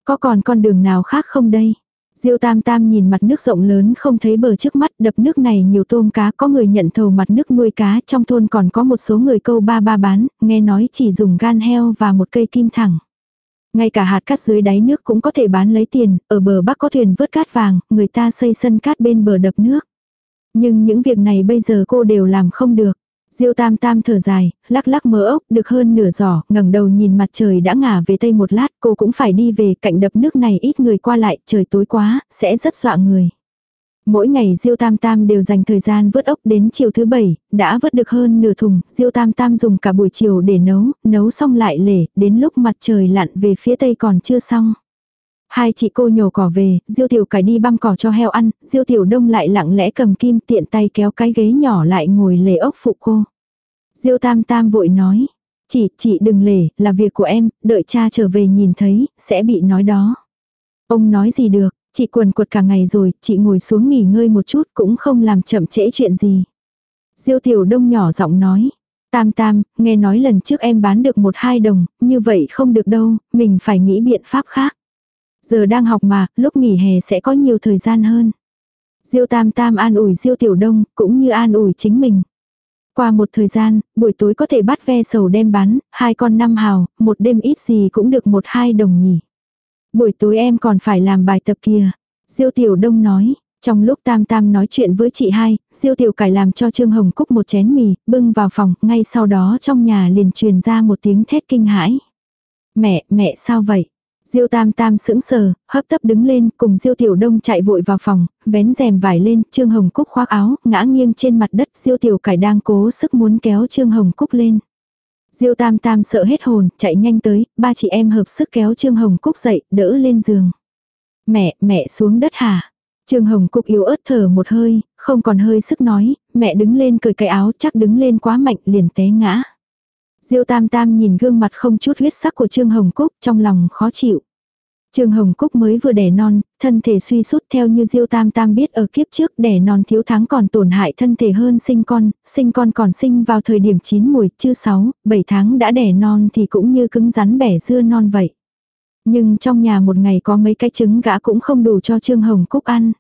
Có còn con đường nào khác không đây? Diêu Tam Tam nhìn mặt nước rộng lớn không thấy bờ trước mắt, đập nước này nhiều tôm cá, có người nhận thầu mặt nước nuôi cá, trong thôn còn có một số người câu ba ba bán, nghe nói chỉ dùng gan heo và một cây kim thẳng. Ngay cả hạt cát dưới đáy nước cũng có thể bán lấy tiền, ở bờ bắc có thuyền vớt cát vàng, người ta xây sân cát bên bờ đập nước. Nhưng những việc này bây giờ cô đều làm không được. Diêu tam tam thở dài, lắc lắc mỡ ốc được hơn nửa giỏ, ngẩng đầu nhìn mặt trời đã ngả về tây một lát, cô cũng phải đi về cạnh đập nước này ít người qua lại, trời tối quá, sẽ rất dọa người. Mỗi ngày Diêu Tam Tam đều dành thời gian vớt ốc đến chiều thứ bảy, đã vớt được hơn nửa thùng, Diêu Tam Tam dùng cả buổi chiều để nấu, nấu xong lại lể, đến lúc mặt trời lặn về phía tây còn chưa xong. Hai chị cô nhổ cỏ về, Diêu Tiểu cải đi băm cỏ cho heo ăn, Diêu Tiểu Đông lại lặng lẽ cầm kim tiện tay kéo cái ghế nhỏ lại ngồi lề ốc phụ cô. Diêu Tam Tam vội nói, chị, chị đừng lề, là việc của em, đợi cha trở về nhìn thấy, sẽ bị nói đó. Ông nói gì được, chị quần quật cả ngày rồi, chị ngồi xuống nghỉ ngơi một chút cũng không làm chậm trễ chuyện gì. Diêu Tiểu Đông nhỏ giọng nói, Tam Tam, nghe nói lần trước em bán được một hai đồng, như vậy không được đâu, mình phải nghĩ biện pháp khác. Giờ đang học mà, lúc nghỉ hè sẽ có nhiều thời gian hơn. Diêu Tam Tam an ủi Diêu Tiểu Đông, cũng như an ủi chính mình. Qua một thời gian, buổi tối có thể bắt ve sầu đem bán, hai con năm hào, một đêm ít gì cũng được một hai đồng nhỉ. Buổi tối em còn phải làm bài tập kia. Diêu Tiểu Đông nói, trong lúc Tam Tam nói chuyện với chị hai, Diêu Tiểu Cải làm cho Trương Hồng Cúc một chén mì, bưng vào phòng, ngay sau đó trong nhà liền truyền ra một tiếng thét kinh hãi. Mẹ, mẹ sao vậy? Diêu Tam Tam sững sờ, hấp tấp đứng lên, cùng Diêu Tiểu Đông chạy vội vào phòng, vén rèm vải lên, Trương Hồng Cúc khoác áo, ngã nghiêng trên mặt đất, Diêu Tiểu Cải đang cố sức muốn kéo Trương Hồng Cúc lên. Diêu Tam Tam sợ hết hồn, chạy nhanh tới, ba chị em hợp sức kéo Trương Hồng Cúc dậy, đỡ lên giường. Mẹ, mẹ xuống đất hả? Trương Hồng Cúc yếu ớt thở một hơi, không còn hơi sức nói, mẹ đứng lên cởi cái áo chắc đứng lên quá mạnh liền té ngã. Diêu Tam Tam nhìn gương mặt không chút huyết sắc của Trương Hồng Cúc trong lòng khó chịu. Trương Hồng Cúc mới vừa đẻ non, thân thể suy sút theo như Diêu Tam Tam biết ở kiếp trước đẻ non thiếu tháng còn tổn hại thân thể hơn sinh con, sinh con còn sinh vào thời điểm chín mùi, chưa 6, 7 tháng đã đẻ non thì cũng như cứng rắn bẻ dưa non vậy. Nhưng trong nhà một ngày có mấy cái trứng gã cũng không đủ cho Trương Hồng Cúc ăn.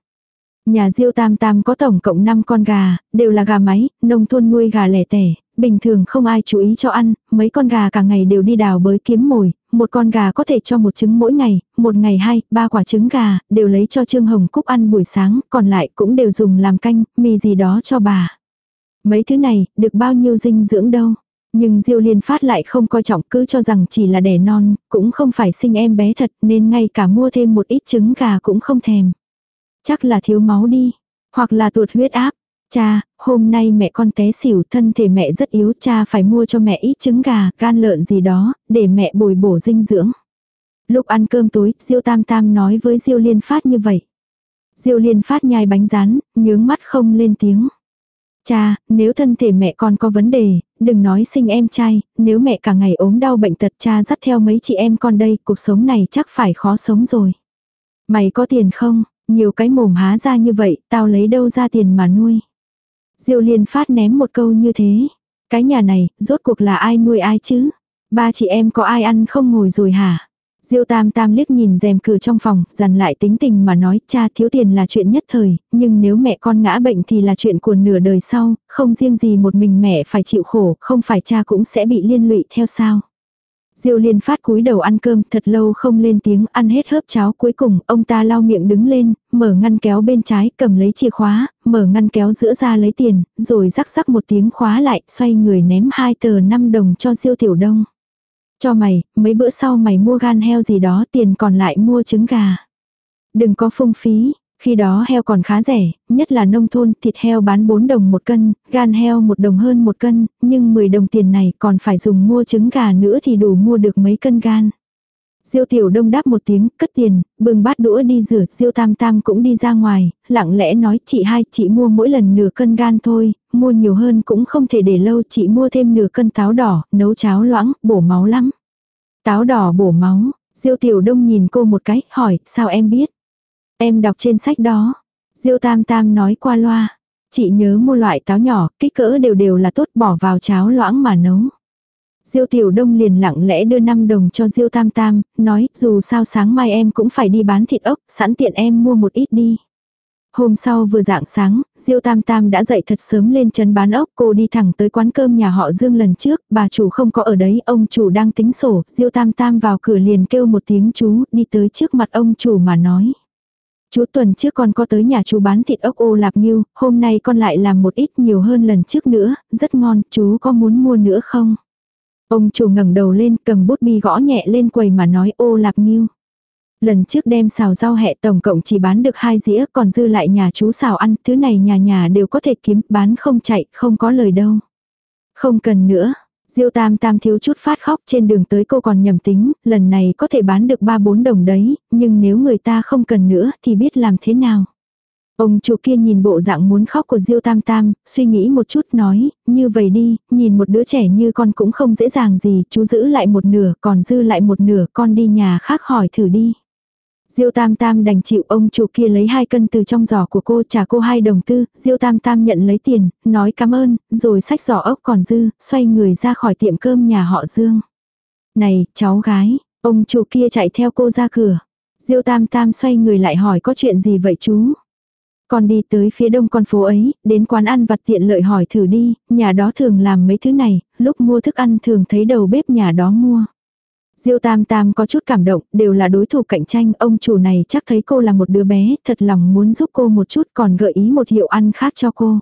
Nhà Diêu Tam Tam có tổng cộng 5 con gà, đều là gà máy, nông thôn nuôi gà lẻ tẻ, bình thường không ai chú ý cho ăn, mấy con gà cả ngày đều đi đào bới kiếm mồi, một con gà có thể cho một trứng mỗi ngày, một ngày hai, ba quả trứng gà, đều lấy cho Trương Hồng Cúc ăn buổi sáng, còn lại cũng đều dùng làm canh, mì gì đó cho bà. Mấy thứ này, được bao nhiêu dinh dưỡng đâu. Nhưng Diêu Liên Phát lại không coi trọng cứ cho rằng chỉ là đẻ non, cũng không phải sinh em bé thật nên ngay cả mua thêm một ít trứng gà cũng không thèm. Chắc là thiếu máu đi, hoặc là tuột huyết áp. Cha, hôm nay mẹ con té xỉu thân thể mẹ rất yếu cha phải mua cho mẹ ít trứng gà, gan lợn gì đó, để mẹ bồi bổ dinh dưỡng. Lúc ăn cơm tối, Diêu Tam Tam nói với Diêu Liên Phát như vậy. Diêu Liên Phát nhai bánh rán, nhướng mắt không lên tiếng. Cha, nếu thân thể mẹ con có vấn đề, đừng nói sinh em trai, nếu mẹ cả ngày ốm đau bệnh tật cha dắt theo mấy chị em con đây, cuộc sống này chắc phải khó sống rồi. Mày có tiền không? Nhiều cái mồm há ra như vậy, tao lấy đâu ra tiền mà nuôi. Diêu liên phát ném một câu như thế. Cái nhà này, rốt cuộc là ai nuôi ai chứ? Ba chị em có ai ăn không ngồi rồi hả? Diêu tam tam liếc nhìn rèm cửa trong phòng, dằn lại tính tình mà nói cha thiếu tiền là chuyện nhất thời, nhưng nếu mẹ con ngã bệnh thì là chuyện của nửa đời sau, không riêng gì một mình mẹ phải chịu khổ, không phải cha cũng sẽ bị liên lụy theo sao. Diêu liên phát cúi đầu ăn cơm thật lâu không lên tiếng ăn hết hớp cháo cuối cùng ông ta lau miệng đứng lên, mở ngăn kéo bên trái cầm lấy chìa khóa, mở ngăn kéo giữa ra lấy tiền, rồi rắc rắc một tiếng khóa lại, xoay người ném hai tờ 5 đồng cho Diêu tiểu đông. Cho mày, mấy bữa sau mày mua gan heo gì đó tiền còn lại mua trứng gà. Đừng có phung phí, khi đó heo còn khá rẻ, nhất là nông thôn thịt heo bán 4 đồng một cân, gan heo một đồng hơn một cân, nhưng 10 đồng tiền này còn phải dùng mua trứng gà nữa thì đủ mua được mấy cân gan. Diêu tiểu đông đáp một tiếng, cất tiền, bưng bát đũa đi rửa, diêu tam tam cũng đi ra ngoài, lặng lẽ nói chị hai, chị mua mỗi lần nửa cân gan thôi, mua nhiều hơn cũng không thể để lâu, chị mua thêm nửa cân táo đỏ, nấu cháo loãng, bổ máu lắm. Táo đỏ bổ máu, diêu tiểu đông nhìn cô một cái, hỏi, sao em biết? Em đọc trên sách đó. Diêu tam tam nói qua loa. Chị nhớ mua loại táo nhỏ, kích cỡ đều đều là tốt bỏ vào cháo loãng mà nấu. Diêu Tiểu Đông liền lặng lẽ đưa 5 đồng cho Diêu Tam Tam, nói dù sao sáng mai em cũng phải đi bán thịt ốc, sẵn tiện em mua một ít đi. Hôm sau vừa dạng sáng, Diêu Tam Tam đã dậy thật sớm lên chân bán ốc, cô đi thẳng tới quán cơm nhà họ Dương lần trước, bà chủ không có ở đấy, ông chủ đang tính sổ, Diêu Tam Tam vào cửa liền kêu một tiếng chú, đi tới trước mặt ông chủ mà nói. Chú tuần trước con có tới nhà chú bán thịt ốc ô lạp nghiêu, hôm nay con lại làm một ít nhiều hơn lần trước nữa, rất ngon, chú có muốn mua nữa không? Ông chủ ngẩng đầu lên cầm bút bi gõ nhẹ lên quầy mà nói ô lạp nghiêu. Lần trước đem xào rau hẹ tổng cộng chỉ bán được hai dĩa còn dư lại nhà chú xào ăn, thứ này nhà nhà đều có thể kiếm, bán không chạy, không có lời đâu. Không cần nữa, Diêu tam tam thiếu chút phát khóc trên đường tới cô còn nhầm tính, lần này có thể bán được 3-4 đồng đấy, nhưng nếu người ta không cần nữa thì biết làm thế nào. Ông chủ kia nhìn bộ dạng muốn khóc của Diêu Tam Tam, suy nghĩ một chút nói, như vậy đi, nhìn một đứa trẻ như con cũng không dễ dàng gì, chú giữ lại một nửa, còn dư lại một nửa, con đi nhà khác hỏi thử đi. Diêu Tam Tam đành chịu ông chủ kia lấy hai cân từ trong giỏ của cô trả cô hai đồng tư, Diêu Tam Tam nhận lấy tiền, nói cảm ơn, rồi xách giỏ ốc còn dư, xoay người ra khỏi tiệm cơm nhà họ Dương. Này, cháu gái, ông chủ kia chạy theo cô ra cửa. Diêu Tam Tam xoay người lại hỏi có chuyện gì vậy chú? Con đi tới phía đông con phố ấy, đến quán ăn vặt tiện lợi hỏi thử đi, nhà đó thường làm mấy thứ này, lúc mua thức ăn thường thấy đầu bếp nhà đó mua. Diêu Tam Tam có chút cảm động, đều là đối thủ cạnh tranh, ông chủ này chắc thấy cô là một đứa bé, thật lòng muốn giúp cô một chút còn gợi ý một hiệu ăn khác cho cô.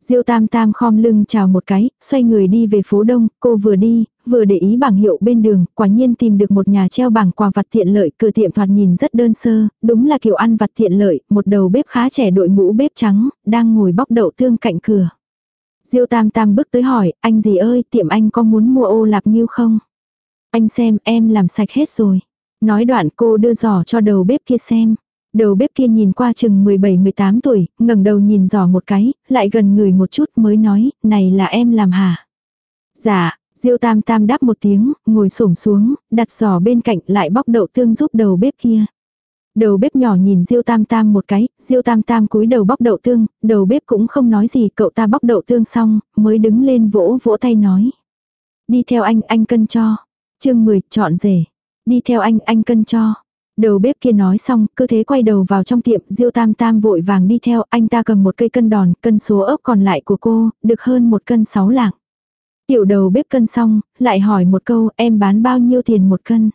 Diêu Tam Tam khom lưng chào một cái, xoay người đi về phố đông, cô vừa đi, vừa để ý bảng hiệu bên đường, quả nhiên tìm được một nhà treo bảng quà vặt tiện lợi, cửa tiệm thoạt nhìn rất đơn sơ, đúng là kiểu ăn vặt tiện lợi, một đầu bếp khá trẻ đội mũ bếp trắng, đang ngồi bóc đậu tương cạnh cửa. Diêu Tam Tam bước tới hỏi, anh gì ơi, tiệm anh có muốn mua ô lạp nghiêu không? Anh xem, em làm sạch hết rồi. Nói đoạn cô đưa giỏ cho đầu bếp kia xem. Đầu bếp kia nhìn qua chừng 17-18 tuổi, ngẩng đầu nhìn giỏ một cái, lại gần người một chút mới nói, này là em làm hả? Dạ, Diêu Tam Tam đáp một tiếng, ngồi xổm xuống, đặt giỏ bên cạnh lại bóc đậu tương giúp đầu bếp kia. Đầu bếp nhỏ nhìn Diêu Tam Tam một cái, Diêu Tam Tam cúi đầu bóc đậu tương, đầu bếp cũng không nói gì, cậu ta bóc đậu tương xong, mới đứng lên vỗ vỗ tay nói. Đi theo anh, anh cân cho chương 10, chọn rể. Đi theo anh, anh cân cho. Đầu bếp kia nói xong, cứ thế quay đầu vào trong tiệm, Diêu Tam Tam vội vàng đi theo, anh ta cầm một cây cân đòn, cân số ốc còn lại của cô, được hơn một cân sáu lạng. Tiểu đầu bếp cân xong, lại hỏi một câu, em bán bao nhiêu tiền một cân?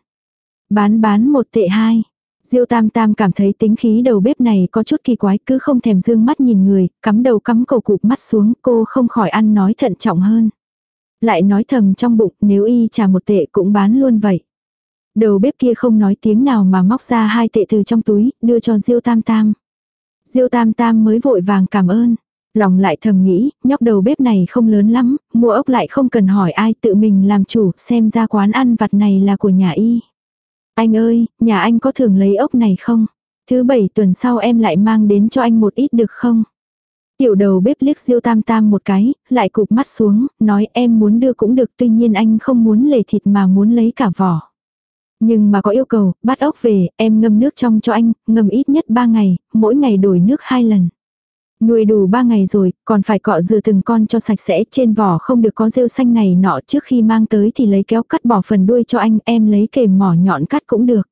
Bán bán một tệ hai. Diêu Tam Tam cảm thấy tính khí đầu bếp này có chút kỳ quái, cứ không thèm dương mắt nhìn người, cắm đầu cắm cổ cụp mắt xuống, cô không khỏi ăn nói thận trọng hơn. Lại nói thầm trong bụng, nếu y trả một tệ cũng bán luôn vậy. Đầu bếp kia không nói tiếng nào mà móc ra hai tệ từ trong túi, đưa cho Diêu Tam Tam. Diêu Tam Tam mới vội vàng cảm ơn. Lòng lại thầm nghĩ, nhóc đầu bếp này không lớn lắm, mua ốc lại không cần hỏi ai tự mình làm chủ, xem ra quán ăn vặt này là của nhà y. Anh ơi, nhà anh có thường lấy ốc này không? Thứ bảy tuần sau em lại mang đến cho anh một ít được không? Tiểu đầu bếp liếc diêu tam tam một cái, lại cụp mắt xuống, nói em muốn đưa cũng được tuy nhiên anh không muốn lề thịt mà muốn lấy cả vỏ. Nhưng mà có yêu cầu, bắt ốc về, em ngâm nước trong cho anh, ngâm ít nhất 3 ngày, mỗi ngày đổi nước 2 lần. Nuôi đủ 3 ngày rồi, còn phải cọ rửa từng con cho sạch sẽ, trên vỏ không được có rêu xanh này nọ trước khi mang tới thì lấy kéo cắt bỏ phần đuôi cho anh, em lấy kềm mỏ nhọn cắt cũng được.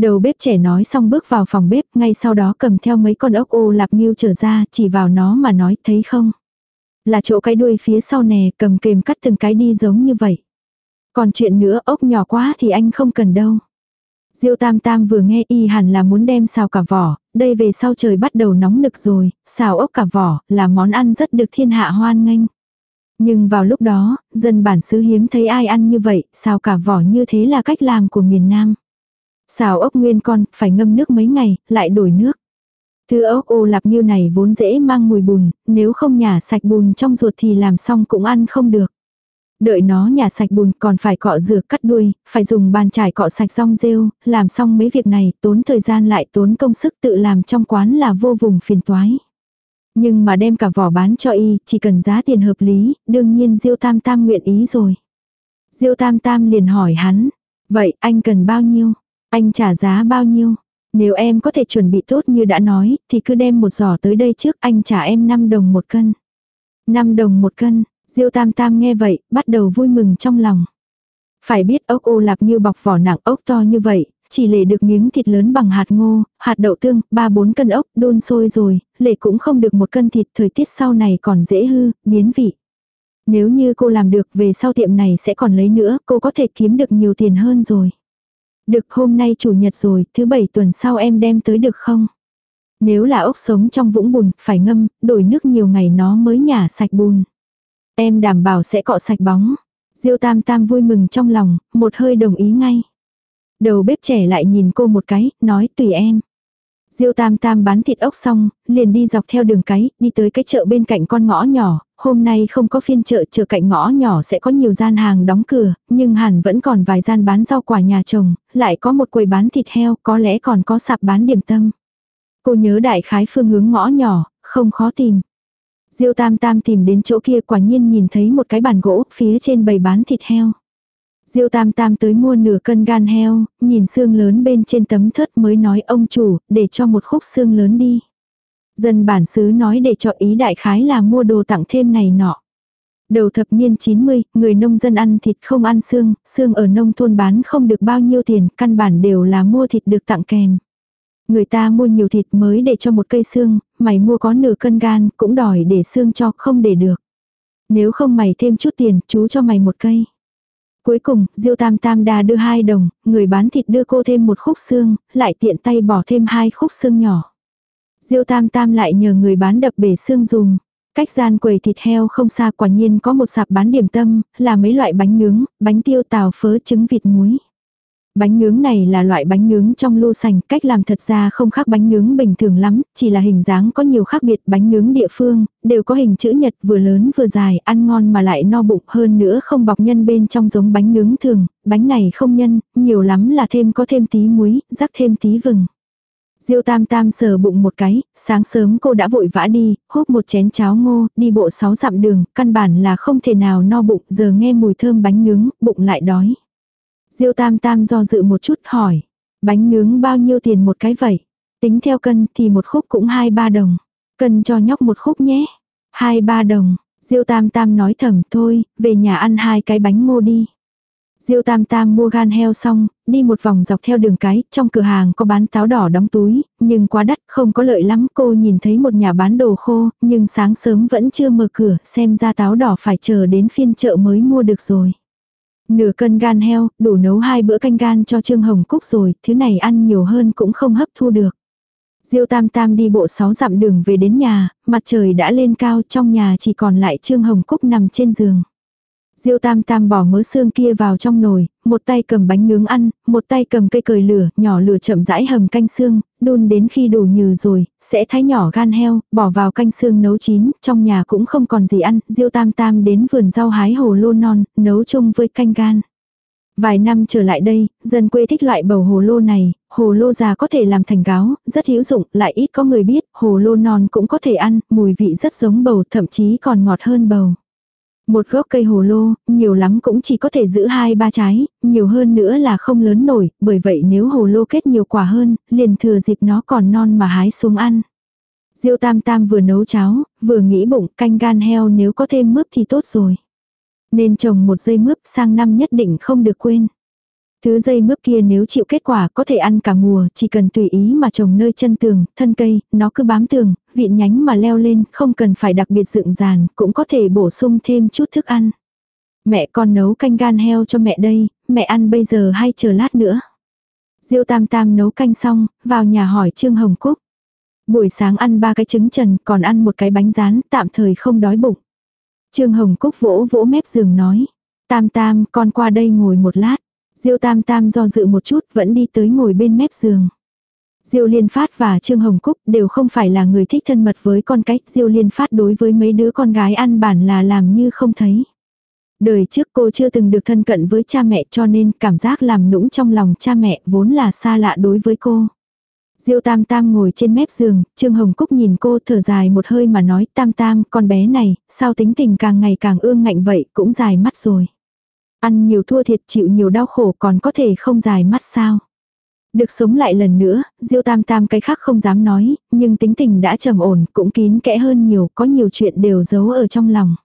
Đầu bếp trẻ nói xong bước vào phòng bếp, ngay sau đó cầm theo mấy con ốc ô lạp nghiêu trở ra, chỉ vào nó mà nói, thấy không? Là chỗ cái đuôi phía sau nè, cầm kềm cắt từng cái đi giống như vậy. Còn chuyện nữa, ốc nhỏ quá thì anh không cần đâu. Diêu Tam Tam vừa nghe y hẳn là muốn đem xào cả vỏ, đây về sau trời bắt đầu nóng nực rồi, xào ốc cả vỏ là món ăn rất được thiên hạ hoan nghênh. Nhưng vào lúc đó, dân bản xứ hiếm thấy ai ăn như vậy, xào cả vỏ như thế là cách làm của miền Nam. Xào ốc nguyên con, phải ngâm nước mấy ngày, lại đổi nước. Thứ ốc ô lạp như này vốn dễ mang mùi bùn, nếu không nhả sạch bùn trong ruột thì làm xong cũng ăn không được. Đợi nó nhà sạch bùn còn phải cọ rửa cắt đuôi, phải dùng bàn chải cọ sạch rong rêu, làm xong mấy việc này tốn thời gian lại tốn công sức tự làm trong quán là vô vùng phiền toái. Nhưng mà đem cả vỏ bán cho y, chỉ cần giá tiền hợp lý, đương nhiên Diêu Tam Tam nguyện ý rồi. Diêu Tam Tam liền hỏi hắn, vậy anh cần bao nhiêu? Anh trả giá bao nhiêu? Nếu em có thể chuẩn bị tốt như đã nói, thì cứ đem một giỏ tới đây trước anh trả em 5 đồng một cân. 5 đồng một cân, Diêu Tam Tam nghe vậy, bắt đầu vui mừng trong lòng. Phải biết ốc ô lạp như bọc vỏ nặng ốc to như vậy, chỉ lệ được miếng thịt lớn bằng hạt ngô, hạt đậu tương, 3-4 cân ốc, đun sôi rồi, lệ cũng không được một cân thịt, thời tiết sau này còn dễ hư, biến vị. Nếu như cô làm được về sau tiệm này sẽ còn lấy nữa, cô có thể kiếm được nhiều tiền hơn rồi. Được hôm nay chủ nhật rồi, thứ bảy tuần sau em đem tới được không? Nếu là ốc sống trong vũng bùn, phải ngâm, đổi nước nhiều ngày nó mới nhả sạch bùn. Em đảm bảo sẽ cọ sạch bóng. Diêu Tam Tam vui mừng trong lòng, một hơi đồng ý ngay. Đầu bếp trẻ lại nhìn cô một cái, nói tùy em. Diêu Tam Tam bán thịt ốc xong, liền đi dọc theo đường cái, đi tới cái chợ bên cạnh con ngõ nhỏ, hôm nay không có phiên chợ, chợ cạnh ngõ nhỏ sẽ có nhiều gian hàng đóng cửa, nhưng hẳn vẫn còn vài gian bán rau quả nhà chồng, lại có một quầy bán thịt heo, có lẽ còn có sạp bán điểm tâm. Cô nhớ đại khái phương hướng ngõ nhỏ, không khó tìm. Diêu Tam Tam tìm đến chỗ kia quả nhiên nhìn thấy một cái bàn gỗ phía trên bày bán thịt heo. Diêu Tam Tam tới mua nửa cân gan heo, nhìn xương lớn bên trên tấm thớt mới nói ông chủ, để cho một khúc xương lớn đi. Dân bản xứ nói để cho ý đại khái là mua đồ tặng thêm này nọ. Đầu thập niên 90, người nông dân ăn thịt không ăn xương, xương ở nông thôn bán không được bao nhiêu tiền, căn bản đều là mua thịt được tặng kèm. Người ta mua nhiều thịt mới để cho một cây xương, mày mua có nửa cân gan, cũng đòi để xương cho, không để được. Nếu không mày thêm chút tiền, chú cho mày một cây. Cuối cùng, Diêu Tam Tam đa đưa hai đồng, người bán thịt đưa cô thêm một khúc xương, lại tiện tay bỏ thêm hai khúc xương nhỏ. Diêu Tam Tam lại nhờ người bán đập bể xương dùng. Cách gian quầy thịt heo không xa quả nhiên có một sạp bán điểm tâm, là mấy loại bánh nướng, bánh tiêu tàu phớ trứng vịt muối. Bánh nướng này là loại bánh nướng trong lô sành, cách làm thật ra không khác bánh nướng bình thường lắm, chỉ là hình dáng có nhiều khác biệt bánh nướng địa phương, đều có hình chữ nhật vừa lớn vừa dài, ăn ngon mà lại no bụng hơn nữa không bọc nhân bên trong giống bánh nướng thường, bánh này không nhân, nhiều lắm là thêm có thêm tí muối, rắc thêm tí vừng. Diêu tam tam sờ bụng một cái, sáng sớm cô đã vội vã đi, hút một chén cháo ngô, đi bộ sáu dặm đường, căn bản là không thể nào no bụng, giờ nghe mùi thơm bánh nướng, bụng lại đói. Diêu tam tam do dự một chút hỏi, bánh nướng bao nhiêu tiền một cái vậy? Tính theo cân thì một khúc cũng hai ba đồng. Cân cho nhóc một khúc nhé. Hai ba đồng, Diêu tam tam nói thầm thôi, về nhà ăn hai cái bánh ngô đi. Diêu Tam Tam mua gan heo xong, đi một vòng dọc theo đường cái, trong cửa hàng có bán táo đỏ đóng túi, nhưng quá đắt, không có lợi lắm. Cô nhìn thấy một nhà bán đồ khô, nhưng sáng sớm vẫn chưa mở cửa, xem ra táo đỏ phải chờ đến phiên chợ mới mua được rồi. Nửa cân gan heo, đủ nấu hai bữa canh gan cho Trương Hồng Cúc rồi, thứ này ăn nhiều hơn cũng không hấp thu được. Diêu Tam Tam đi bộ sáu dặm đường về đến nhà, mặt trời đã lên cao trong nhà chỉ còn lại Trương Hồng Cúc nằm trên giường. Diêu Tam Tam bỏ mớ xương kia vào trong nồi, một tay cầm bánh nướng ăn, một tay cầm cây cời lửa, nhỏ lửa chậm rãi hầm canh xương, đun đến khi đủ nhừ rồi, sẽ thái nhỏ gan heo, bỏ vào canh xương nấu chín, trong nhà cũng không còn gì ăn, Diêu Tam Tam đến vườn rau hái hồ lô non, nấu chung với canh gan. Vài năm trở lại đây, dân quê thích loại bầu hồ lô này, hồ lô già có thể làm thành gáo, rất hữu dụng, lại ít có người biết, hồ lô non cũng có thể ăn, mùi vị rất giống bầu, thậm chí còn ngọt hơn bầu. Một gốc cây hồ lô, nhiều lắm cũng chỉ có thể giữ hai ba trái, nhiều hơn nữa là không lớn nổi, bởi vậy nếu hồ lô kết nhiều quả hơn, liền thừa dịp nó còn non mà hái xuống ăn. Diêu tam tam vừa nấu cháo, vừa nghĩ bụng canh gan heo nếu có thêm mướp thì tốt rồi. Nên trồng một dây mướp sang năm nhất định không được quên. Thứ dây mướp kia nếu chịu kết quả có thể ăn cả mùa, chỉ cần tùy ý mà trồng nơi chân tường, thân cây, nó cứ bám tường, viện nhánh mà leo lên, không cần phải đặc biệt dựng dàn, cũng có thể bổ sung thêm chút thức ăn. Mẹ con nấu canh gan heo cho mẹ đây, mẹ ăn bây giờ hay chờ lát nữa. Diêu Tam Tam nấu canh xong, vào nhà hỏi Trương Hồng Cúc. Buổi sáng ăn ba cái trứng trần, còn ăn một cái bánh rán, tạm thời không đói bụng. Trương Hồng Cúc vỗ vỗ mép giường nói. Tam Tam, con qua đây ngồi một lát. Diêu Tam Tam do dự một chút vẫn đi tới ngồi bên mép giường. Diêu Liên Phát và Trương Hồng Cúc đều không phải là người thích thân mật với con cái, Diêu Liên Phát đối với mấy đứa con gái ăn bản là làm như không thấy. Đời trước cô chưa từng được thân cận với cha mẹ cho nên cảm giác làm nũng trong lòng cha mẹ vốn là xa lạ đối với cô. Diêu Tam Tam ngồi trên mép giường, Trương Hồng Cúc nhìn cô thở dài một hơi mà nói Tam Tam, con bé này, sao tính tình càng ngày càng ương ngạnh vậy, cũng dài mắt rồi. Ăn nhiều thua thiệt chịu nhiều đau khổ còn có thể không dài mắt sao. Được sống lại lần nữa, Diêu Tam Tam cái khác không dám nói, nhưng tính tình đã trầm ổn, cũng kín kẽ hơn nhiều, có nhiều chuyện đều giấu ở trong lòng.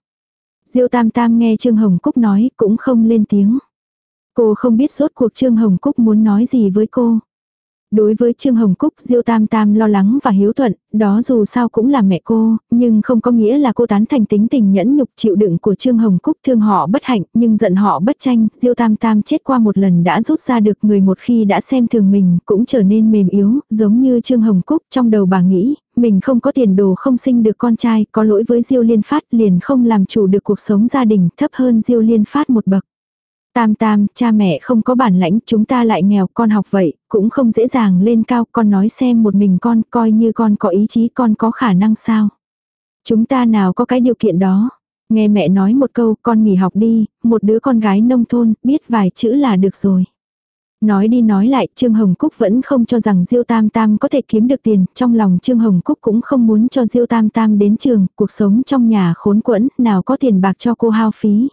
Diêu Tam Tam nghe Trương Hồng Cúc nói, cũng không lên tiếng. Cô không biết rốt cuộc Trương Hồng Cúc muốn nói gì với cô. Đối với Trương Hồng Cúc, Diêu Tam Tam lo lắng và hiếu thuận, đó dù sao cũng là mẹ cô, nhưng không có nghĩa là cô tán thành tính tình nhẫn nhục chịu đựng của Trương Hồng Cúc thương họ bất hạnh, nhưng giận họ bất tranh, Diêu Tam Tam chết qua một lần đã rút ra được người một khi đã xem thường mình, cũng trở nên mềm yếu, giống như Trương Hồng Cúc, trong đầu bà nghĩ, mình không có tiền đồ không sinh được con trai, có lỗi với Diêu Liên Phát liền không làm chủ được cuộc sống gia đình, thấp hơn Diêu Liên Phát một bậc. Tam tam, cha mẹ không có bản lãnh, chúng ta lại nghèo, con học vậy, cũng không dễ dàng lên cao, con nói xem một mình con, coi như con có ý chí, con có khả năng sao. Chúng ta nào có cái điều kiện đó. Nghe mẹ nói một câu, con nghỉ học đi, một đứa con gái nông thôn, biết vài chữ là được rồi. Nói đi nói lại, Trương Hồng Cúc vẫn không cho rằng Diêu Tam Tam có thể kiếm được tiền, trong lòng Trương Hồng Cúc cũng không muốn cho Diêu Tam Tam đến trường, cuộc sống trong nhà khốn quẫn, nào có tiền bạc cho cô hao phí.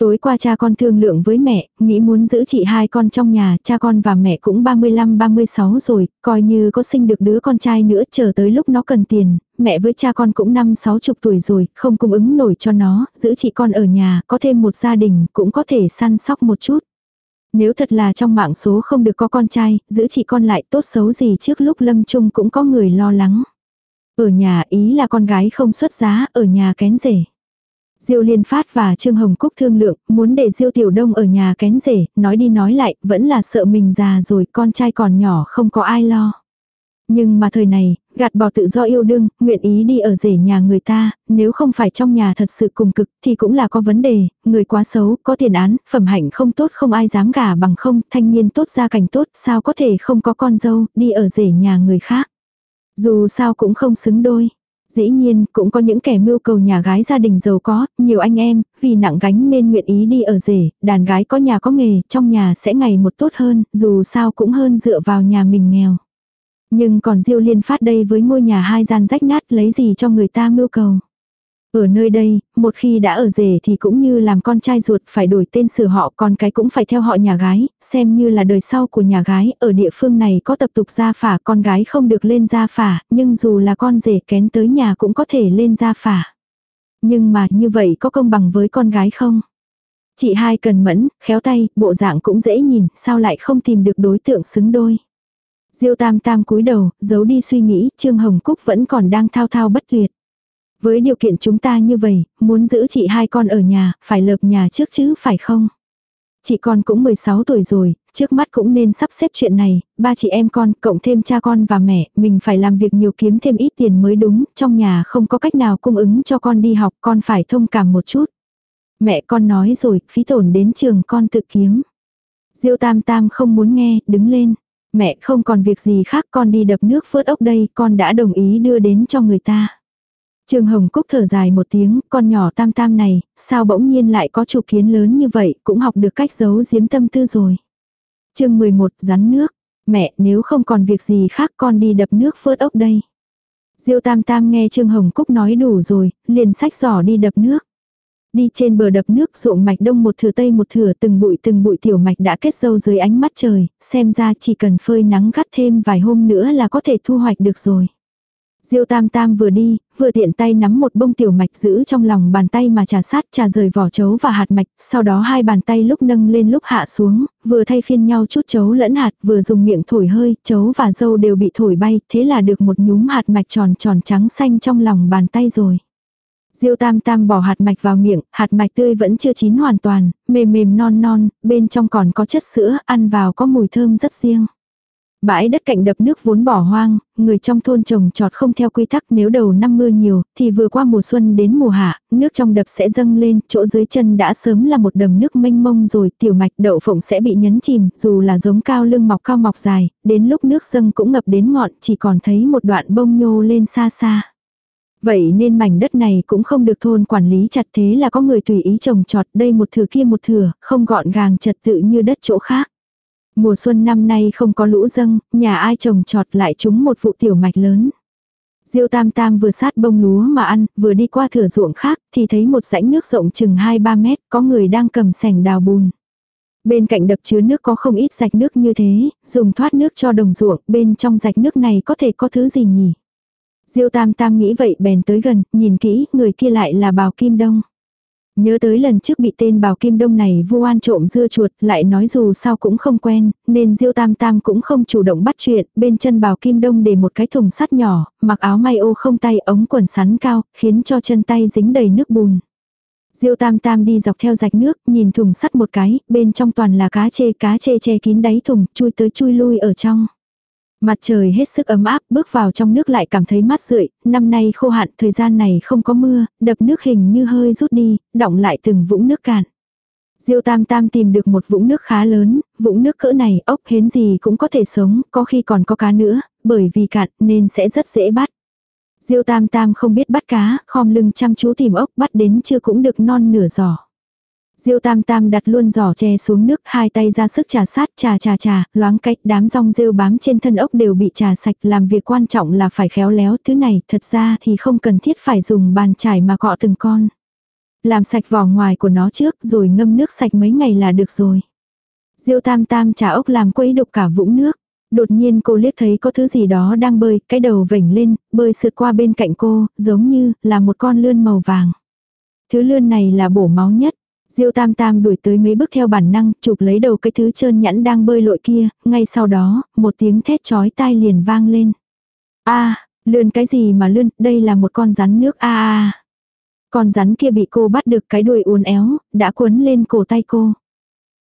Tối qua cha con thương lượng với mẹ, nghĩ muốn giữ chị hai con trong nhà, cha con và mẹ cũng 35-36 rồi, coi như có sinh được đứa con trai nữa chờ tới lúc nó cần tiền, mẹ với cha con cũng năm sáu chục tuổi rồi, không cung ứng nổi cho nó, giữ chị con ở nhà, có thêm một gia đình, cũng có thể săn sóc một chút. Nếu thật là trong mạng số không được có con trai, giữ chị con lại tốt xấu gì trước lúc lâm chung cũng có người lo lắng. Ở nhà ý là con gái không xuất giá, ở nhà kén rể. Diêu Liên Phát và Trương Hồng Cúc thương lượng, muốn để Diêu Tiểu Đông ở nhà kén rể, nói đi nói lại, vẫn là sợ mình già rồi, con trai còn nhỏ không có ai lo. Nhưng mà thời này, gạt bỏ tự do yêu đương, nguyện ý đi ở rể nhà người ta, nếu không phải trong nhà thật sự cùng cực thì cũng là có vấn đề, người quá xấu, có tiền án, phẩm hạnh không tốt không ai dám gả bằng không, thanh niên tốt gia cảnh tốt, sao có thể không có con dâu, đi ở rể nhà người khác. Dù sao cũng không xứng đôi. Dĩ nhiên, cũng có những kẻ mưu cầu nhà gái gia đình giàu có, nhiều anh em, vì nặng gánh nên nguyện ý đi ở rể, đàn gái có nhà có nghề, trong nhà sẽ ngày một tốt hơn, dù sao cũng hơn dựa vào nhà mình nghèo. Nhưng còn Diêu Liên phát đây với ngôi nhà hai gian rách nát lấy gì cho người ta mưu cầu. Ở nơi đây, một khi đã ở rể thì cũng như làm con trai ruột phải đổi tên sửa họ con cái cũng phải theo họ nhà gái, xem như là đời sau của nhà gái. Ở địa phương này có tập tục gia phả con gái không được lên gia phả, nhưng dù là con rể kén tới nhà cũng có thể lên gia phả. Nhưng mà như vậy có công bằng với con gái không? Chị hai cần mẫn, khéo tay, bộ dạng cũng dễ nhìn, sao lại không tìm được đối tượng xứng đôi. Diêu tam tam cúi đầu, giấu đi suy nghĩ, Trương Hồng Cúc vẫn còn đang thao thao bất tuyệt. Với điều kiện chúng ta như vậy, muốn giữ chị hai con ở nhà, phải lợp nhà trước chứ phải không? Chị con cũng 16 tuổi rồi, trước mắt cũng nên sắp xếp chuyện này, ba chị em con, cộng thêm cha con và mẹ, mình phải làm việc nhiều kiếm thêm ít tiền mới đúng, trong nhà không có cách nào cung ứng cho con đi học, con phải thông cảm một chút. Mẹ con nói rồi, phí tổn đến trường con tự kiếm. Diêu tam tam không muốn nghe, đứng lên. Mẹ không còn việc gì khác con đi đập nước phớt ốc đây, con đã đồng ý đưa đến cho người ta. Trương Hồng Cúc thở dài một tiếng, con nhỏ tam tam này, sao bỗng nhiên lại có chủ kiến lớn như vậy, cũng học được cách giấu giếm tâm tư rồi. chương 11 rắn nước. Mẹ, nếu không còn việc gì khác con đi đập nước phớt ốc đây. Diêu tam tam nghe Trương Hồng Cúc nói đủ rồi, liền sách giỏ đi đập nước. Đi trên bờ đập nước ruộng mạch đông một thửa tây một thửa từng bụi từng bụi tiểu mạch đã kết dâu dưới ánh mắt trời, xem ra chỉ cần phơi nắng gắt thêm vài hôm nữa là có thể thu hoạch được rồi. Diêu tam tam vừa đi, vừa tiện tay nắm một bông tiểu mạch giữ trong lòng bàn tay mà trà sát trà rời vỏ chấu và hạt mạch, sau đó hai bàn tay lúc nâng lên lúc hạ xuống, vừa thay phiên nhau chút chấu lẫn hạt, vừa dùng miệng thổi hơi, chấu và dâu đều bị thổi bay, thế là được một nhúm hạt mạch tròn tròn trắng xanh trong lòng bàn tay rồi. Diêu tam tam bỏ hạt mạch vào miệng, hạt mạch tươi vẫn chưa chín hoàn toàn, mềm mềm non non, bên trong còn có chất sữa, ăn vào có mùi thơm rất riêng. Bãi đất cạnh đập nước vốn bỏ hoang, người trong thôn trồng trọt không theo quy tắc nếu đầu năm mưa nhiều, thì vừa qua mùa xuân đến mùa hạ, nước trong đập sẽ dâng lên, chỗ dưới chân đã sớm là một đầm nước mênh mông rồi, tiểu mạch đậu phộng sẽ bị nhấn chìm, dù là giống cao lưng mọc cao mọc dài, đến lúc nước dâng cũng ngập đến ngọn, chỉ còn thấy một đoạn bông nhô lên xa xa. Vậy nên mảnh đất này cũng không được thôn quản lý chặt thế là có người tùy ý trồng trọt đây một thừa kia một thừa, không gọn gàng trật tự như đất chỗ khác. Mùa xuân năm nay không có lũ dâng, nhà ai trồng trọt lại trúng một vụ tiểu mạch lớn. Diêu Tam Tam vừa sát bông lúa mà ăn, vừa đi qua thửa ruộng khác, thì thấy một rãnh nước rộng chừng 2-3 mét, có người đang cầm sẻng đào bùn. Bên cạnh đập chứa nước có không ít rạch nước như thế, dùng thoát nước cho đồng ruộng, bên trong rạch nước này có thể có thứ gì nhỉ? Diêu Tam Tam nghĩ vậy bèn tới gần, nhìn kỹ, người kia lại là Bào Kim Đông. Nhớ tới lần trước bị tên Bào Kim Đông này vu oan trộm dưa chuột, lại nói dù sao cũng không quen, nên Diêu Tam Tam cũng không chủ động bắt chuyện, bên chân Bào Kim Đông để một cái thùng sắt nhỏ, mặc áo may ô không tay ống quần sắn cao, khiến cho chân tay dính đầy nước bùn. Diêu Tam Tam đi dọc theo rạch nước, nhìn thùng sắt một cái, bên trong toàn là cá chê, cá chê che kín đáy thùng, chui tới chui lui ở trong. Mặt trời hết sức ấm áp, bước vào trong nước lại cảm thấy mát rượi, năm nay khô hạn, thời gian này không có mưa, đập nước hình như hơi rút đi, động lại từng vũng nước cạn. Diêu Tam Tam tìm được một vũng nước khá lớn, vũng nước cỡ này ốc hến gì cũng có thể sống, có khi còn có cá nữa, bởi vì cạn nên sẽ rất dễ bắt. Diêu Tam Tam không biết bắt cá, khom lưng chăm chú tìm ốc bắt đến chưa cũng được non nửa giỏ. Diêu tam tam đặt luôn giỏ che xuống nước, hai tay ra sức trà sát trà trà trà, loáng cách đám rong rêu bám trên thân ốc đều bị trà sạch, làm việc quan trọng là phải khéo léo, thứ này thật ra thì không cần thiết phải dùng bàn chải mà cọ từng con. Làm sạch vỏ ngoài của nó trước rồi ngâm nước sạch mấy ngày là được rồi. Diêu tam tam trà ốc làm quấy đục cả vũng nước. Đột nhiên cô liếc thấy có thứ gì đó đang bơi, cái đầu vểnh lên, bơi sượt qua bên cạnh cô, giống như là một con lươn màu vàng. Thứ lươn này là bổ máu nhất. Diêu tam tam đuổi tới mấy bước theo bản năng, chụp lấy đầu cái thứ trơn nhẵn đang bơi lội kia, ngay sau đó, một tiếng thét chói tai liền vang lên. a lươn cái gì mà lươn, đây là một con rắn nước a a Con rắn kia bị cô bắt được cái đuôi uốn éo, đã cuốn lên cổ tay cô.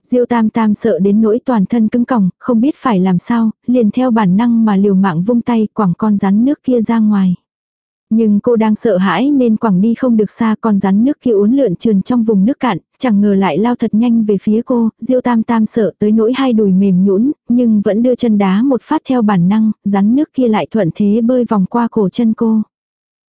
Diêu tam tam sợ đến nỗi toàn thân cứng còng, không biết phải làm sao, liền theo bản năng mà liều mạng vung tay quẳng con rắn nước kia ra ngoài. Nhưng cô đang sợ hãi nên quẳng đi không được xa con rắn nước kia uốn lượn trườn trong vùng nước cạn, chẳng ngờ lại lao thật nhanh về phía cô, diêu tam tam sợ tới nỗi hai đùi mềm nhũn nhưng vẫn đưa chân đá một phát theo bản năng, rắn nước kia lại thuận thế bơi vòng qua cổ chân cô.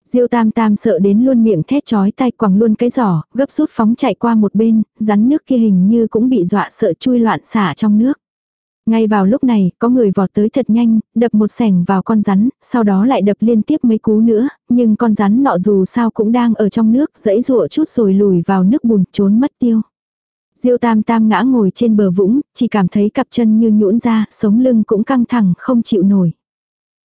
Diêu tam tam sợ đến luôn miệng thét chói tay quẳng luôn cái giỏ, gấp rút phóng chạy qua một bên, rắn nước kia hình như cũng bị dọa sợ chui loạn xả trong nước. Ngay vào lúc này, có người vọt tới thật nhanh, đập một sẻng vào con rắn, sau đó lại đập liên tiếp mấy cú nữa, nhưng con rắn nọ dù sao cũng đang ở trong nước, dãy rụa chút rồi lùi vào nước bùn, trốn mất tiêu. Diêu tam tam ngã ngồi trên bờ vũng, chỉ cảm thấy cặp chân như nhũn ra, sống lưng cũng căng thẳng, không chịu nổi.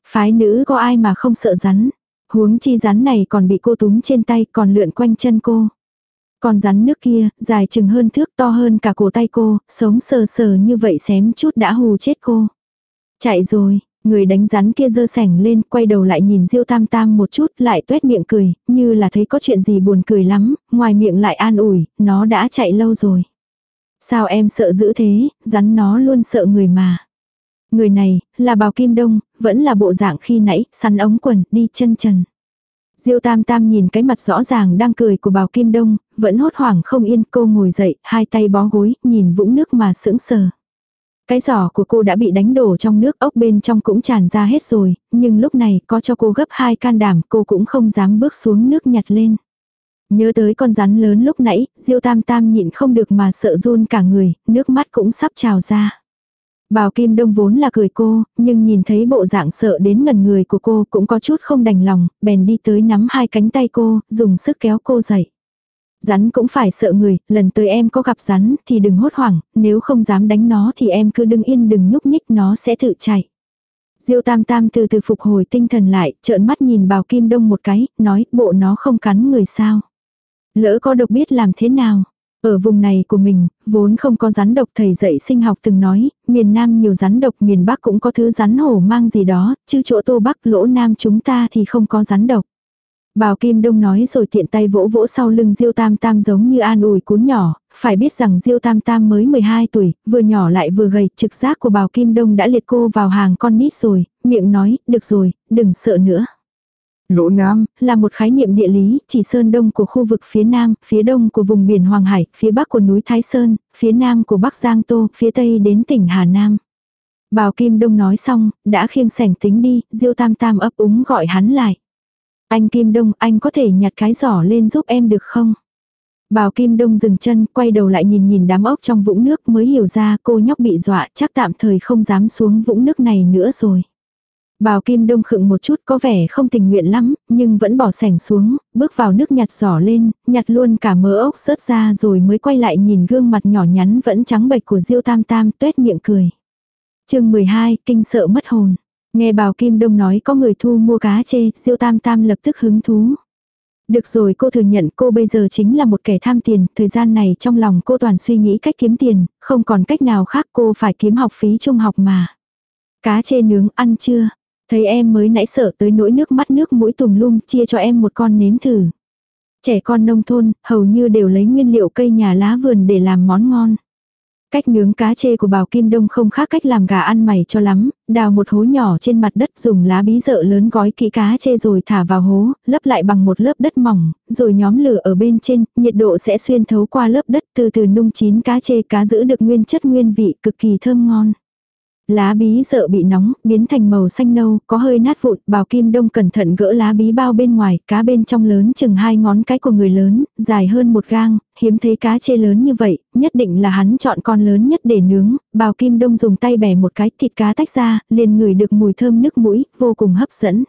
Phái nữ có ai mà không sợ rắn, huống chi rắn này còn bị cô túm trên tay, còn lượn quanh chân cô. Con rắn nước kia, dài chừng hơn thước to hơn cả cổ tay cô, sống sờ sờ như vậy xém chút đã hù chết cô. Chạy rồi, người đánh rắn kia dơ sảnh lên, quay đầu lại nhìn Diêu Tam Tam một chút, lại tuét miệng cười, như là thấy có chuyện gì buồn cười lắm, ngoài miệng lại an ủi, nó đã chạy lâu rồi. Sao em sợ dữ thế, rắn nó luôn sợ người mà. Người này, là bào Kim Đông, vẫn là bộ dạng khi nãy, săn ống quần, đi chân trần. Diêu Tam Tam nhìn cái mặt rõ ràng đang cười của Bào Kim Đông, vẫn hốt hoảng không yên, cô ngồi dậy, hai tay bó gối, nhìn vũng nước mà sững sờ. Cái giỏ của cô đã bị đánh đổ trong nước, ốc bên trong cũng tràn ra hết rồi, nhưng lúc này có cho cô gấp hai can đảm, cô cũng không dám bước xuống nước nhặt lên. Nhớ tới con rắn lớn lúc nãy, Diêu Tam Tam nhịn không được mà sợ run cả người, nước mắt cũng sắp trào ra. Bào Kim Đông vốn là cười cô, nhưng nhìn thấy bộ dạng sợ đến ngần người của cô cũng có chút không đành lòng, bèn đi tới nắm hai cánh tay cô, dùng sức kéo cô dậy. Rắn cũng phải sợ người, lần tới em có gặp rắn thì đừng hốt hoảng, nếu không dám đánh nó thì em cứ đứng yên đừng nhúc nhích nó sẽ tự chạy. Diêu Tam Tam từ từ phục hồi tinh thần lại, trợn mắt nhìn Bào Kim Đông một cái, nói bộ nó không cắn người sao. Lỡ có độc biết làm thế nào. Ở vùng này của mình, vốn không có rắn độc thầy dạy sinh học từng nói, miền Nam nhiều rắn độc miền Bắc cũng có thứ rắn hổ mang gì đó, chứ chỗ Tô Bắc lỗ Nam chúng ta thì không có rắn độc. Bào Kim Đông nói rồi tiện tay vỗ vỗ sau lưng Diêu Tam Tam giống như an ủi cún nhỏ, phải biết rằng Diêu Tam Tam mới 12 tuổi, vừa nhỏ lại vừa gầy, trực giác của Bào Kim Đông đã liệt cô vào hàng con nít rồi, miệng nói, được rồi, đừng sợ nữa. Lỗ Nam là một khái niệm địa lý, chỉ sơn đông của khu vực phía nam, phía đông của vùng biển Hoàng Hải, phía bắc của núi Thái Sơn, phía nam của Bắc Giang Tô, phía tây đến tỉnh Hà Nam. Bào Kim Đông nói xong, đã khiêng sảnh tính đi, Diêu Tam Tam ấp úng gọi hắn lại. Anh Kim Đông, anh có thể nhặt cái giỏ lên giúp em được không? Bào Kim Đông dừng chân, quay đầu lại nhìn nhìn đám ốc trong vũng nước mới hiểu ra cô nhóc bị dọa chắc tạm thời không dám xuống vũng nước này nữa rồi. Bào Kim Đông khựng một chút có vẻ không tình nguyện lắm, nhưng vẫn bỏ sẻng xuống, bước vào nước nhặt giỏ lên, nhặt luôn cả mớ ốc rớt ra rồi mới quay lại nhìn gương mặt nhỏ nhắn vẫn trắng bệch của Diêu Tam Tam tuét miệng cười. chương 12, kinh sợ mất hồn. Nghe Bào Kim Đông nói có người thu mua cá chê, Diêu Tam Tam lập tức hứng thú. Được rồi cô thừa nhận cô bây giờ chính là một kẻ tham tiền, thời gian này trong lòng cô toàn suy nghĩ cách kiếm tiền, không còn cách nào khác cô phải kiếm học phí trung học mà. Cá chê nướng ăn chưa? Thấy em mới nãy sợ tới nỗi nước mắt nước mũi tùm lum chia cho em một con nếm thử. Trẻ con nông thôn hầu như đều lấy nguyên liệu cây nhà lá vườn để làm món ngon. Cách nướng cá chê của bào Kim Đông không khác cách làm gà ăn mày cho lắm, đào một hố nhỏ trên mặt đất dùng lá bí dợ lớn gói kỹ cá chê rồi thả vào hố, lấp lại bằng một lớp đất mỏng, rồi nhóm lửa ở bên trên, nhiệt độ sẽ xuyên thấu qua lớp đất từ từ nung chín cá chê cá giữ được nguyên chất nguyên vị cực kỳ thơm ngon. Lá bí sợ bị nóng, biến thành màu xanh nâu, có hơi nát vụn, bào kim đông cẩn thận gỡ lá bí bao bên ngoài, cá bên trong lớn chừng hai ngón cái của người lớn, dài hơn một gang, hiếm thấy cá chê lớn như vậy, nhất định là hắn chọn con lớn nhất để nướng, bào kim đông dùng tay bẻ một cái thịt cá tách ra, liền ngửi được mùi thơm nước mũi, vô cùng hấp dẫn.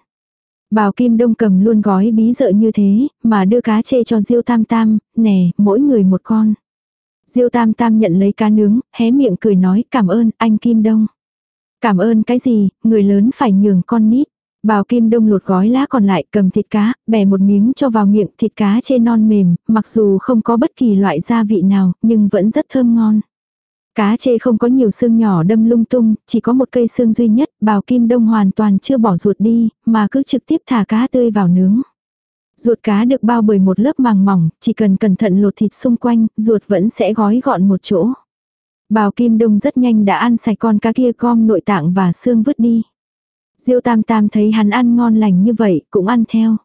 Bào Kim Đông cầm luôn gói bí dợ như thế, mà đưa cá chê cho Diêu Tam Tam, nè, mỗi người một con. Diêu Tam Tam nhận lấy cá nướng, hé miệng cười nói cảm ơn anh Kim Đông. Cảm ơn cái gì, người lớn phải nhường con nít. Bào Kim Đông lột gói lá còn lại cầm thịt cá, bẻ một miếng cho vào miệng thịt cá chê non mềm, mặc dù không có bất kỳ loại gia vị nào, nhưng vẫn rất thơm ngon. Cá chê không có nhiều xương nhỏ đâm lung tung, chỉ có một cây xương duy nhất, bào Kim Đông hoàn toàn chưa bỏ ruột đi, mà cứ trực tiếp thả cá tươi vào nướng. Ruột cá được bao bởi một lớp màng mỏng, chỉ cần cẩn thận lột thịt xung quanh, ruột vẫn sẽ gói gọn một chỗ. Bào Kim Đông rất nhanh đã ăn sạch con cá kia gom nội tạng và xương vứt đi. Diêu Tam Tam thấy hắn ăn ngon lành như vậy, cũng ăn theo.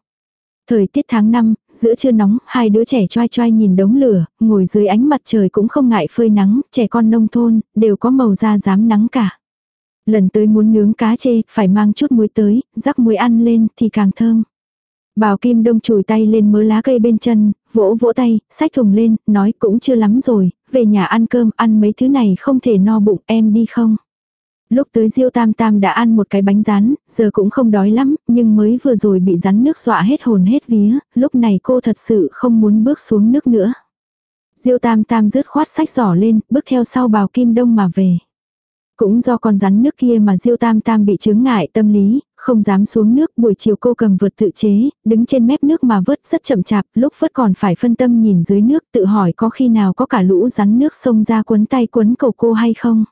Thời tiết tháng 5, giữa trưa nóng, hai đứa trẻ choai choai nhìn đống lửa, ngồi dưới ánh mặt trời cũng không ngại phơi nắng, trẻ con nông thôn, đều có màu da dám nắng cả. Lần tới muốn nướng cá chê, phải mang chút muối tới, rắc muối ăn lên thì càng thơm. Bào Kim Đông chùi tay lên mớ lá cây bên chân, vỗ vỗ tay, sách thùng lên, nói cũng chưa lắm rồi, về nhà ăn cơm, ăn mấy thứ này không thể no bụng, em đi không? Lúc tới Diêu Tam Tam đã ăn một cái bánh rán, giờ cũng không đói lắm, nhưng mới vừa rồi bị rắn nước dọa hết hồn hết vía, lúc này cô thật sự không muốn bước xuống nước nữa. Diêu Tam Tam rứt khoát sách giỏ lên, bước theo sau bào Kim Đông mà về. Cũng do con rắn nước kia mà Diêu Tam Tam bị chứng ngại tâm lý, không dám xuống nước, buổi chiều cô cầm vượt tự chế, đứng trên mép nước mà vớt rất chậm chạp, lúc vớt còn phải phân tâm nhìn dưới nước tự hỏi có khi nào có cả lũ rắn nước xông ra cuốn tay cuốn cầu cô hay không.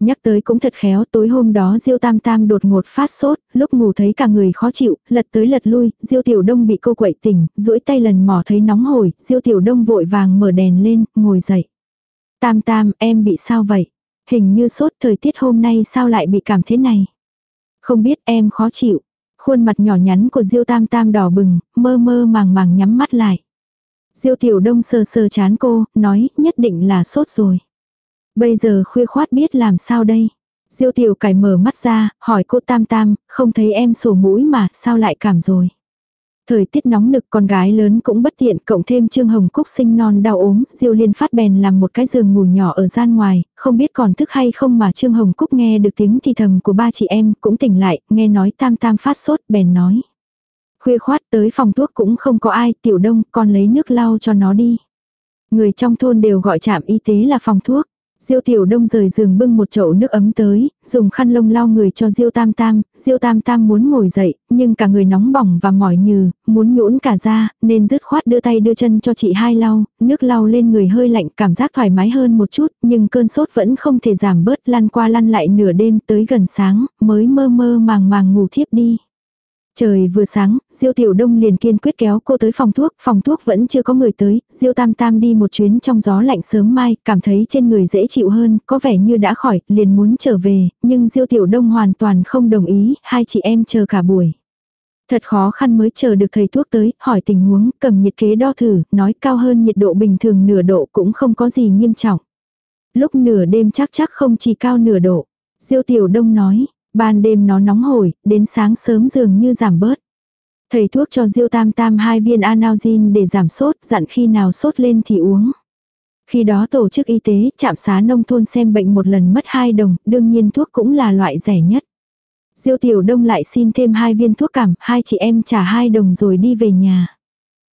Nhắc tới cũng thật khéo, tối hôm đó Diêu Tam Tam đột ngột phát sốt, lúc ngủ thấy cả người khó chịu, lật tới lật lui, Diêu Tiểu Đông bị cô quậy tỉnh, duỗi tay lần mò thấy nóng hổi, Diêu Tiểu Đông vội vàng mở đèn lên, ngồi dậy. Tam Tam, em bị sao vậy? Hình như sốt thời tiết hôm nay sao lại bị cảm thế này? Không biết em khó chịu. Khuôn mặt nhỏ nhắn của Diêu Tam Tam đỏ bừng, mơ mơ màng màng nhắm mắt lại. Diêu Tiểu Đông sờ sờ chán cô, nói nhất định là sốt rồi. Bây giờ khuya khoát biết làm sao đây. Diêu Tiểu Cải mở mắt ra, hỏi cô Tam Tam, không thấy em sổ mũi mà, sao lại cảm rồi. Thời tiết nóng nực con gái lớn cũng bất tiện, cộng thêm Trương Hồng Cúc sinh non đau ốm, Diêu Liên phát bèn làm một cái giường ngủ nhỏ ở gian ngoài, không biết còn thức hay không mà Trương Hồng Cúc nghe được tiếng thì thầm của ba chị em, cũng tỉnh lại, nghe nói tam tam phát sốt, bèn nói. Khuya khoát tới phòng thuốc cũng không có ai, tiểu đông, con lấy nước lau cho nó đi. Người trong thôn đều gọi trạm y tế là phòng thuốc. Diêu Tiểu Đông rời giường bưng một chậu nước ấm tới, dùng khăn lông lau người cho Diêu Tam Tam, Diêu Tam Tam muốn ngồi dậy, nhưng cả người nóng bỏng và mỏi nhừ, muốn nhũn cả ra, nên dứt khoát đưa tay đưa chân cho chị hai lau, nước lau lên người hơi lạnh, cảm giác thoải mái hơn một chút, nhưng cơn sốt vẫn không thể giảm bớt, lăn qua lăn lại nửa đêm tới gần sáng, mới mơ mơ màng màng ngủ thiếp đi. Trời vừa sáng, Diêu Tiểu Đông liền kiên quyết kéo cô tới phòng thuốc, phòng thuốc vẫn chưa có người tới, Diêu Tam Tam đi một chuyến trong gió lạnh sớm mai, cảm thấy trên người dễ chịu hơn, có vẻ như đã khỏi, liền muốn trở về, nhưng Diêu Tiểu Đông hoàn toàn không đồng ý, hai chị em chờ cả buổi. Thật khó khăn mới chờ được thầy thuốc tới, hỏi tình huống, cầm nhiệt kế đo thử, nói cao hơn nhiệt độ bình thường nửa độ cũng không có gì nghiêm trọng. Lúc nửa đêm chắc chắc không chỉ cao nửa độ. Diêu Tiểu Đông nói, Ban đêm nó nóng hổi, đến sáng sớm dường như giảm bớt. Thầy thuốc cho Diêu Tam Tam hai viên Analgin để giảm sốt, dặn khi nào sốt lên thì uống. Khi đó tổ chức y tế, chạm xá nông thôn xem bệnh một lần mất 2 đồng, đương nhiên thuốc cũng là loại rẻ nhất. Diêu Tiểu Đông lại xin thêm hai viên thuốc cảm, hai chị em trả 2 đồng rồi đi về nhà.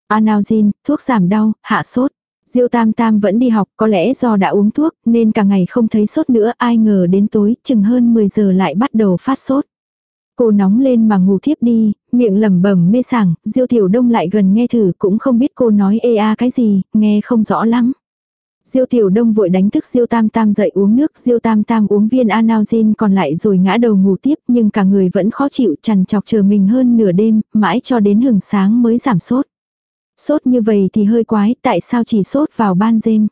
Analgin, thuốc giảm đau, hạ sốt. Diêu Tam Tam vẫn đi học, có lẽ do đã uống thuốc, nên cả ngày không thấy sốt nữa, ai ngờ đến tối, chừng hơn 10 giờ lại bắt đầu phát sốt. Cô nóng lên mà ngủ thiếp đi, miệng lẩm bẩm mê sảng, Diêu Tiểu Đông lại gần nghe thử cũng không biết cô nói ê a cái gì, nghe không rõ lắm. Diêu Tiểu Đông vội đánh thức Diêu Tam Tam dậy uống nước, Diêu Tam Tam uống viên Analgin còn lại rồi ngã đầu ngủ tiếp, nhưng cả người vẫn khó chịu, chằn chọc chờ mình hơn nửa đêm, mãi cho đến hừng sáng mới giảm sốt. Sốt như vậy thì hơi quái, tại sao chỉ sốt vào ban đêm?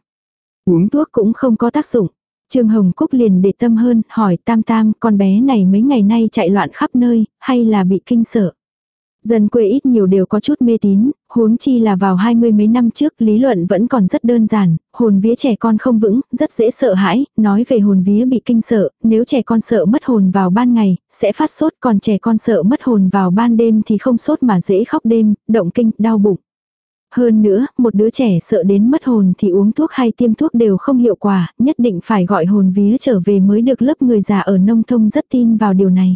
Uống thuốc cũng không có tác dụng. Trương Hồng Cúc liền để tâm hơn, hỏi Tam Tam, con bé này mấy ngày nay chạy loạn khắp nơi, hay là bị kinh sợ? Dân quê ít nhiều đều có chút mê tín, huống chi là vào hai mươi mấy năm trước lý luận vẫn còn rất đơn giản, hồn vía trẻ con không vững, rất dễ sợ hãi, nói về hồn vía bị kinh sợ, nếu trẻ con sợ mất hồn vào ban ngày, sẽ phát sốt, còn trẻ con sợ mất hồn vào ban đêm thì không sốt mà dễ khóc đêm, động kinh, đau bụng. Hơn nữa, một đứa trẻ sợ đến mất hồn thì uống thuốc hay tiêm thuốc đều không hiệu quả, nhất định phải gọi hồn vía trở về mới được lớp người già ở nông thôn rất tin vào điều này.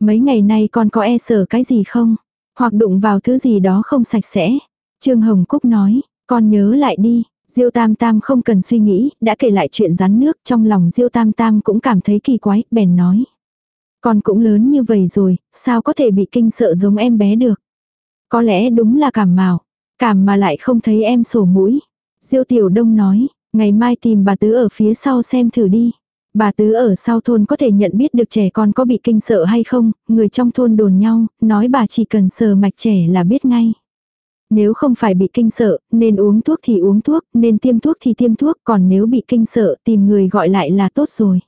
Mấy ngày nay con có e sợ cái gì không? Hoặc đụng vào thứ gì đó không sạch sẽ? Trương Hồng Cúc nói, con nhớ lại đi. Diêu Tam Tam không cần suy nghĩ, đã kể lại chuyện rắn nước, trong lòng Diêu Tam Tam cũng cảm thấy kỳ quái, bèn nói. Con cũng lớn như vậy rồi, sao có thể bị kinh sợ giống em bé được? Có lẽ đúng là cảm mạo. Cảm mà lại không thấy em sổ mũi. Diêu Tiểu Đông nói, ngày mai tìm bà Tứ ở phía sau xem thử đi. Bà Tứ ở sau thôn có thể nhận biết được trẻ con có bị kinh sợ hay không, người trong thôn đồn nhau, nói bà chỉ cần sờ mạch trẻ là biết ngay. Nếu không phải bị kinh sợ, nên uống thuốc thì uống thuốc, nên tiêm thuốc thì tiêm thuốc, còn nếu bị kinh sợ tìm người gọi lại là tốt rồi.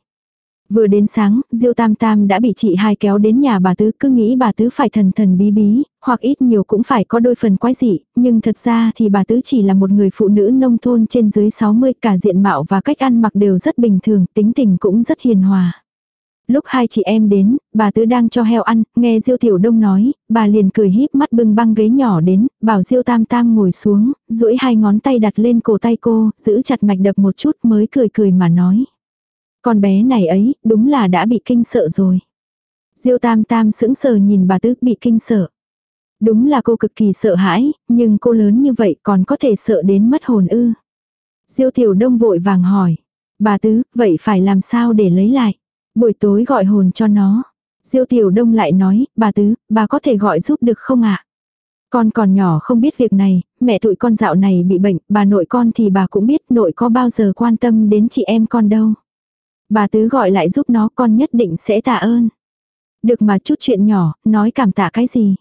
Vừa đến sáng, Diêu Tam Tam đã bị chị hai kéo đến nhà bà Tứ, cứ nghĩ bà Tứ phải thần thần bí bí, hoặc ít nhiều cũng phải có đôi phần quái dị, nhưng thật ra thì bà Tứ chỉ là một người phụ nữ nông thôn trên dưới 60, cả diện mạo và cách ăn mặc đều rất bình thường, tính tình cũng rất hiền hòa. Lúc hai chị em đến, bà Tứ đang cho heo ăn, nghe Diêu Tiểu Đông nói, bà liền cười híp mắt bưng băng ghế nhỏ đến, bảo Diêu Tam Tam ngồi xuống, duỗi hai ngón tay đặt lên cổ tay cô, giữ chặt mạch đập một chút mới cười cười mà nói. Con bé này ấy, đúng là đã bị kinh sợ rồi. Diêu Tam Tam sững sờ nhìn bà Tứ bị kinh sợ. Đúng là cô cực kỳ sợ hãi, nhưng cô lớn như vậy còn có thể sợ đến mất hồn ư. Diêu Tiểu Đông vội vàng hỏi. Bà Tứ, vậy phải làm sao để lấy lại? Buổi tối gọi hồn cho nó. Diêu Tiểu Đông lại nói, bà Tứ, bà có thể gọi giúp được không ạ? Con còn nhỏ không biết việc này, mẹ tụi con dạo này bị bệnh, bà nội con thì bà cũng biết nội có bao giờ quan tâm đến chị em con đâu. Bà Tứ gọi lại giúp nó con nhất định sẽ tạ ơn. Được mà chút chuyện nhỏ, nói cảm tạ cái gì.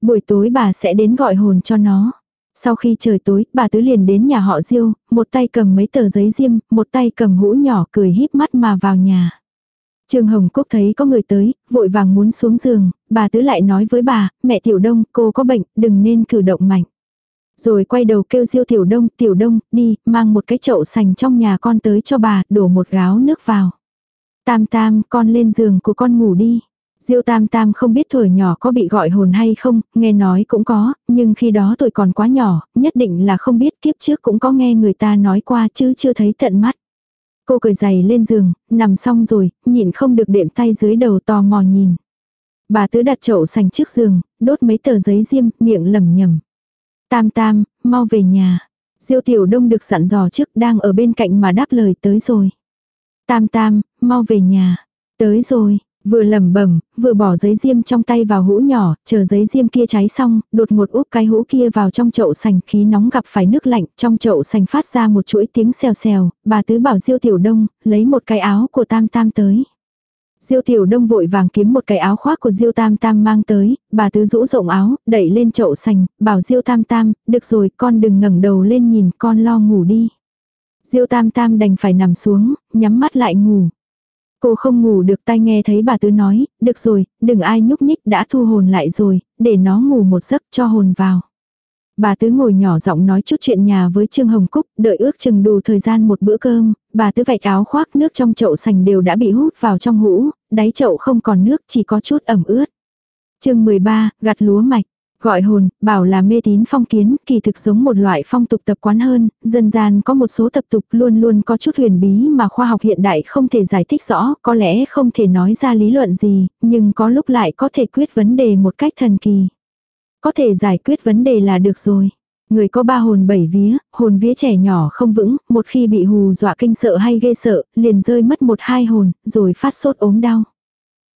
Buổi tối bà sẽ đến gọi hồn cho nó. Sau khi trời tối, bà Tứ liền đến nhà họ Diêu, một tay cầm mấy tờ giấy diêm, một tay cầm hũ nhỏ cười híp mắt mà vào nhà. Trương Hồng Cúc thấy có người tới, vội vàng muốn xuống giường, bà Tứ lại nói với bà, mẹ Tiểu Đông, cô có bệnh, đừng nên cử động mạnh. Rồi quay đầu kêu Diêu Tiểu Đông, Tiểu Đông, đi, mang một cái chậu sành trong nhà con tới cho bà, đổ một gáo nước vào. Tam Tam, con lên giường của con ngủ đi. Diêu Tam Tam không biết tuổi nhỏ có bị gọi hồn hay không, nghe nói cũng có, nhưng khi đó tuổi còn quá nhỏ, nhất định là không biết kiếp trước cũng có nghe người ta nói qua chứ chưa thấy tận mắt. Cô cởi giày lên giường, nằm xong rồi, nhịn không được đệm tay dưới đầu tò mò nhìn. Bà tứ đặt chậu sành trước giường, đốt mấy tờ giấy diêm, miệng lẩm nhẩm. Tam tam, mau về nhà. Diêu tiểu đông được sẵn dò trước đang ở bên cạnh mà đáp lời tới rồi. Tam tam, mau về nhà. Tới rồi, Vừa lẩm bẩm, vừa bỏ giấy diêm trong tay vào hũ nhỏ, chờ giấy diêm kia cháy xong, đột ngột úp cái hũ kia vào trong chậu sành, khí nóng gặp phải nước lạnh, trong chậu sành phát ra một chuỗi tiếng xèo xèo, bà tứ bảo Diêu Tiểu Đông, lấy một cái áo của Tam Tam tới. Diêu Tiểu Đông vội vàng kiếm một cái áo khoác của Diêu Tam Tam mang tới, bà tứ rũ rộng áo, đẩy lên chậu sành, bảo Diêu Tam Tam, được rồi, con đừng ngẩng đầu lên nhìn, con lo ngủ đi. Diêu Tam Tam đành phải nằm xuống, nhắm mắt lại ngủ. Cô không ngủ được tai nghe thấy bà Tứ nói, được rồi, đừng ai nhúc nhích đã thu hồn lại rồi, để nó ngủ một giấc cho hồn vào. Bà Tứ ngồi nhỏ giọng nói chút chuyện nhà với Trương Hồng Cúc, đợi ước chừng đủ thời gian một bữa cơm, bà Tứ vạch áo khoác nước trong chậu sành đều đã bị hút vào trong hũ, đáy chậu không còn nước chỉ có chút ẩm ướt. chương 13, gặt lúa mạch. Gọi hồn, bảo là mê tín phong kiến, kỳ thực giống một loại phong tục tập quán hơn, dân gian có một số tập tục luôn luôn có chút huyền bí mà khoa học hiện đại không thể giải thích rõ, có lẽ không thể nói ra lý luận gì, nhưng có lúc lại có thể quyết vấn đề một cách thần kỳ. Có thể giải quyết vấn đề là được rồi. Người có ba hồn bảy vía, hồn vía trẻ nhỏ không vững, một khi bị hù dọa kinh sợ hay ghê sợ, liền rơi mất một hai hồn, rồi phát sốt ốm đau.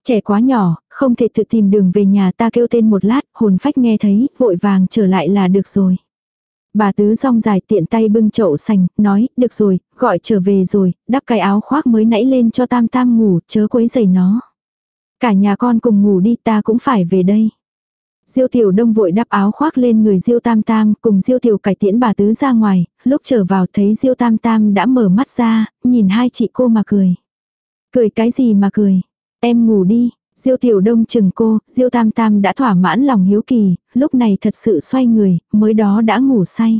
Trẻ quá nhỏ, không thể tự tìm đường về nhà ta kêu tên một lát, hồn phách nghe thấy, vội vàng trở lại là được rồi. Bà tứ rong dài tiện tay bưng chậu sành, nói, được rồi, gọi trở về rồi, đắp cái áo khoác mới nãy lên cho tam tam ngủ, chớ quấy giày nó. Cả nhà con cùng ngủ đi ta cũng phải về đây. Diêu tiểu đông vội đắp áo khoác lên người Diêu tam tam, cùng Diêu tiểu cải tiễn bà tứ ra ngoài, lúc trở vào thấy Diêu tam tam đã mở mắt ra, nhìn hai chị cô mà cười. Cười cái gì mà cười, Em ngủ đi, Diêu Tiểu Đông chừng cô, Diêu Tam Tam đã thỏa mãn lòng hiếu kỳ, lúc này thật sự xoay người, mới đó đã ngủ say.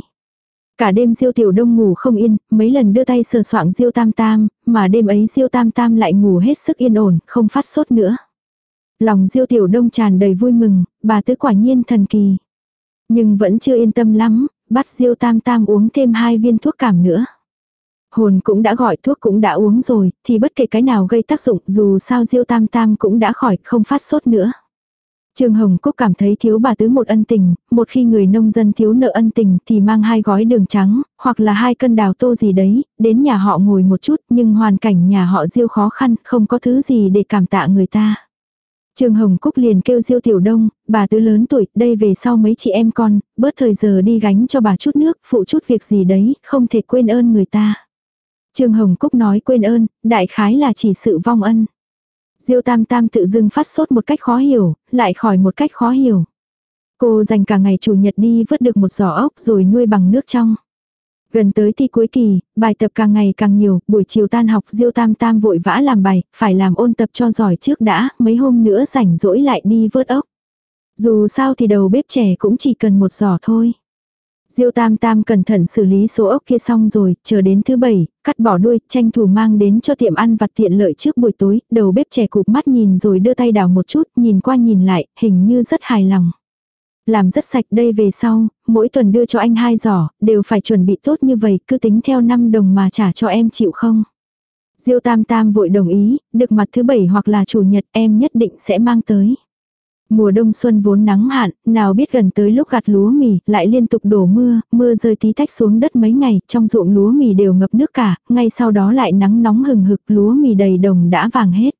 Cả đêm Diêu Tiểu Đông ngủ không yên, mấy lần đưa tay sờ soạng Diêu Tam Tam, mà đêm ấy Diêu Tam Tam lại ngủ hết sức yên ổn, không phát sốt nữa. Lòng Diêu Tiểu Đông tràn đầy vui mừng, bà tứ quả nhiên thần kỳ. Nhưng vẫn chưa yên tâm lắm, bắt Diêu Tam Tam uống thêm hai viên thuốc cảm nữa. Hồn cũng đã gọi thuốc cũng đã uống rồi, thì bất kể cái nào gây tác dụng dù sao Diêu Tam Tam cũng đã khỏi, không phát sốt nữa. Trương Hồng Cúc cảm thấy thiếu bà tứ một ân tình, một khi người nông dân thiếu nợ ân tình thì mang hai gói đường trắng, hoặc là hai cân đào tô gì đấy, đến nhà họ ngồi một chút nhưng hoàn cảnh nhà họ Diêu khó khăn, không có thứ gì để cảm tạ người ta. Trương Hồng Cúc liền kêu Diêu Tiểu Đông, bà tứ lớn tuổi, đây về sau mấy chị em con, bớt thời giờ đi gánh cho bà chút nước, phụ chút việc gì đấy, không thể quên ơn người ta. Trương Hồng Cúc nói quên ơn, đại khái là chỉ sự vong ân. Diêu Tam Tam tự dưng phát sốt một cách khó hiểu, lại khỏi một cách khó hiểu. Cô dành cả ngày chủ nhật đi vớt được một giỏ ốc rồi nuôi bằng nước trong. Gần tới thi cuối kỳ, bài tập càng ngày càng nhiều, buổi chiều tan học Diêu Tam Tam vội vã làm bài, phải làm ôn tập cho giỏi trước đã, mấy hôm nữa rảnh rỗi lại đi vớt ốc. Dù sao thì đầu bếp trẻ cũng chỉ cần một giỏ thôi. Diêu Tam Tam cẩn thận xử lý số ốc kia xong rồi, chờ đến thứ bảy, cắt bỏ đuôi, tranh thủ mang đến cho tiệm ăn vặt tiện lợi trước buổi tối, đầu bếp trẻ cụp mắt nhìn rồi đưa tay đào một chút, nhìn qua nhìn lại, hình như rất hài lòng. Làm rất sạch đây về sau, mỗi tuần đưa cho anh hai giỏ, đều phải chuẩn bị tốt như vậy, cứ tính theo 5 đồng mà trả cho em chịu không? Diêu Tam Tam vội đồng ý, được mặt thứ bảy hoặc là chủ nhật em nhất định sẽ mang tới. Mùa đông xuân vốn nắng hạn, nào biết gần tới lúc gặt lúa mì, lại liên tục đổ mưa, mưa rơi tí tách xuống đất mấy ngày, trong ruộng lúa mì đều ngập nước cả, ngay sau đó lại nắng nóng hừng hực, lúa mì đầy đồng đã vàng hết.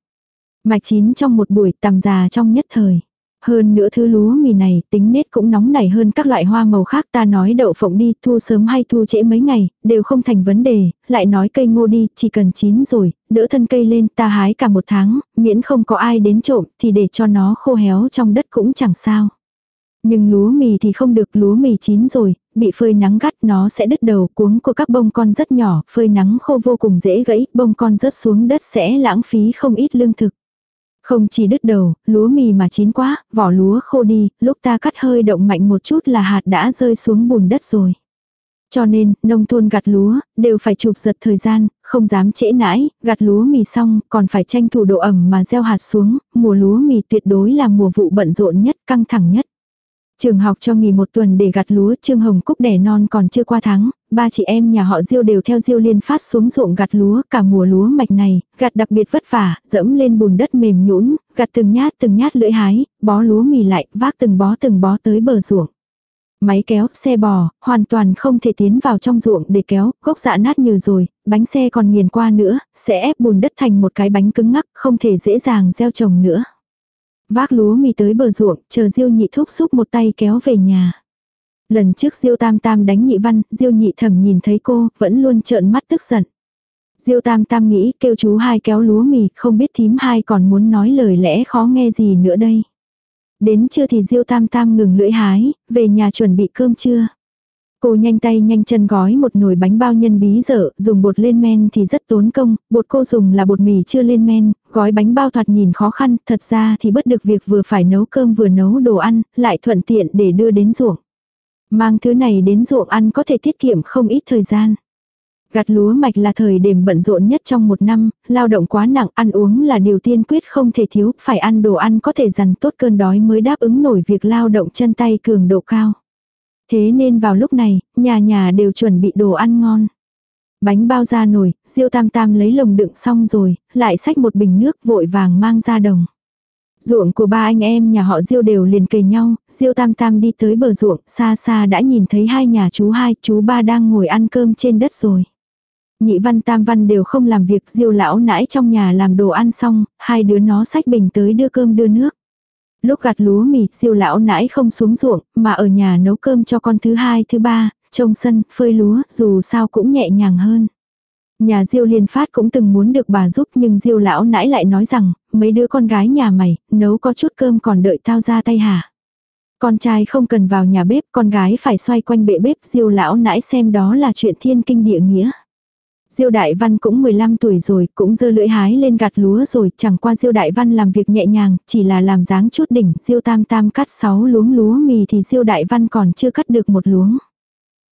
Mạch chín trong một buổi tầm già trong nhất thời. Hơn nữa thứ lúa mì này tính nết cũng nóng nảy hơn các loại hoa màu khác ta nói đậu phộng đi thu sớm hay thu trễ mấy ngày, đều không thành vấn đề, lại nói cây ngô đi, chỉ cần chín rồi, đỡ thân cây lên ta hái cả một tháng, miễn không có ai đến trộm thì để cho nó khô héo trong đất cũng chẳng sao. Nhưng lúa mì thì không được lúa mì chín rồi, bị phơi nắng gắt nó sẽ đứt đầu cuống của các bông con rất nhỏ, phơi nắng khô vô cùng dễ gãy, bông con rớt xuống đất sẽ lãng phí không ít lương thực. Không chỉ đứt đầu, lúa mì mà chín quá, vỏ lúa khô đi, lúc ta cắt hơi động mạnh một chút là hạt đã rơi xuống bùn đất rồi. Cho nên, nông thôn gặt lúa, đều phải chụp giật thời gian, không dám trễ nãi, gặt lúa mì xong, còn phải tranh thủ độ ẩm mà gieo hạt xuống, mùa lúa mì tuyệt đối là mùa vụ bận rộn nhất, căng thẳng nhất. Trường học cho nghỉ một tuần để gặt lúa, Trương Hồng Cúc đẻ non còn chưa qua tháng, ba chị em nhà họ Diêu đều theo Diêu Liên phát xuống ruộng gặt lúa, cả mùa lúa mạch này, gặt đặc biệt vất vả, dẫm lên bùn đất mềm nhũn, gặt từng nhát từng nhát lưỡi hái, bó lúa mì lại, vác từng bó từng bó tới bờ ruộng. Máy kéo, xe bò, hoàn toàn không thể tiến vào trong ruộng để kéo, gốc dạ nát như rồi, bánh xe còn nghiền qua nữa, sẽ ép bùn đất thành một cái bánh cứng ngắc, không thể dễ dàng gieo trồng nữa. Vác lúa mì tới bờ ruộng, chờ Diêu nhị thúc xúc một tay kéo về nhà. Lần trước Diêu Tam Tam đánh nhị văn, Diêu nhị thẩm nhìn thấy cô, vẫn luôn trợn mắt tức giận. Diêu Tam Tam nghĩ kêu chú hai kéo lúa mì, không biết thím hai còn muốn nói lời lẽ khó nghe gì nữa đây. Đến trưa thì Diêu Tam Tam ngừng lưỡi hái, về nhà chuẩn bị cơm trưa. Cô nhanh tay nhanh chân gói một nồi bánh bao nhân bí dở, dùng bột lên men thì rất tốn công, bột cô dùng là bột mì chưa lên men, gói bánh bao thoạt nhìn khó khăn, thật ra thì bất được việc vừa phải nấu cơm vừa nấu đồ ăn, lại thuận tiện để đưa đến ruộng. Mang thứ này đến ruộng ăn có thể tiết kiệm không ít thời gian. Gặt lúa mạch là thời điểm bận rộn nhất trong một năm, lao động quá nặng, ăn uống là điều tiên quyết không thể thiếu, phải ăn đồ ăn có thể dằn tốt cơn đói mới đáp ứng nổi việc lao động chân tay cường độ cao. Thế nên vào lúc này, nhà nhà đều chuẩn bị đồ ăn ngon. Bánh bao ra nồi, Diêu Tam Tam lấy lồng đựng xong rồi, lại xách một bình nước vội vàng mang ra đồng. Ruộng của ba anh em nhà họ Diêu đều liền kề nhau, Diêu Tam Tam đi tới bờ ruộng, xa xa đã nhìn thấy hai nhà chú hai, chú ba đang ngồi ăn cơm trên đất rồi. Nhị văn tam văn đều không làm việc Diêu lão nãi trong nhà làm đồ ăn xong, hai đứa nó xách bình tới đưa cơm đưa nước. Lúc gặt lúa mì, siêu lão nãi không xuống ruộng, mà ở nhà nấu cơm cho con thứ hai, thứ ba, trông sân, phơi lúa, dù sao cũng nhẹ nhàng hơn. Nhà Diêu Liên Phát cũng từng muốn được bà giúp nhưng Diêu lão nãi lại nói rằng, mấy đứa con gái nhà mày, nấu có chút cơm còn đợi tao ra tay hả. Con trai không cần vào nhà bếp, con gái phải xoay quanh bệ bếp, Diêu lão nãi xem đó là chuyện thiên kinh địa nghĩa. Diêu Đại Văn cũng 15 tuổi rồi, cũng dơ lưỡi hái lên gặt lúa rồi, chẳng qua Diêu Đại Văn làm việc nhẹ nhàng, chỉ là làm dáng chút đỉnh, Diêu Tam Tam cắt 6 luống lúa mì thì Diêu Đại Văn còn chưa cắt được một luống.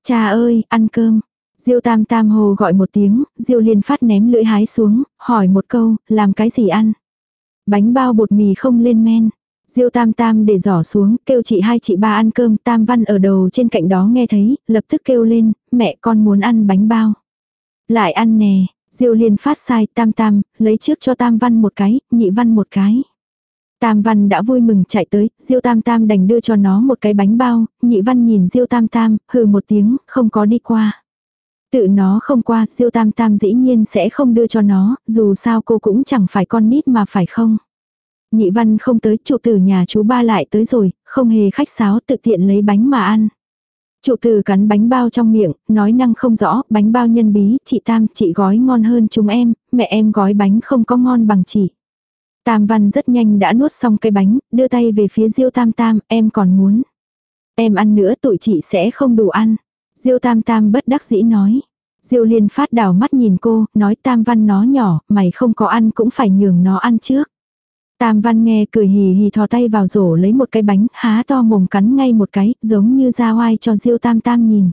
Cha ơi, ăn cơm. Diêu Tam Tam hồ gọi một tiếng, Diêu liền Phát ném lưỡi hái xuống, hỏi một câu, làm cái gì ăn? Bánh bao bột mì không lên men. Diêu Tam Tam để giỏ xuống, kêu chị hai chị ba ăn cơm, Tam Văn ở đầu trên cạnh đó nghe thấy, lập tức kêu lên, mẹ con muốn ăn bánh bao. Lại ăn nè, Diêu Liên phát sai tam tam, lấy trước cho tam văn một cái, nhị văn một cái. Tam văn đã vui mừng chạy tới, Diêu Tam Tam đành đưa cho nó một cái bánh bao, nhị văn nhìn Diêu Tam Tam, hừ một tiếng, không có đi qua. Tự nó không qua, Diêu Tam Tam dĩ nhiên sẽ không đưa cho nó, dù sao cô cũng chẳng phải con nít mà phải không. Nhị văn không tới, trụ tử nhà chú ba lại tới rồi, không hề khách sáo tự tiện lấy bánh mà ăn. Chủ từ cắn bánh bao trong miệng, nói năng không rõ, bánh bao nhân bí, chị Tam, chị gói ngon hơn chúng em, mẹ em gói bánh không có ngon bằng chị. Tam Văn rất nhanh đã nuốt xong cái bánh, đưa tay về phía Diêu Tam Tam, em còn muốn. Em ăn nữa tụi chị sẽ không đủ ăn. Diêu Tam Tam bất đắc dĩ nói. Diêu Liên phát đảo mắt nhìn cô, nói Tam Văn nó nhỏ, mày không có ăn cũng phải nhường nó ăn trước. Tam Văn nghe cười hì hì thò tay vào rổ lấy một cái bánh, há to mồm cắn ngay một cái, giống như ra oai cho Diêu Tam Tam nhìn.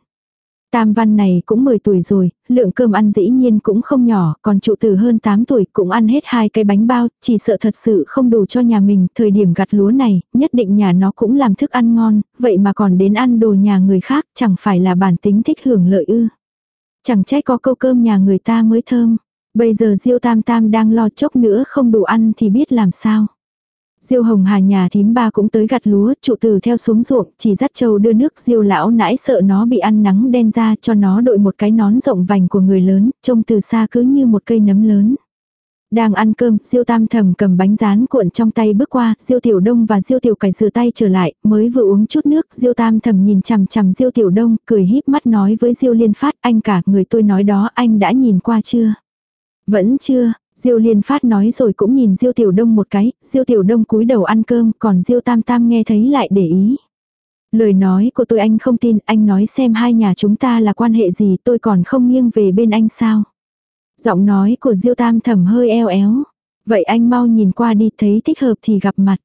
Tam văn này cũng 10 tuổi rồi, lượng cơm ăn dĩ nhiên cũng không nhỏ, còn trụ tử hơn 8 tuổi cũng ăn hết hai cái bánh bao, chỉ sợ thật sự không đủ cho nhà mình, thời điểm gặt lúa này, nhất định nhà nó cũng làm thức ăn ngon, vậy mà còn đến ăn đồ nhà người khác, chẳng phải là bản tính thích hưởng lợi ư. Chẳng trách có câu cơm nhà người ta mới thơm. Bây giờ Diêu Tam Tam đang lo chốc nữa không đủ ăn thì biết làm sao. Diêu Hồng Hà nhà thím ba cũng tới gặt lúa, trụ tử theo xuống ruộng, chỉ dắt trâu đưa nước, Diêu lão nãi sợ nó bị ăn nắng đen ra cho nó đội một cái nón rộng vành của người lớn, trông từ xa cứ như một cây nấm lớn. Đang ăn cơm, Diêu Tam Thầm cầm bánh rán cuộn trong tay bước qua, Diêu Tiểu Đông và Diêu Tiểu Cải rửa tay trở lại, mới vừa uống chút nước, Diêu Tam Thầm nhìn chằm chằm Diêu Tiểu Đông, cười híp mắt nói với Diêu Liên Phát, anh cả, người tôi nói đó, anh đã nhìn qua chưa? Vẫn chưa, Diêu Liên Phát nói rồi cũng nhìn Diêu Tiểu Đông một cái, Diêu Tiểu Đông cúi đầu ăn cơm, còn Diêu Tam Tam nghe thấy lại để ý. Lời nói của tôi anh không tin, anh nói xem hai nhà chúng ta là quan hệ gì, tôi còn không nghiêng về bên anh sao. Giọng nói của Diêu Tam thầm hơi eo éo. Vậy anh mau nhìn qua đi thấy thích hợp thì gặp mặt.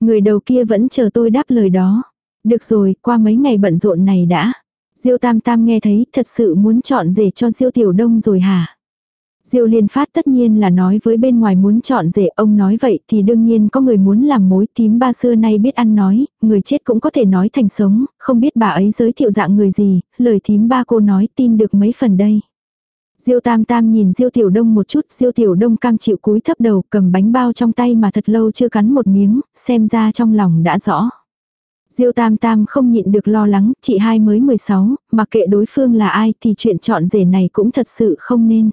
Người đầu kia vẫn chờ tôi đáp lời đó. Được rồi, qua mấy ngày bận rộn này đã. Diêu Tam Tam nghe thấy thật sự muốn chọn rể cho Diêu Tiểu Đông rồi hả? Diêu liên phát tất nhiên là nói với bên ngoài muốn chọn rể ông nói vậy thì đương nhiên có người muốn làm mối tím ba xưa nay biết ăn nói, người chết cũng có thể nói thành sống, không biết bà ấy giới thiệu dạng người gì, lời tím ba cô nói tin được mấy phần đây. Diêu tam tam nhìn diêu tiểu đông một chút, diêu tiểu đông cam chịu cúi thấp đầu cầm bánh bao trong tay mà thật lâu chưa cắn một miếng, xem ra trong lòng đã rõ. Diêu tam tam không nhịn được lo lắng, chị hai mới 16, mà kệ đối phương là ai thì chuyện chọn rể này cũng thật sự không nên.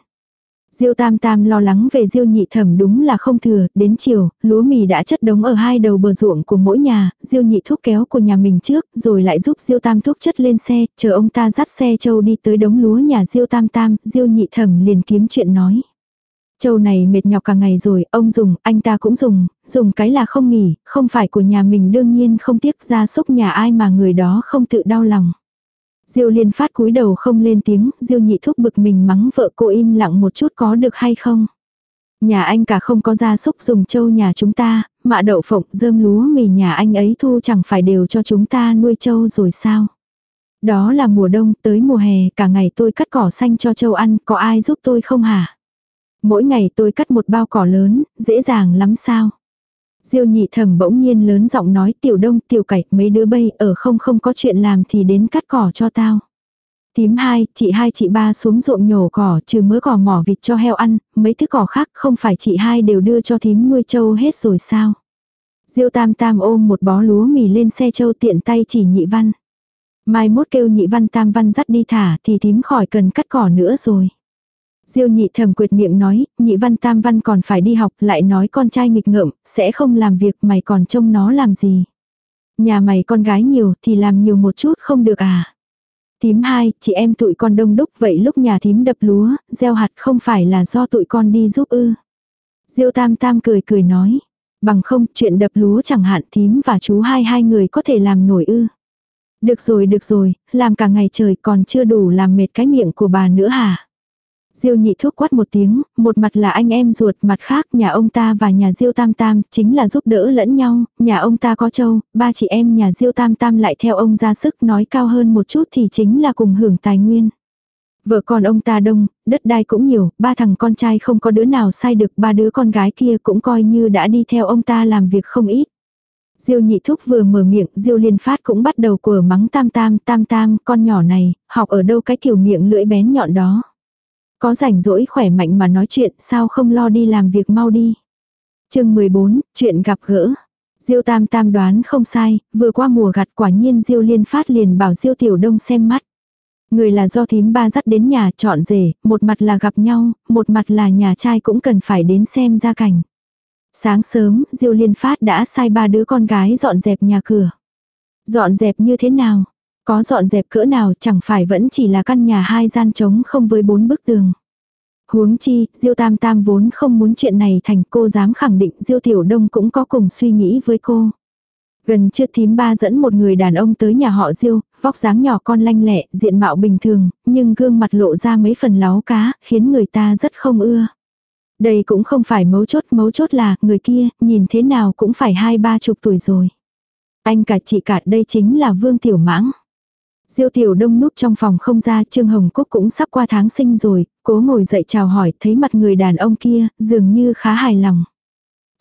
Diêu Tam Tam lo lắng về Diêu Nhị Thẩm đúng là không thừa, đến chiều, lúa mì đã chất đống ở hai đầu bờ ruộng của mỗi nhà, Diêu Nhị thúc kéo của nhà mình trước, rồi lại giúp Diêu Tam thúc chất lên xe, chờ ông ta dắt xe châu đi tới đống lúa nhà Diêu Tam Tam, Diêu Nhị Thẩm liền kiếm chuyện nói. Châu này mệt nhọc cả ngày rồi, ông dùng, anh ta cũng dùng, dùng cái là không nghỉ, không phải của nhà mình đương nhiên không tiếc ra xúc nhà ai mà người đó không tự đau lòng. Diêu liên phát cúi đầu không lên tiếng, Diêu nhị thúc bực mình mắng vợ cô im lặng một chút có được hay không. Nhà anh cả không có gia súc dùng châu nhà chúng ta, mạ đậu phộng, dơm lúa mì nhà anh ấy thu chẳng phải đều cho chúng ta nuôi châu rồi sao. Đó là mùa đông, tới mùa hè, cả ngày tôi cắt cỏ xanh cho châu ăn, có ai giúp tôi không hả? Mỗi ngày tôi cắt một bao cỏ lớn, dễ dàng lắm sao? Diêu nhị thẩm bỗng nhiên lớn giọng nói tiểu đông tiểu cải mấy đứa bay ở không không có chuyện làm thì đến cắt cỏ cho tao. Tím hai, chị hai chị ba xuống ruộng nhổ cỏ trừ mớ cỏ mỏ vịt cho heo ăn, mấy thứ cỏ khác không phải chị hai đều đưa cho thím nuôi trâu hết rồi sao. Diêu tam tam ôm một bó lúa mì lên xe trâu tiện tay chỉ nhị văn. Mai mốt kêu nhị văn tam văn dắt đi thả thì thím khỏi cần cắt cỏ nữa rồi. Diêu nhị thầm quyệt miệng nói, nhị văn tam văn còn phải đi học, lại nói con trai nghịch ngợm, sẽ không làm việc mày còn trông nó làm gì. Nhà mày con gái nhiều thì làm nhiều một chút không được à. Thím hai, chị em tụi con đông đúc vậy lúc nhà thím đập lúa, gieo hạt không phải là do tụi con đi giúp ư. Diêu tam tam cười cười nói, bằng không chuyện đập lúa chẳng hạn thím và chú hai hai người có thể làm nổi ư. Được rồi được rồi, làm cả ngày trời còn chưa đủ làm mệt cái miệng của bà nữa hả. Diêu nhị thuốc quát một tiếng, một mặt là anh em ruột, mặt khác nhà ông ta và nhà Diêu Tam Tam chính là giúp đỡ lẫn nhau, nhà ông ta có châu, ba chị em nhà Diêu Tam Tam lại theo ông ra sức nói cao hơn một chút thì chính là cùng hưởng tài nguyên. Vợ con ông ta đông, đất đai cũng nhiều, ba thằng con trai không có đứa nào sai được, ba đứa con gái kia cũng coi như đã đi theo ông ta làm việc không ít. Diêu nhị thúc vừa mở miệng, Diêu liên phát cũng bắt đầu cửa mắng tam tam, tam tam, con nhỏ này, học ở đâu cái kiểu miệng lưỡi bén nhọn đó. Có rảnh rỗi khỏe mạnh mà nói chuyện sao không lo đi làm việc mau đi. chương 14, chuyện gặp gỡ. Diêu tam tam đoán không sai, vừa qua mùa gặt quả nhiên Diêu liên phát liền bảo Diêu tiểu đông xem mắt. Người là do thím ba dắt đến nhà chọn rể, một mặt là gặp nhau, một mặt là nhà trai cũng cần phải đến xem gia cảnh. Sáng sớm, Diêu liên phát đã sai ba đứa con gái dọn dẹp nhà cửa. Dọn dẹp như thế nào? Có dọn dẹp cỡ nào chẳng phải vẫn chỉ là căn nhà hai gian trống không với bốn bức tường. Huống chi, Diêu Tam Tam vốn không muốn chuyện này thành cô dám khẳng định Diêu Tiểu Đông cũng có cùng suy nghĩ với cô. Gần trước thím ba dẫn một người đàn ông tới nhà họ Diêu, vóc dáng nhỏ con lanh lẹ, diện mạo bình thường, nhưng gương mặt lộ ra mấy phần láo cá, khiến người ta rất không ưa. Đây cũng không phải mấu chốt, mấu chốt là, người kia, nhìn thế nào cũng phải hai ba chục tuổi rồi. Anh cả chị cả đây chính là Vương Tiểu Mãng. Diêu Tiểu Đông núp trong phòng không ra, Trương Hồng Cúc cũng sắp qua tháng sinh rồi, cố ngồi dậy chào hỏi, thấy mặt người đàn ông kia, dường như khá hài lòng.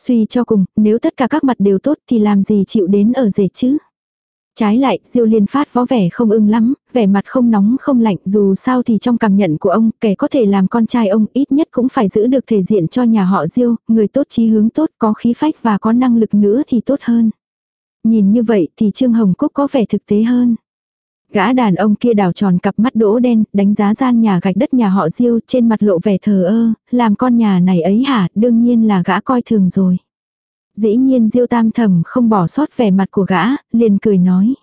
Suy cho cùng, nếu tất cả các mặt đều tốt thì làm gì chịu đến ở rể chứ? Trái lại, Diêu Liên phát võ vẻ không ưng lắm, vẻ mặt không nóng không lạnh, dù sao thì trong cảm nhận của ông, kẻ có thể làm con trai ông ít nhất cũng phải giữ được thể diện cho nhà họ Diêu, người tốt chí hướng tốt, có khí phách và có năng lực nữa thì tốt hơn. Nhìn như vậy thì Trương Hồng Cúc có vẻ thực tế hơn. Gã đàn ông kia đảo tròn cặp mắt đỗ đen, đánh giá gian nhà gạch đất nhà họ Diêu trên mặt lộ vẻ thờ ơ, làm con nhà này ấy hả, đương nhiên là gã coi thường rồi. Dĩ nhiên Diêu tam thầm không bỏ sót vẻ mặt của gã, liền cười nói.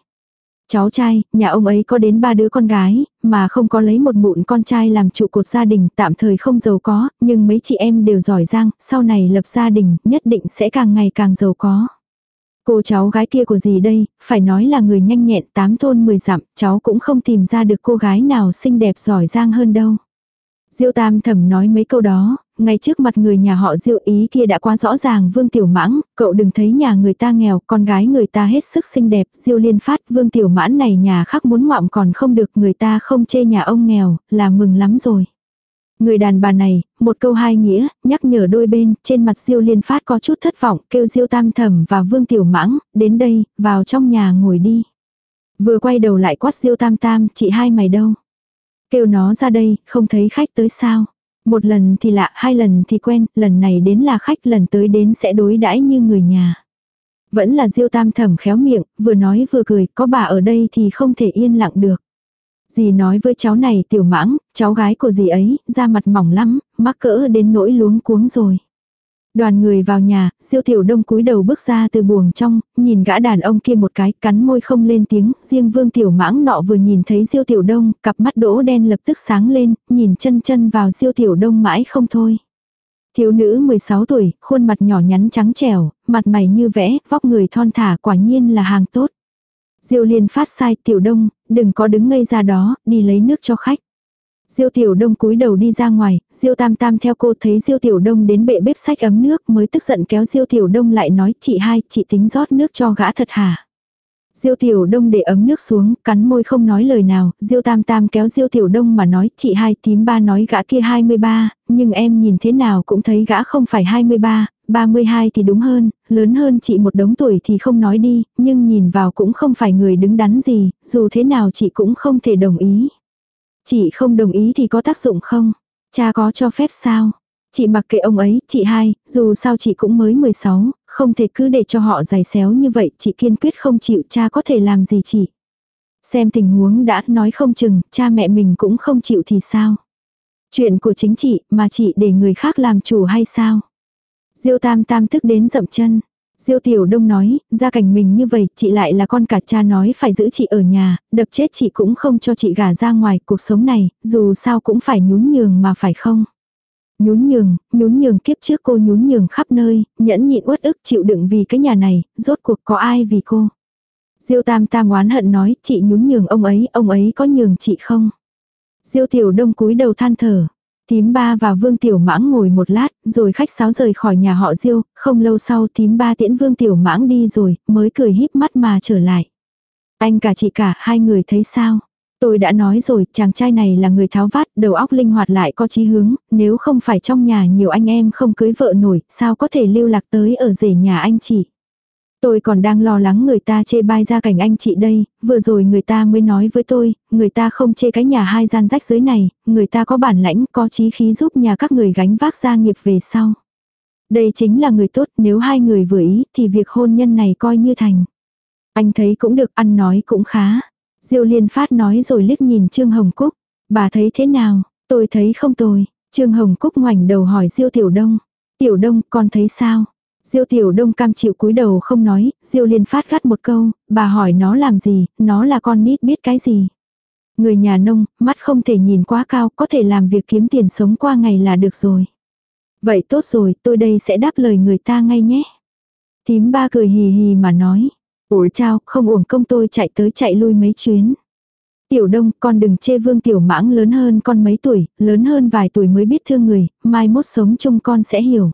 Cháu trai, nhà ông ấy có đến ba đứa con gái, mà không có lấy một mụn con trai làm trụ cột gia đình, tạm thời không giàu có, nhưng mấy chị em đều giỏi giang, sau này lập gia đình, nhất định sẽ càng ngày càng giàu có. Cô cháu gái kia của gì đây, phải nói là người nhanh nhẹn tám thôn mười dặm, cháu cũng không tìm ra được cô gái nào xinh đẹp giỏi giang hơn đâu. Diêu Tam thầm nói mấy câu đó, ngay trước mặt người nhà họ Diêu ý kia đã quá rõ ràng Vương Tiểu Mãng, cậu đừng thấy nhà người ta nghèo, con gái người ta hết sức xinh đẹp, Diêu Liên phát Vương Tiểu Mãn này nhà khác muốn ngoạm còn không được, người ta không chê nhà ông nghèo, là mừng lắm rồi. Người đàn bà này, một câu hai nghĩa, nhắc nhở đôi bên, trên mặt Diêu Liên Phát có chút thất vọng, kêu Diêu Tam Thẩm và Vương Tiểu Mãng, đến đây, vào trong nhà ngồi đi. Vừa quay đầu lại quát Diêu Tam Tam, chị hai mày đâu? Kêu nó ra đây, không thấy khách tới sao? Một lần thì lạ, hai lần thì quen, lần này đến là khách, lần tới đến sẽ đối đãi như người nhà. Vẫn là Diêu Tam Thẩm khéo miệng, vừa nói vừa cười, có bà ở đây thì không thể yên lặng được. Dì nói với cháu này tiểu mãng, cháu gái của dì ấy, da mặt mỏng lắm, mắc cỡ đến nỗi luống cuống rồi. Đoàn người vào nhà, siêu tiểu đông cúi đầu bước ra từ buồng trong, nhìn gã đàn ông kia một cái, cắn môi không lên tiếng, riêng vương tiểu mãng nọ vừa nhìn thấy siêu tiểu đông, cặp mắt đỗ đen lập tức sáng lên, nhìn chân chân vào siêu tiểu đông mãi không thôi. Thiếu nữ 16 tuổi, khuôn mặt nhỏ nhắn trắng trẻo, mặt mày như vẽ, vóc người thon thả quả nhiên là hàng tốt. Diêu liên phát sai tiểu đông, đừng có đứng ngây ra đó, đi lấy nước cho khách. Diêu Tiểu Đông cúi đầu đi ra ngoài, Diêu Tam Tam theo cô thấy Diêu Tiểu Đông đến bệ bếp sách ấm nước mới tức giận kéo Diêu Tiểu Đông lại nói chị hai, chị tính rót nước cho gã thật hả? Diêu Tiểu Đông để ấm nước xuống, cắn môi không nói lời nào, Diêu Tam Tam kéo Diêu Tiểu Đông mà nói, chị hai tím ba nói gã kia 23, nhưng em nhìn thế nào cũng thấy gã không phải 23, 32 thì đúng hơn, lớn hơn chị một đống tuổi thì không nói đi, nhưng nhìn vào cũng không phải người đứng đắn gì, dù thế nào chị cũng không thể đồng ý. Chị không đồng ý thì có tác dụng không? Cha có cho phép sao? Chị mặc kệ ông ấy, chị hai, dù sao chị cũng mới 16, không thể cứ để cho họ giày xéo như vậy, chị kiên quyết không chịu cha có thể làm gì chị. Xem tình huống đã nói không chừng, cha mẹ mình cũng không chịu thì sao? Chuyện của chính chị mà chị để người khác làm chủ hay sao? Diêu tam tam tức đến dậm chân. Diêu tiểu đông nói, gia cảnh mình như vậy, chị lại là con cả cha nói phải giữ chị ở nhà, đập chết chị cũng không cho chị gả ra ngoài cuộc sống này, dù sao cũng phải nhún nhường mà phải không. Nhún nhường, nhún nhường kiếp trước cô nhún nhường khắp nơi, nhẫn nhịn uất ức chịu đựng vì cái nhà này, rốt cuộc có ai vì cô. Diêu tam tam oán hận nói, chị nhún nhường ông ấy, ông ấy có nhường chị không. Diêu tiểu đông cúi đầu than thở, Tím ba và Vương Tiểu Mãng ngồi một lát, rồi khách sáo rời khỏi nhà họ Diêu, không lâu sau tím ba tiễn Vương Tiểu Mãng đi rồi, mới cười híp mắt mà trở lại. Anh cả chị cả, hai người thấy sao? Tôi đã nói rồi, chàng trai này là người tháo vát, đầu óc linh hoạt lại có chí hướng, nếu không phải trong nhà nhiều anh em không cưới vợ nổi, sao có thể lưu lạc tới ở rể nhà anh chị. Tôi còn đang lo lắng người ta chê bai ra cảnh anh chị đây, vừa rồi người ta mới nói với tôi, người ta không chê cái nhà hai gian rách dưới này, người ta có bản lãnh, có chí khí giúp nhà các người gánh vác gia nghiệp về sau. Đây chính là người tốt, nếu hai người vừa ý thì việc hôn nhân này coi như thành. Anh thấy cũng được, ăn nói cũng khá. Diêu liên phát nói rồi liếc nhìn Trương Hồng Cúc. Bà thấy thế nào? Tôi thấy không tồi. Trương Hồng Cúc ngoảnh đầu hỏi Diêu Tiểu Đông. Tiểu Đông, con thấy sao? Diêu Tiểu Đông cam chịu cúi đầu không nói, Diêu Liên phát gắt một câu, bà hỏi nó làm gì, nó là con nít biết cái gì. Người nhà nông, mắt không thể nhìn quá cao, có thể làm việc kiếm tiền sống qua ngày là được rồi. Vậy tốt rồi, tôi đây sẽ đáp lời người ta ngay nhé. Tím ba cười hì hì mà nói. Ủi chao, không uổng công tôi chạy tới chạy lui mấy chuyến. Tiểu đông, con đừng chê vương tiểu mãng lớn hơn con mấy tuổi, lớn hơn vài tuổi mới biết thương người, mai mốt sống chung con sẽ hiểu.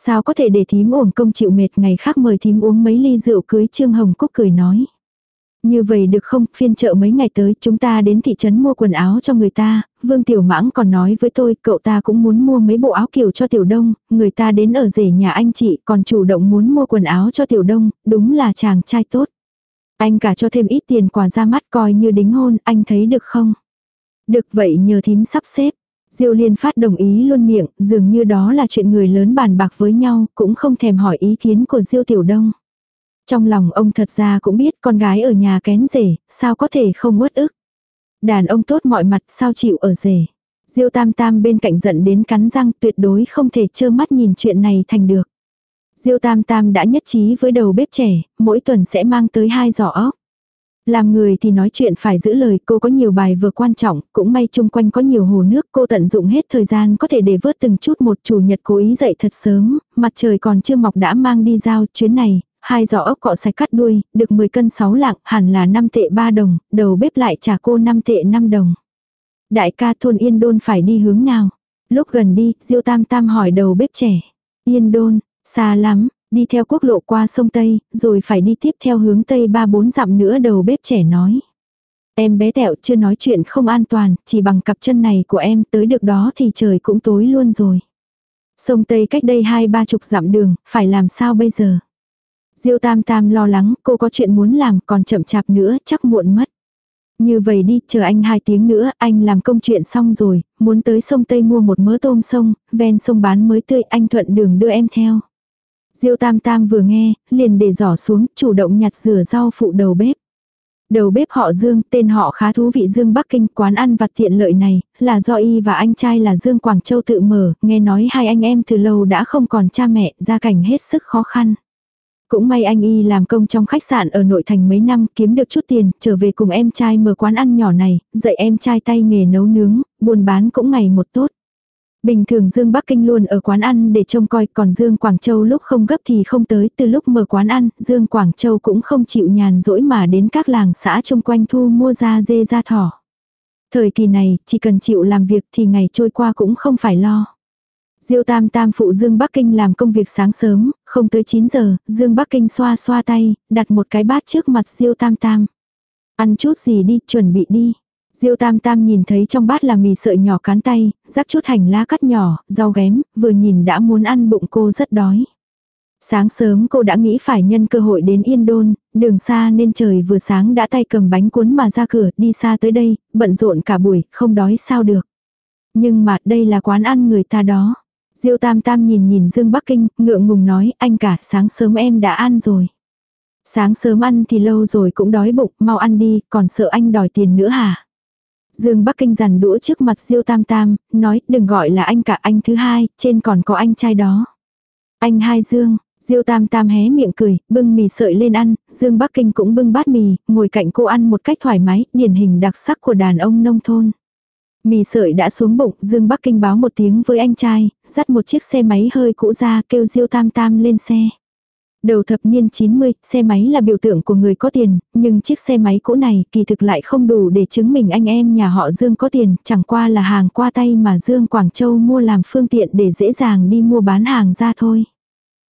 Sao có thể để thím uổng công chịu mệt ngày khác mời thím uống mấy ly rượu cưới Trương Hồng Cúc cười nói. Như vậy được không, phiên chợ mấy ngày tới chúng ta đến thị trấn mua quần áo cho người ta, Vương Tiểu Mãng còn nói với tôi cậu ta cũng muốn mua mấy bộ áo kiểu cho Tiểu Đông, người ta đến ở rể nhà anh chị còn chủ động muốn mua quần áo cho Tiểu Đông, đúng là chàng trai tốt. Anh cả cho thêm ít tiền quà ra mắt coi như đính hôn, anh thấy được không? Được vậy nhờ thím sắp xếp. Diêu Liên Phát đồng ý luôn miệng, dường như đó là chuyện người lớn bàn bạc với nhau, cũng không thèm hỏi ý kiến của Diêu Tiểu Đông. Trong lòng ông thật ra cũng biết con gái ở nhà kén rể, sao có thể không uất ức. Đàn ông tốt mọi mặt sao chịu ở rể. Diêu Tam Tam bên cạnh giận đến cắn răng tuyệt đối không thể trơ mắt nhìn chuyện này thành được. Diêu Tam Tam đã nhất trí với đầu bếp trẻ, mỗi tuần sẽ mang tới hai giỏ ốc. Làm người thì nói chuyện phải giữ lời, cô có nhiều bài vừa quan trọng, cũng may chung quanh có nhiều hồ nước, cô tận dụng hết thời gian có thể để vớt từng chút một chủ nhật cố ý dậy thật sớm, mặt trời còn chưa mọc đã mang đi giao chuyến này, hai giỏ ốc cọ sạch cắt đuôi, được 10 cân 6 lạng, hẳn là 5 tệ 3 đồng, đầu bếp lại trả cô 5 tệ 5 đồng. Đại ca thôn Yên Đôn phải đi hướng nào? Lúc gần đi, Diêu Tam Tam hỏi đầu bếp trẻ. Yên Đôn, xa lắm, đi theo quốc lộ qua sông Tây, rồi phải đi tiếp theo hướng Tây 3-4 dặm nữa đầu bếp trẻ nói. Em bé tẹo chưa nói chuyện không an toàn, chỉ bằng cặp chân này của em tới được đó thì trời cũng tối luôn rồi. Sông Tây cách đây hai ba chục dặm đường, phải làm sao bây giờ? Diêu Tam Tam lo lắng, cô có chuyện muốn làm còn chậm chạp nữa, chắc muộn mất. Như vậy đi, chờ anh hai tiếng nữa, anh làm công chuyện xong rồi, muốn tới sông Tây mua một mớ tôm sông, ven sông bán mới tươi, anh thuận đường đưa em theo. Diêu Tam Tam vừa nghe, liền để giỏ xuống, chủ động nhặt rửa rau phụ đầu bếp. Đầu bếp họ Dương, tên họ khá thú vị Dương Bắc Kinh, quán ăn vặt tiện lợi này, là do y và anh trai là Dương Quảng Châu tự mở, nghe nói hai anh em từ lâu đã không còn cha mẹ, gia cảnh hết sức khó khăn. Cũng may anh y làm công trong khách sạn ở nội thành mấy năm kiếm được chút tiền, trở về cùng em trai mở quán ăn nhỏ này, dạy em trai tay nghề nấu nướng, buôn bán cũng ngày một tốt. Bình thường Dương Bắc Kinh luôn ở quán ăn để trông coi, còn Dương Quảng Châu lúc không gấp thì không tới, từ lúc mở quán ăn, Dương Quảng Châu cũng không chịu nhàn rỗi mà đến các làng xã chung quanh thu mua da dê da thỏ. Thời kỳ này, chỉ cần chịu làm việc thì ngày trôi qua cũng không phải lo. Diêu Tam Tam phụ Dương Bắc Kinh làm công việc sáng sớm, không tới 9 giờ, Dương Bắc Kinh xoa xoa tay, đặt một cái bát trước mặt Diêu Tam Tam. Ăn chút gì đi, chuẩn bị đi. Diêu Tam Tam nhìn thấy trong bát là mì sợi nhỏ cán tay, rắc chút hành lá cắt nhỏ, rau ghém, vừa nhìn đã muốn ăn bụng cô rất đói. Sáng sớm cô đã nghĩ phải nhân cơ hội đến Yên Đôn, đường xa nên trời vừa sáng đã tay cầm bánh cuốn mà ra cửa, đi xa tới đây, bận rộn cả buổi, không đói sao được. Nhưng mà đây là quán ăn người ta đó. Diêu Tam Tam nhìn nhìn Dương Bắc Kinh, ngượng ngùng nói, anh cả, sáng sớm em đã ăn rồi. Sáng sớm ăn thì lâu rồi cũng đói bụng, mau ăn đi, còn sợ anh đòi tiền nữa hả? Dương Bắc Kinh dằn đũa trước mặt Diêu Tam Tam, nói, đừng gọi là anh cả anh thứ hai, trên còn có anh trai đó. Anh hai Dương, Diêu Tam Tam hé miệng cười, bưng mì sợi lên ăn, Dương Bắc Kinh cũng bưng bát mì, ngồi cạnh cô ăn một cách thoải mái, điển hình đặc sắc của đàn ông nông thôn. Mì sợi đã xuống bụng, Dương Bắc Kinh báo một tiếng với anh trai, dắt một chiếc xe máy hơi cũ ra kêu Diêu Tam Tam lên xe. Đầu thập niên 90, xe máy là biểu tượng của người có tiền, nhưng chiếc xe máy cũ này kỳ thực lại không đủ để chứng minh anh em nhà họ Dương có tiền, chẳng qua là hàng qua tay mà Dương Quảng Châu mua làm phương tiện để dễ dàng đi mua bán hàng ra thôi.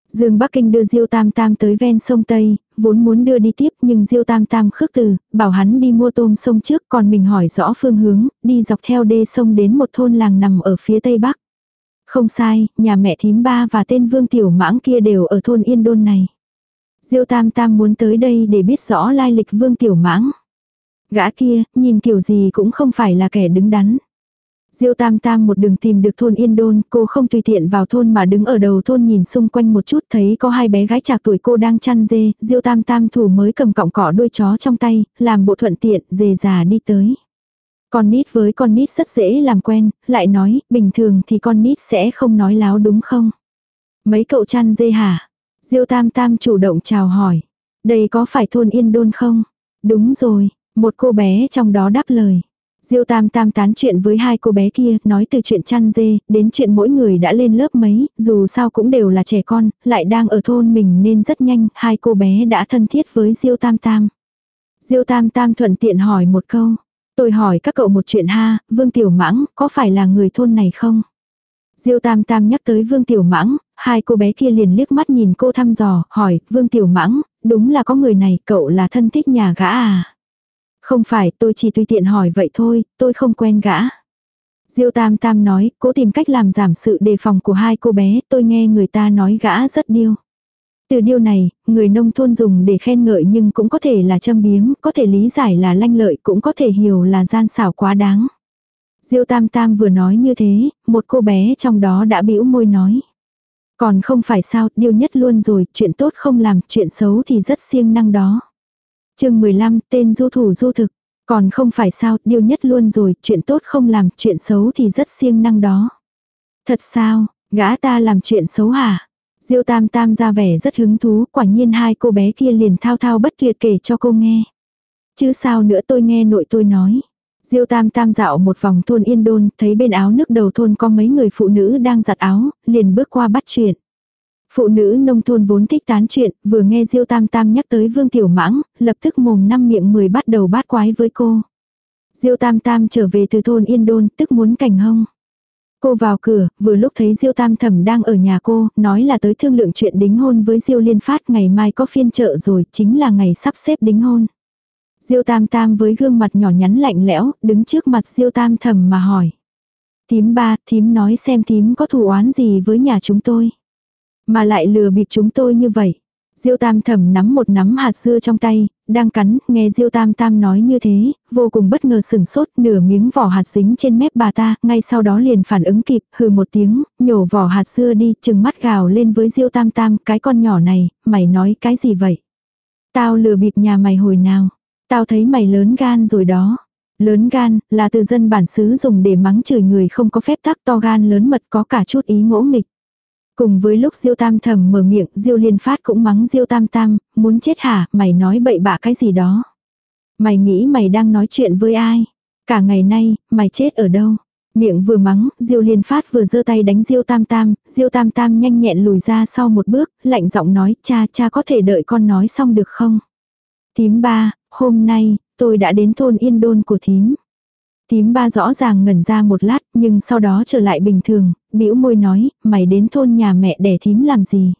Dương Bắc Kinh đưa Diêu Tam Tam tới ven sông Tây, vốn muốn đưa đi tiếp nhưng Diêu Tam Tam khước từ, bảo hắn đi mua tôm sông trước còn mình hỏi rõ phương hướng, đi dọc theo đê sông đến một thôn làng nằm ở phía Tây Bắc. Không sai, nhà mẹ thím ba và tên Vương Tiểu Mãng kia đều ở thôn Yên Đôn này. Diêu Tam Tam muốn tới đây để biết rõ lai lịch Vương Tiểu Mãng. Gã kia, nhìn kiểu gì cũng không phải là kẻ đứng đắn. Diêu Tam Tam một đường tìm được thôn Yên Đôn, cô không tùy tiện vào thôn mà đứng ở đầu thôn nhìn xung quanh một chút thấy có hai bé gái chạc tuổi cô đang chăn dê, Diêu Tam Tam thủ mới cầm cọng cỏ đuôi chó trong tay, làm bộ thuận tiện, dề già đi tới. Con nít với con nít rất dễ làm quen, lại nói, bình thường thì con nít sẽ không nói láo đúng không? Mấy cậu chăn dê hả? Diêu Tam Tam chủ động chào hỏi. Đây có phải thôn Yên Đôn không? Đúng rồi, một cô bé trong đó đáp lời. Diêu Tam Tam tán chuyện với hai cô bé kia, nói từ chuyện chăn dê, đến chuyện mỗi người đã lên lớp mấy, dù sao cũng đều là trẻ con, lại đang ở thôn mình nên rất nhanh, hai cô bé đã thân thiết với Diêu Tam Tam. Diêu Tam Tam thuận tiện hỏi một câu. Tôi hỏi các cậu một chuyện ha, Vương Tiểu Mãng, có phải là người thôn này không? Diêu Tam Tam nhắc tới Vương Tiểu Mãng, hai cô bé kia liền liếc mắt nhìn cô thăm dò, hỏi, Vương Tiểu Mãng, đúng là có người này, cậu là thân thích nhà gã à? Không phải, tôi chỉ tùy tiện hỏi vậy thôi, tôi không quen gã. Diêu Tam Tam nói, cố tìm cách làm giảm sự đề phòng của hai cô bé, tôi nghe người ta nói gã rất điêu. Từ điều này, người nông thôn dùng để khen ngợi nhưng cũng có thể là châm biếm, có thể lý giải là lanh lợi, cũng có thể hiểu là gian xảo quá đáng. Diêu Tam Tam vừa nói như thế, một cô bé trong đó đã bĩu môi nói. Còn không phải sao, điều nhất luôn rồi, chuyện tốt không làm, chuyện xấu thì rất siêng năng đó. chương 15, tên du thủ du thực. Còn không phải sao, điều nhất luôn rồi, chuyện tốt không làm, chuyện xấu thì rất siêng năng đó. Thật sao, gã ta làm chuyện xấu hả? Diêu Tam Tam ra vẻ rất hứng thú, quả nhiên hai cô bé kia liền thao thao bất tuyệt kể cho cô nghe. Chứ sao nữa tôi nghe nội tôi nói. Diêu Tam Tam dạo một vòng thôn Yên Đôn, thấy bên áo nước đầu thôn có mấy người phụ nữ đang giặt áo, liền bước qua bắt chuyện. Phụ nữ nông thôn vốn thích tán chuyện, vừa nghe Diêu Tam Tam nhắc tới Vương Tiểu Mãng, lập tức mồm năm miệng mười bắt đầu bát quái với cô. Diêu Tam Tam trở về từ thôn Yên Đôn, tức muốn cảnh hông. Cô vào cửa, vừa lúc thấy Diêu Tam Thẩm đang ở nhà cô, nói là tới thương lượng chuyện đính hôn với Diêu Liên Phát ngày mai có phiên chợ rồi, chính là ngày sắp xếp đính hôn. Diêu Tam Tam với gương mặt nhỏ nhắn lạnh lẽo, đứng trước mặt Diêu Tam Thẩm mà hỏi. Thím ba, thím nói xem thím có thù oán gì với nhà chúng tôi. Mà lại lừa bịp chúng tôi như vậy. Diêu Tam Thẩm nắm một nắm hạt dưa trong tay, đang cắn, nghe Diêu Tam Tam nói như thế, vô cùng bất ngờ sừng sốt, nửa miếng vỏ hạt dính trên mép bà ta, ngay sau đó liền phản ứng kịp, hừ một tiếng, nhổ vỏ hạt dưa đi, chừng mắt gào lên với Diêu Tam Tam, cái con nhỏ này, mày nói cái gì vậy? Tao lừa bịp nhà mày hồi nào? Tao thấy mày lớn gan rồi đó. Lớn gan, là từ dân bản xứ dùng để mắng chửi người không có phép tắc to gan lớn mật có cả chút ý ngỗ nghịch. Cùng với lúc Diêu Tam Thầm mở miệng, Diêu Liên Phát cũng mắng Diêu Tam Tam, muốn chết hả, mày nói bậy bạ cái gì đó. Mày nghĩ mày đang nói chuyện với ai? Cả ngày nay, mày chết ở đâu? Miệng vừa mắng, Diêu Liên Phát vừa giơ tay đánh Diêu Tam Tam, Diêu Tam Tam nhanh nhẹn lùi ra sau một bước, lạnh giọng nói, cha cha có thể đợi con nói xong được không? Tím ba, hôm nay, tôi đã đến thôn Yên Đôn của thím. Tím ba rõ ràng ngẩn ra một lát, nhưng sau đó trở lại bình thường, bĩu môi nói, mày đến thôn nhà mẹ đẻ thím làm gì?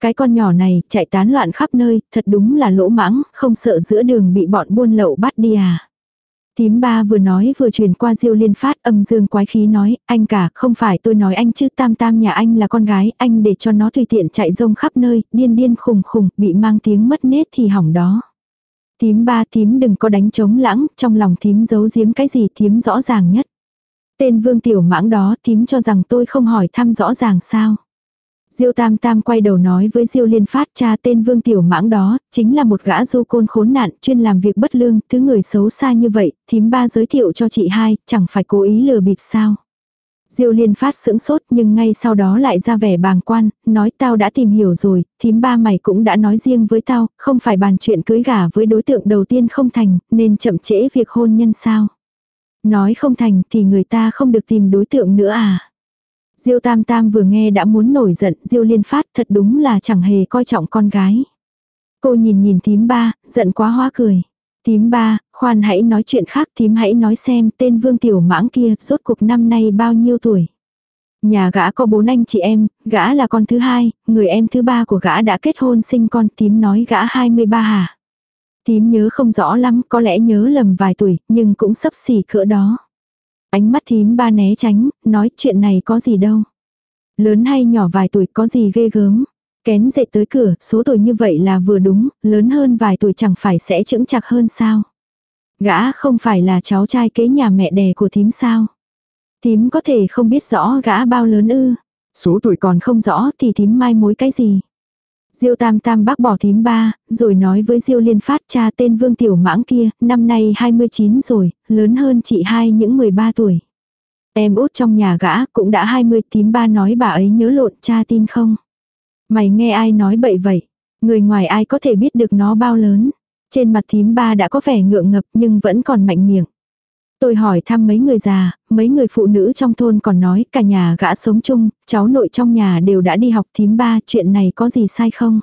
Cái con nhỏ này, chạy tán loạn khắp nơi, thật đúng là lỗ mãng, không sợ giữa đường bị bọn buôn lậu bắt đi à. Tím ba vừa nói vừa truyền qua diêu liên phát âm dương quái khí nói, anh cả, không phải tôi nói anh chứ tam tam nhà anh là con gái, anh để cho nó tùy tiện chạy rông khắp nơi, điên điên khùng khùng, bị mang tiếng mất nết thì hỏng đó. Tím ba tím đừng có đánh trống lãng, trong lòng tím giấu giếm cái gì tím rõ ràng nhất. Tên vương tiểu mãng đó tím cho rằng tôi không hỏi thăm rõ ràng sao. Diêu Tam Tam quay đầu nói với Diêu Liên Phát cha tên Vương Tiểu Mãng đó, chính là một gã du côn khốn nạn, chuyên làm việc bất lương, thứ người xấu xa như vậy, thím ba giới thiệu cho chị hai, chẳng phải cố ý lừa bịp sao. Diêu Liên Phát sững sốt nhưng ngay sau đó lại ra vẻ bàng quan, nói tao đã tìm hiểu rồi, thím ba mày cũng đã nói riêng với tao, không phải bàn chuyện cưới gả với đối tượng đầu tiên không thành, nên chậm trễ việc hôn nhân sao. Nói không thành thì người ta không được tìm đối tượng nữa à. Diêu Tam Tam vừa nghe đã muốn nổi giận, Diêu Liên Phát thật đúng là chẳng hề coi trọng con gái. Cô nhìn nhìn thím ba, giận quá hóa cười. Tím ba, khoan hãy nói chuyện khác Tím hãy nói xem tên vương tiểu mãng kia rốt cuộc năm nay bao nhiêu tuổi. Nhà gã có bốn anh chị em, gã là con thứ hai, người em thứ ba của gã đã kết hôn sinh con tím nói gã 23 hả. À. Tím nhớ không rõ lắm, có lẽ nhớ lầm vài tuổi, nhưng cũng sấp xỉ cỡ đó. Ánh mắt thím ba né tránh, nói chuyện này có gì đâu. Lớn hay nhỏ vài tuổi có gì ghê gớm. Kén dậy tới cửa, số tuổi như vậy là vừa đúng, lớn hơn vài tuổi chẳng phải sẽ chững chặt hơn sao. Gã không phải là cháu trai kế nhà mẹ đẻ của thím sao. Thím có thể không biết rõ gã bao lớn ư. Số tuổi còn không rõ thì thím mai mối cái gì. Diêu Tam Tam bác bỏ thím ba, rồi nói với Diêu Liên Phát cha tên Vương Tiểu Mãng kia, năm nay 29 rồi, lớn hơn chị hai những 13 tuổi. Em út trong nhà gã cũng đã 20 thím ba nói bà ấy nhớ lộn cha tin không. Mày nghe ai nói bậy vậy? Người ngoài ai có thể biết được nó bao lớn? Trên mặt thím ba đã có vẻ ngượng ngập nhưng vẫn còn mạnh miệng. Tôi hỏi thăm mấy người già, mấy người phụ nữ trong thôn còn nói cả nhà gã sống chung, cháu nội trong nhà đều đã đi học thím ba, chuyện này có gì sai không?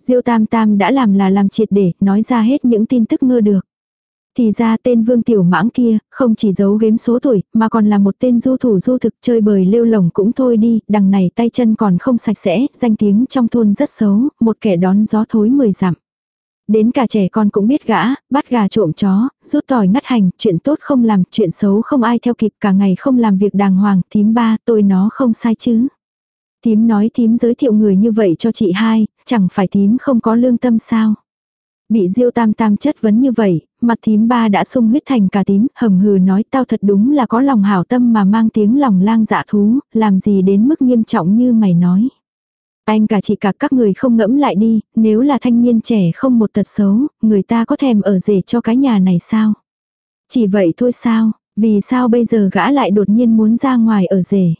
Diêu Tam Tam đã làm là làm triệt để, nói ra hết những tin tức ngơ được. Thì ra tên Vương Tiểu Mãng kia, không chỉ giấu ghếm số tuổi, mà còn là một tên du thủ du thực chơi bời lêu lồng cũng thôi đi, đằng này tay chân còn không sạch sẽ, danh tiếng trong thôn rất xấu, một kẻ đón gió thối mười dặm. Đến cả trẻ con cũng biết gã, bắt gà trộm chó, rút tỏi ngắt hành, chuyện tốt không làm, chuyện xấu không ai theo kịp cả ngày không làm việc đàng hoàng, thím ba, tôi nó không sai chứ. Thím nói thím giới thiệu người như vậy cho chị hai, chẳng phải thím không có lương tâm sao. Bị diêu tam tam chất vấn như vậy, mặt thím ba đã sung huyết thành cả tím, hầm hừ nói tao thật đúng là có lòng hảo tâm mà mang tiếng lòng lang dạ thú, làm gì đến mức nghiêm trọng như mày nói. Anh cả chị cả các người không ngẫm lại đi, nếu là thanh niên trẻ không một tật xấu, người ta có thèm ở rể cho cái nhà này sao? Chỉ vậy thôi sao, vì sao bây giờ gã lại đột nhiên muốn ra ngoài ở rể?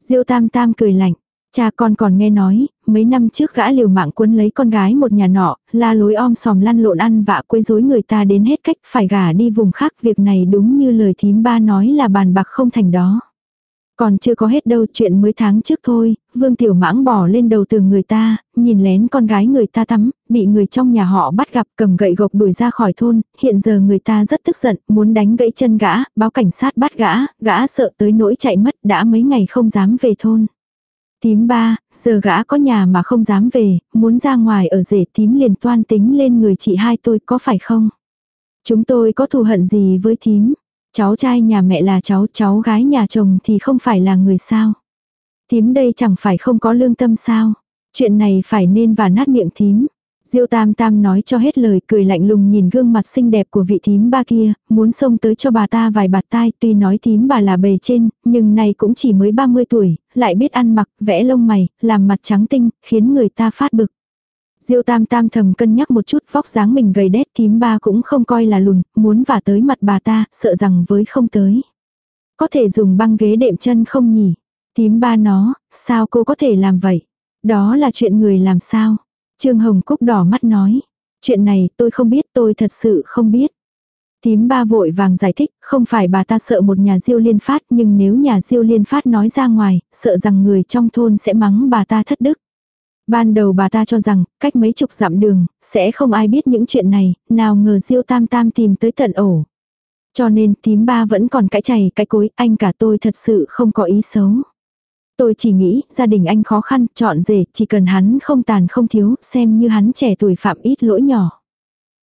Diêu tam tam cười lạnh, Cha con còn nghe nói, mấy năm trước gã liều mạng cuốn lấy con gái một nhà nọ, la lối om sòm lăn lộn ăn vạ quấy rối người ta đến hết cách phải gả đi vùng khác. Việc này đúng như lời thím ba nói là bàn bạc không thành đó. Còn chưa có hết đâu chuyện mới tháng trước thôi, vương tiểu mãng bỏ lên đầu tường người ta, nhìn lén con gái người ta tắm, bị người trong nhà họ bắt gặp cầm gậy gộc đuổi ra khỏi thôn, hiện giờ người ta rất tức giận, muốn đánh gãy chân gã, báo cảnh sát bắt gã, gã sợ tới nỗi chạy mất đã mấy ngày không dám về thôn. Tím ba, giờ gã có nhà mà không dám về, muốn ra ngoài ở rể tím liền toan tính lên người chị hai tôi có phải không? Chúng tôi có thù hận gì với tím? Cháu trai nhà mẹ là cháu, cháu gái nhà chồng thì không phải là người sao? Tím đây chẳng phải không có lương tâm sao? Chuyện này phải nên và nát miệng tím. Diêu Tam Tam nói cho hết lời cười lạnh lùng nhìn gương mặt xinh đẹp của vị thím ba kia, muốn xông tới cho bà ta vài bạt tai tuy nói thím bà là bề trên, nhưng nay cũng chỉ mới 30 tuổi, lại biết ăn mặc, vẽ lông mày, làm mặt trắng tinh, khiến người ta phát bực. Diêu Tam Tam thầm cân nhắc một chút vóc dáng mình gầy đét thím ba cũng không coi là lùn, muốn vả tới mặt bà ta, sợ rằng với không tới. Có thể dùng băng ghế đệm chân không nhỉ? Thím ba nó, sao cô có thể làm vậy? Đó là chuyện người làm sao? Trương Hồng Cúc đỏ mắt nói. Chuyện này tôi không biết tôi thật sự không biết. Tím ba vội vàng giải thích, không phải bà ta sợ một nhà diêu liên phát nhưng nếu nhà diêu liên phát nói ra ngoài, sợ rằng người trong thôn sẽ mắng bà ta thất đức. Ban đầu bà ta cho rằng, cách mấy chục dặm đường, sẽ không ai biết những chuyện này, nào ngờ diêu tam tam tìm tới tận ổ. Cho nên tím ba vẫn còn cãi chày cái cối, anh cả tôi thật sự không có ý xấu. Tôi chỉ nghĩ, gia đình anh khó khăn, chọn rể, chỉ cần hắn không tàn không thiếu, xem như hắn trẻ tuổi phạm ít lỗi nhỏ.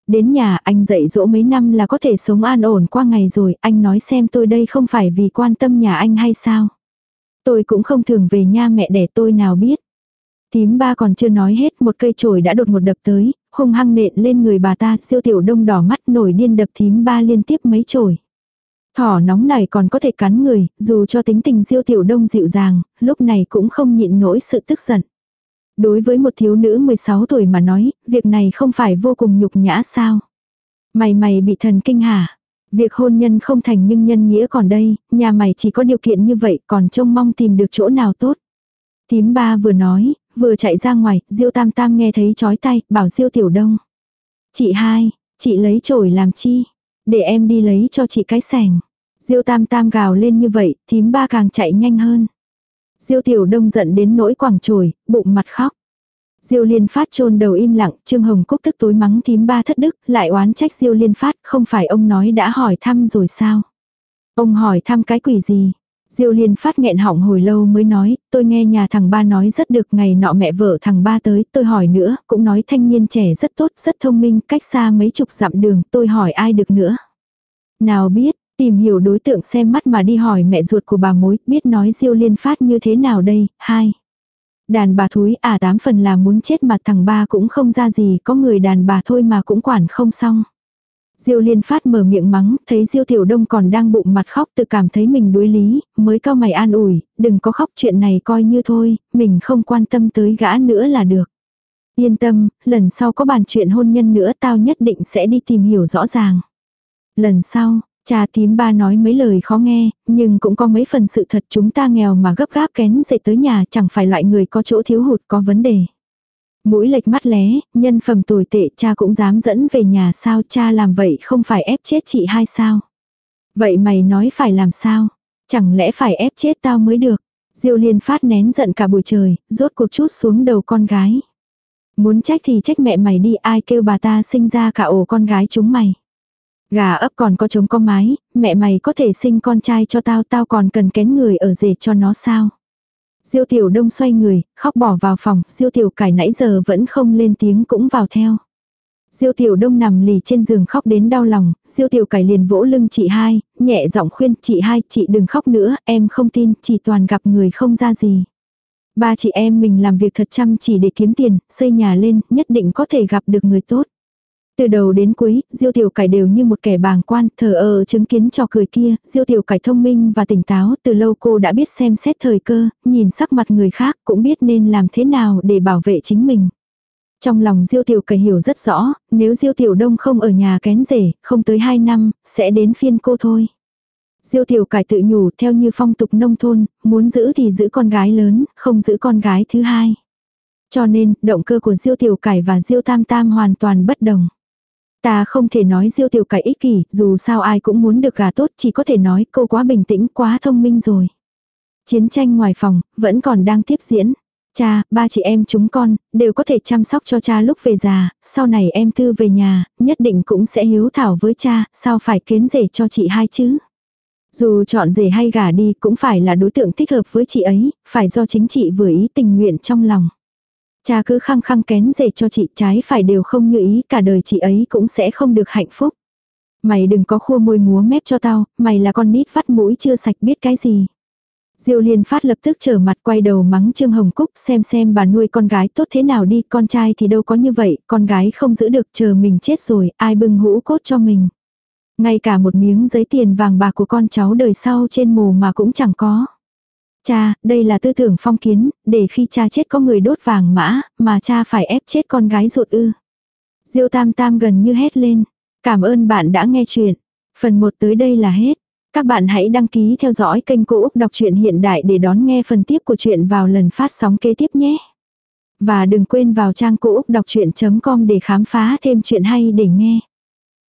Đến nhà anh dạy dỗ mấy năm là có thể sống an ổn qua ngày rồi, anh nói xem tôi đây không phải vì quan tâm nhà anh hay sao. Tôi cũng không thường về nha mẹ đẻ tôi nào biết. Tím ba còn chưa nói hết một cây chổi đã đột một đập tới, hung hăng nện lên người bà ta, siêu tiểu đông đỏ mắt nổi điên đập thím ba liên tiếp mấy chổi. Thỏ nóng này còn có thể cắn người, dù cho tính tình diêu tiểu đông dịu dàng, lúc này cũng không nhịn nổi sự tức giận. Đối với một thiếu nữ 16 tuổi mà nói, việc này không phải vô cùng nhục nhã sao? Mày mày bị thần kinh hả? Việc hôn nhân không thành nhưng nhân nghĩa còn đây, nhà mày chỉ có điều kiện như vậy còn trông mong tìm được chỗ nào tốt. Tím ba vừa nói, vừa chạy ra ngoài, Diêu Tam Tam nghe thấy chói tay, bảo Diêu Tiểu Đông. Chị hai, chị lấy chổi làm chi? Để em đi lấy cho chị cái sẻng. Diêu tam tam gào lên như vậy, thím ba càng chạy nhanh hơn. Diêu tiểu đông giận đến nỗi quảng trồi, bụng mặt khóc. Diêu liên phát chôn đầu im lặng, Trương Hồng Cúc tức tối mắng thím ba thất đức, lại oán trách Diêu liên phát, không phải ông nói đã hỏi thăm rồi sao? Ông hỏi thăm cái quỷ gì? Diêu liên phát nghẹn họng hồi lâu mới nói, tôi nghe nhà thằng ba nói rất được ngày nọ mẹ vợ thằng ba tới, tôi hỏi nữa, cũng nói thanh niên trẻ rất tốt, rất thông minh, cách xa mấy chục dặm đường, tôi hỏi ai được nữa. Nào biết, tìm hiểu đối tượng xem mắt mà đi hỏi mẹ ruột của bà mối, biết nói diêu liên phát như thế nào đây, hai. Đàn bà thúi à tám phần là muốn chết mà thằng ba cũng không ra gì, có người đàn bà thôi mà cũng quản không xong. Diêu liên phát mở miệng mắng, thấy Diêu tiểu đông còn đang bụng mặt khóc tự cảm thấy mình đuối lý, mới cao mày an ủi, đừng có khóc chuyện này coi như thôi, mình không quan tâm tới gã nữa là được. Yên tâm, lần sau có bàn chuyện hôn nhân nữa tao nhất định sẽ đi tìm hiểu rõ ràng. Lần sau, cha tím ba nói mấy lời khó nghe, nhưng cũng có mấy phần sự thật chúng ta nghèo mà gấp gáp kén dậy tới nhà chẳng phải loại người có chỗ thiếu hụt có vấn đề. Mũi lệch mắt lé, nhân phẩm tồi tệ cha cũng dám dẫn về nhà sao cha làm vậy không phải ép chết chị hai sao. Vậy mày nói phải làm sao? Chẳng lẽ phải ép chết tao mới được? Diêu liên phát nén giận cả buổi trời, rốt cuộc chút xuống đầu con gái. Muốn trách thì trách mẹ mày đi ai kêu bà ta sinh ra cả ổ con gái chúng mày. Gà ấp còn có trống có mái, mẹ mày có thể sinh con trai cho tao tao còn cần kén người ở rể cho nó sao. Diêu tiểu đông xoay người, khóc bỏ vào phòng, diêu tiểu cải nãy giờ vẫn không lên tiếng cũng vào theo. Diêu tiểu đông nằm lì trên giường khóc đến đau lòng, diêu tiểu cải liền vỗ lưng chị hai, nhẹ giọng khuyên chị hai, chị đừng khóc nữa, em không tin, chỉ toàn gặp người không ra gì. Ba chị em mình làm việc thật chăm chỉ để kiếm tiền, xây nhà lên, nhất định có thể gặp được người tốt. Từ đầu đến cuối, Diêu Tiểu Cải đều như một kẻ bàng quan, thờ ơ chứng kiến trò cười kia, Diêu Tiểu Cải thông minh và tỉnh táo, từ lâu cô đã biết xem xét thời cơ, nhìn sắc mặt người khác cũng biết nên làm thế nào để bảo vệ chính mình. Trong lòng Diêu Tiểu Cải hiểu rất rõ, nếu Diêu Tiểu Đông không ở nhà kén rể, không tới 2 năm, sẽ đến phiên cô thôi. Diêu Tiểu Cải tự nhủ theo như phong tục nông thôn, muốn giữ thì giữ con gái lớn, không giữ con gái thứ hai. Cho nên, động cơ của Diêu Tiểu Cải và Diêu Tam Tam hoàn toàn bất đồng. Ta không thể nói Diêu Tiểu Cải ích kỷ, dù sao ai cũng muốn được gà tốt, chỉ có thể nói cô quá bình tĩnh, quá thông minh rồi. Chiến tranh ngoài phòng, vẫn còn đang tiếp diễn. Cha, ba chị em chúng con, đều có thể chăm sóc cho cha lúc về già, sau này em tư về nhà, nhất định cũng sẽ hiếu thảo với cha, sao phải kiến rể cho chị hai chứ. Dù chọn rể hay gả đi cũng phải là đối tượng thích hợp với chị ấy, phải do chính chị vừa ý tình nguyện trong lòng. Cha cứ khăng khăng kén rể cho chị trái phải đều không như ý cả đời chị ấy cũng sẽ không được hạnh phúc. Mày đừng có khua môi múa mép cho tao, mày là con nít vắt mũi chưa sạch biết cái gì. Diêu Liên Phát lập tức trở mặt quay đầu mắng Trương Hồng Cúc xem xem bà nuôi con gái tốt thế nào đi, con trai thì đâu có như vậy, con gái không giữ được chờ mình chết rồi, ai bưng hũ cốt cho mình. Ngay cả một miếng giấy tiền vàng bạc của con cháu đời sau trên mồ mà cũng chẳng có. Cha, đây là tư tưởng phong kiến, để khi cha chết có người đốt vàng mã, mà cha phải ép chết con gái ruột ư. Diêu Tam Tam gần như hét lên. Cảm ơn bạn đã nghe chuyện. Phần 1 tới đây là hết. Các bạn hãy đăng ký theo dõi kênh Cô Úc Đọc truyện Hiện Đại để đón nghe phần tiếp của chuyện vào lần phát sóng kế tiếp nhé. Và đừng quên vào trang Cô Úc Đọc Chuyện.com để khám phá thêm chuyện hay để nghe.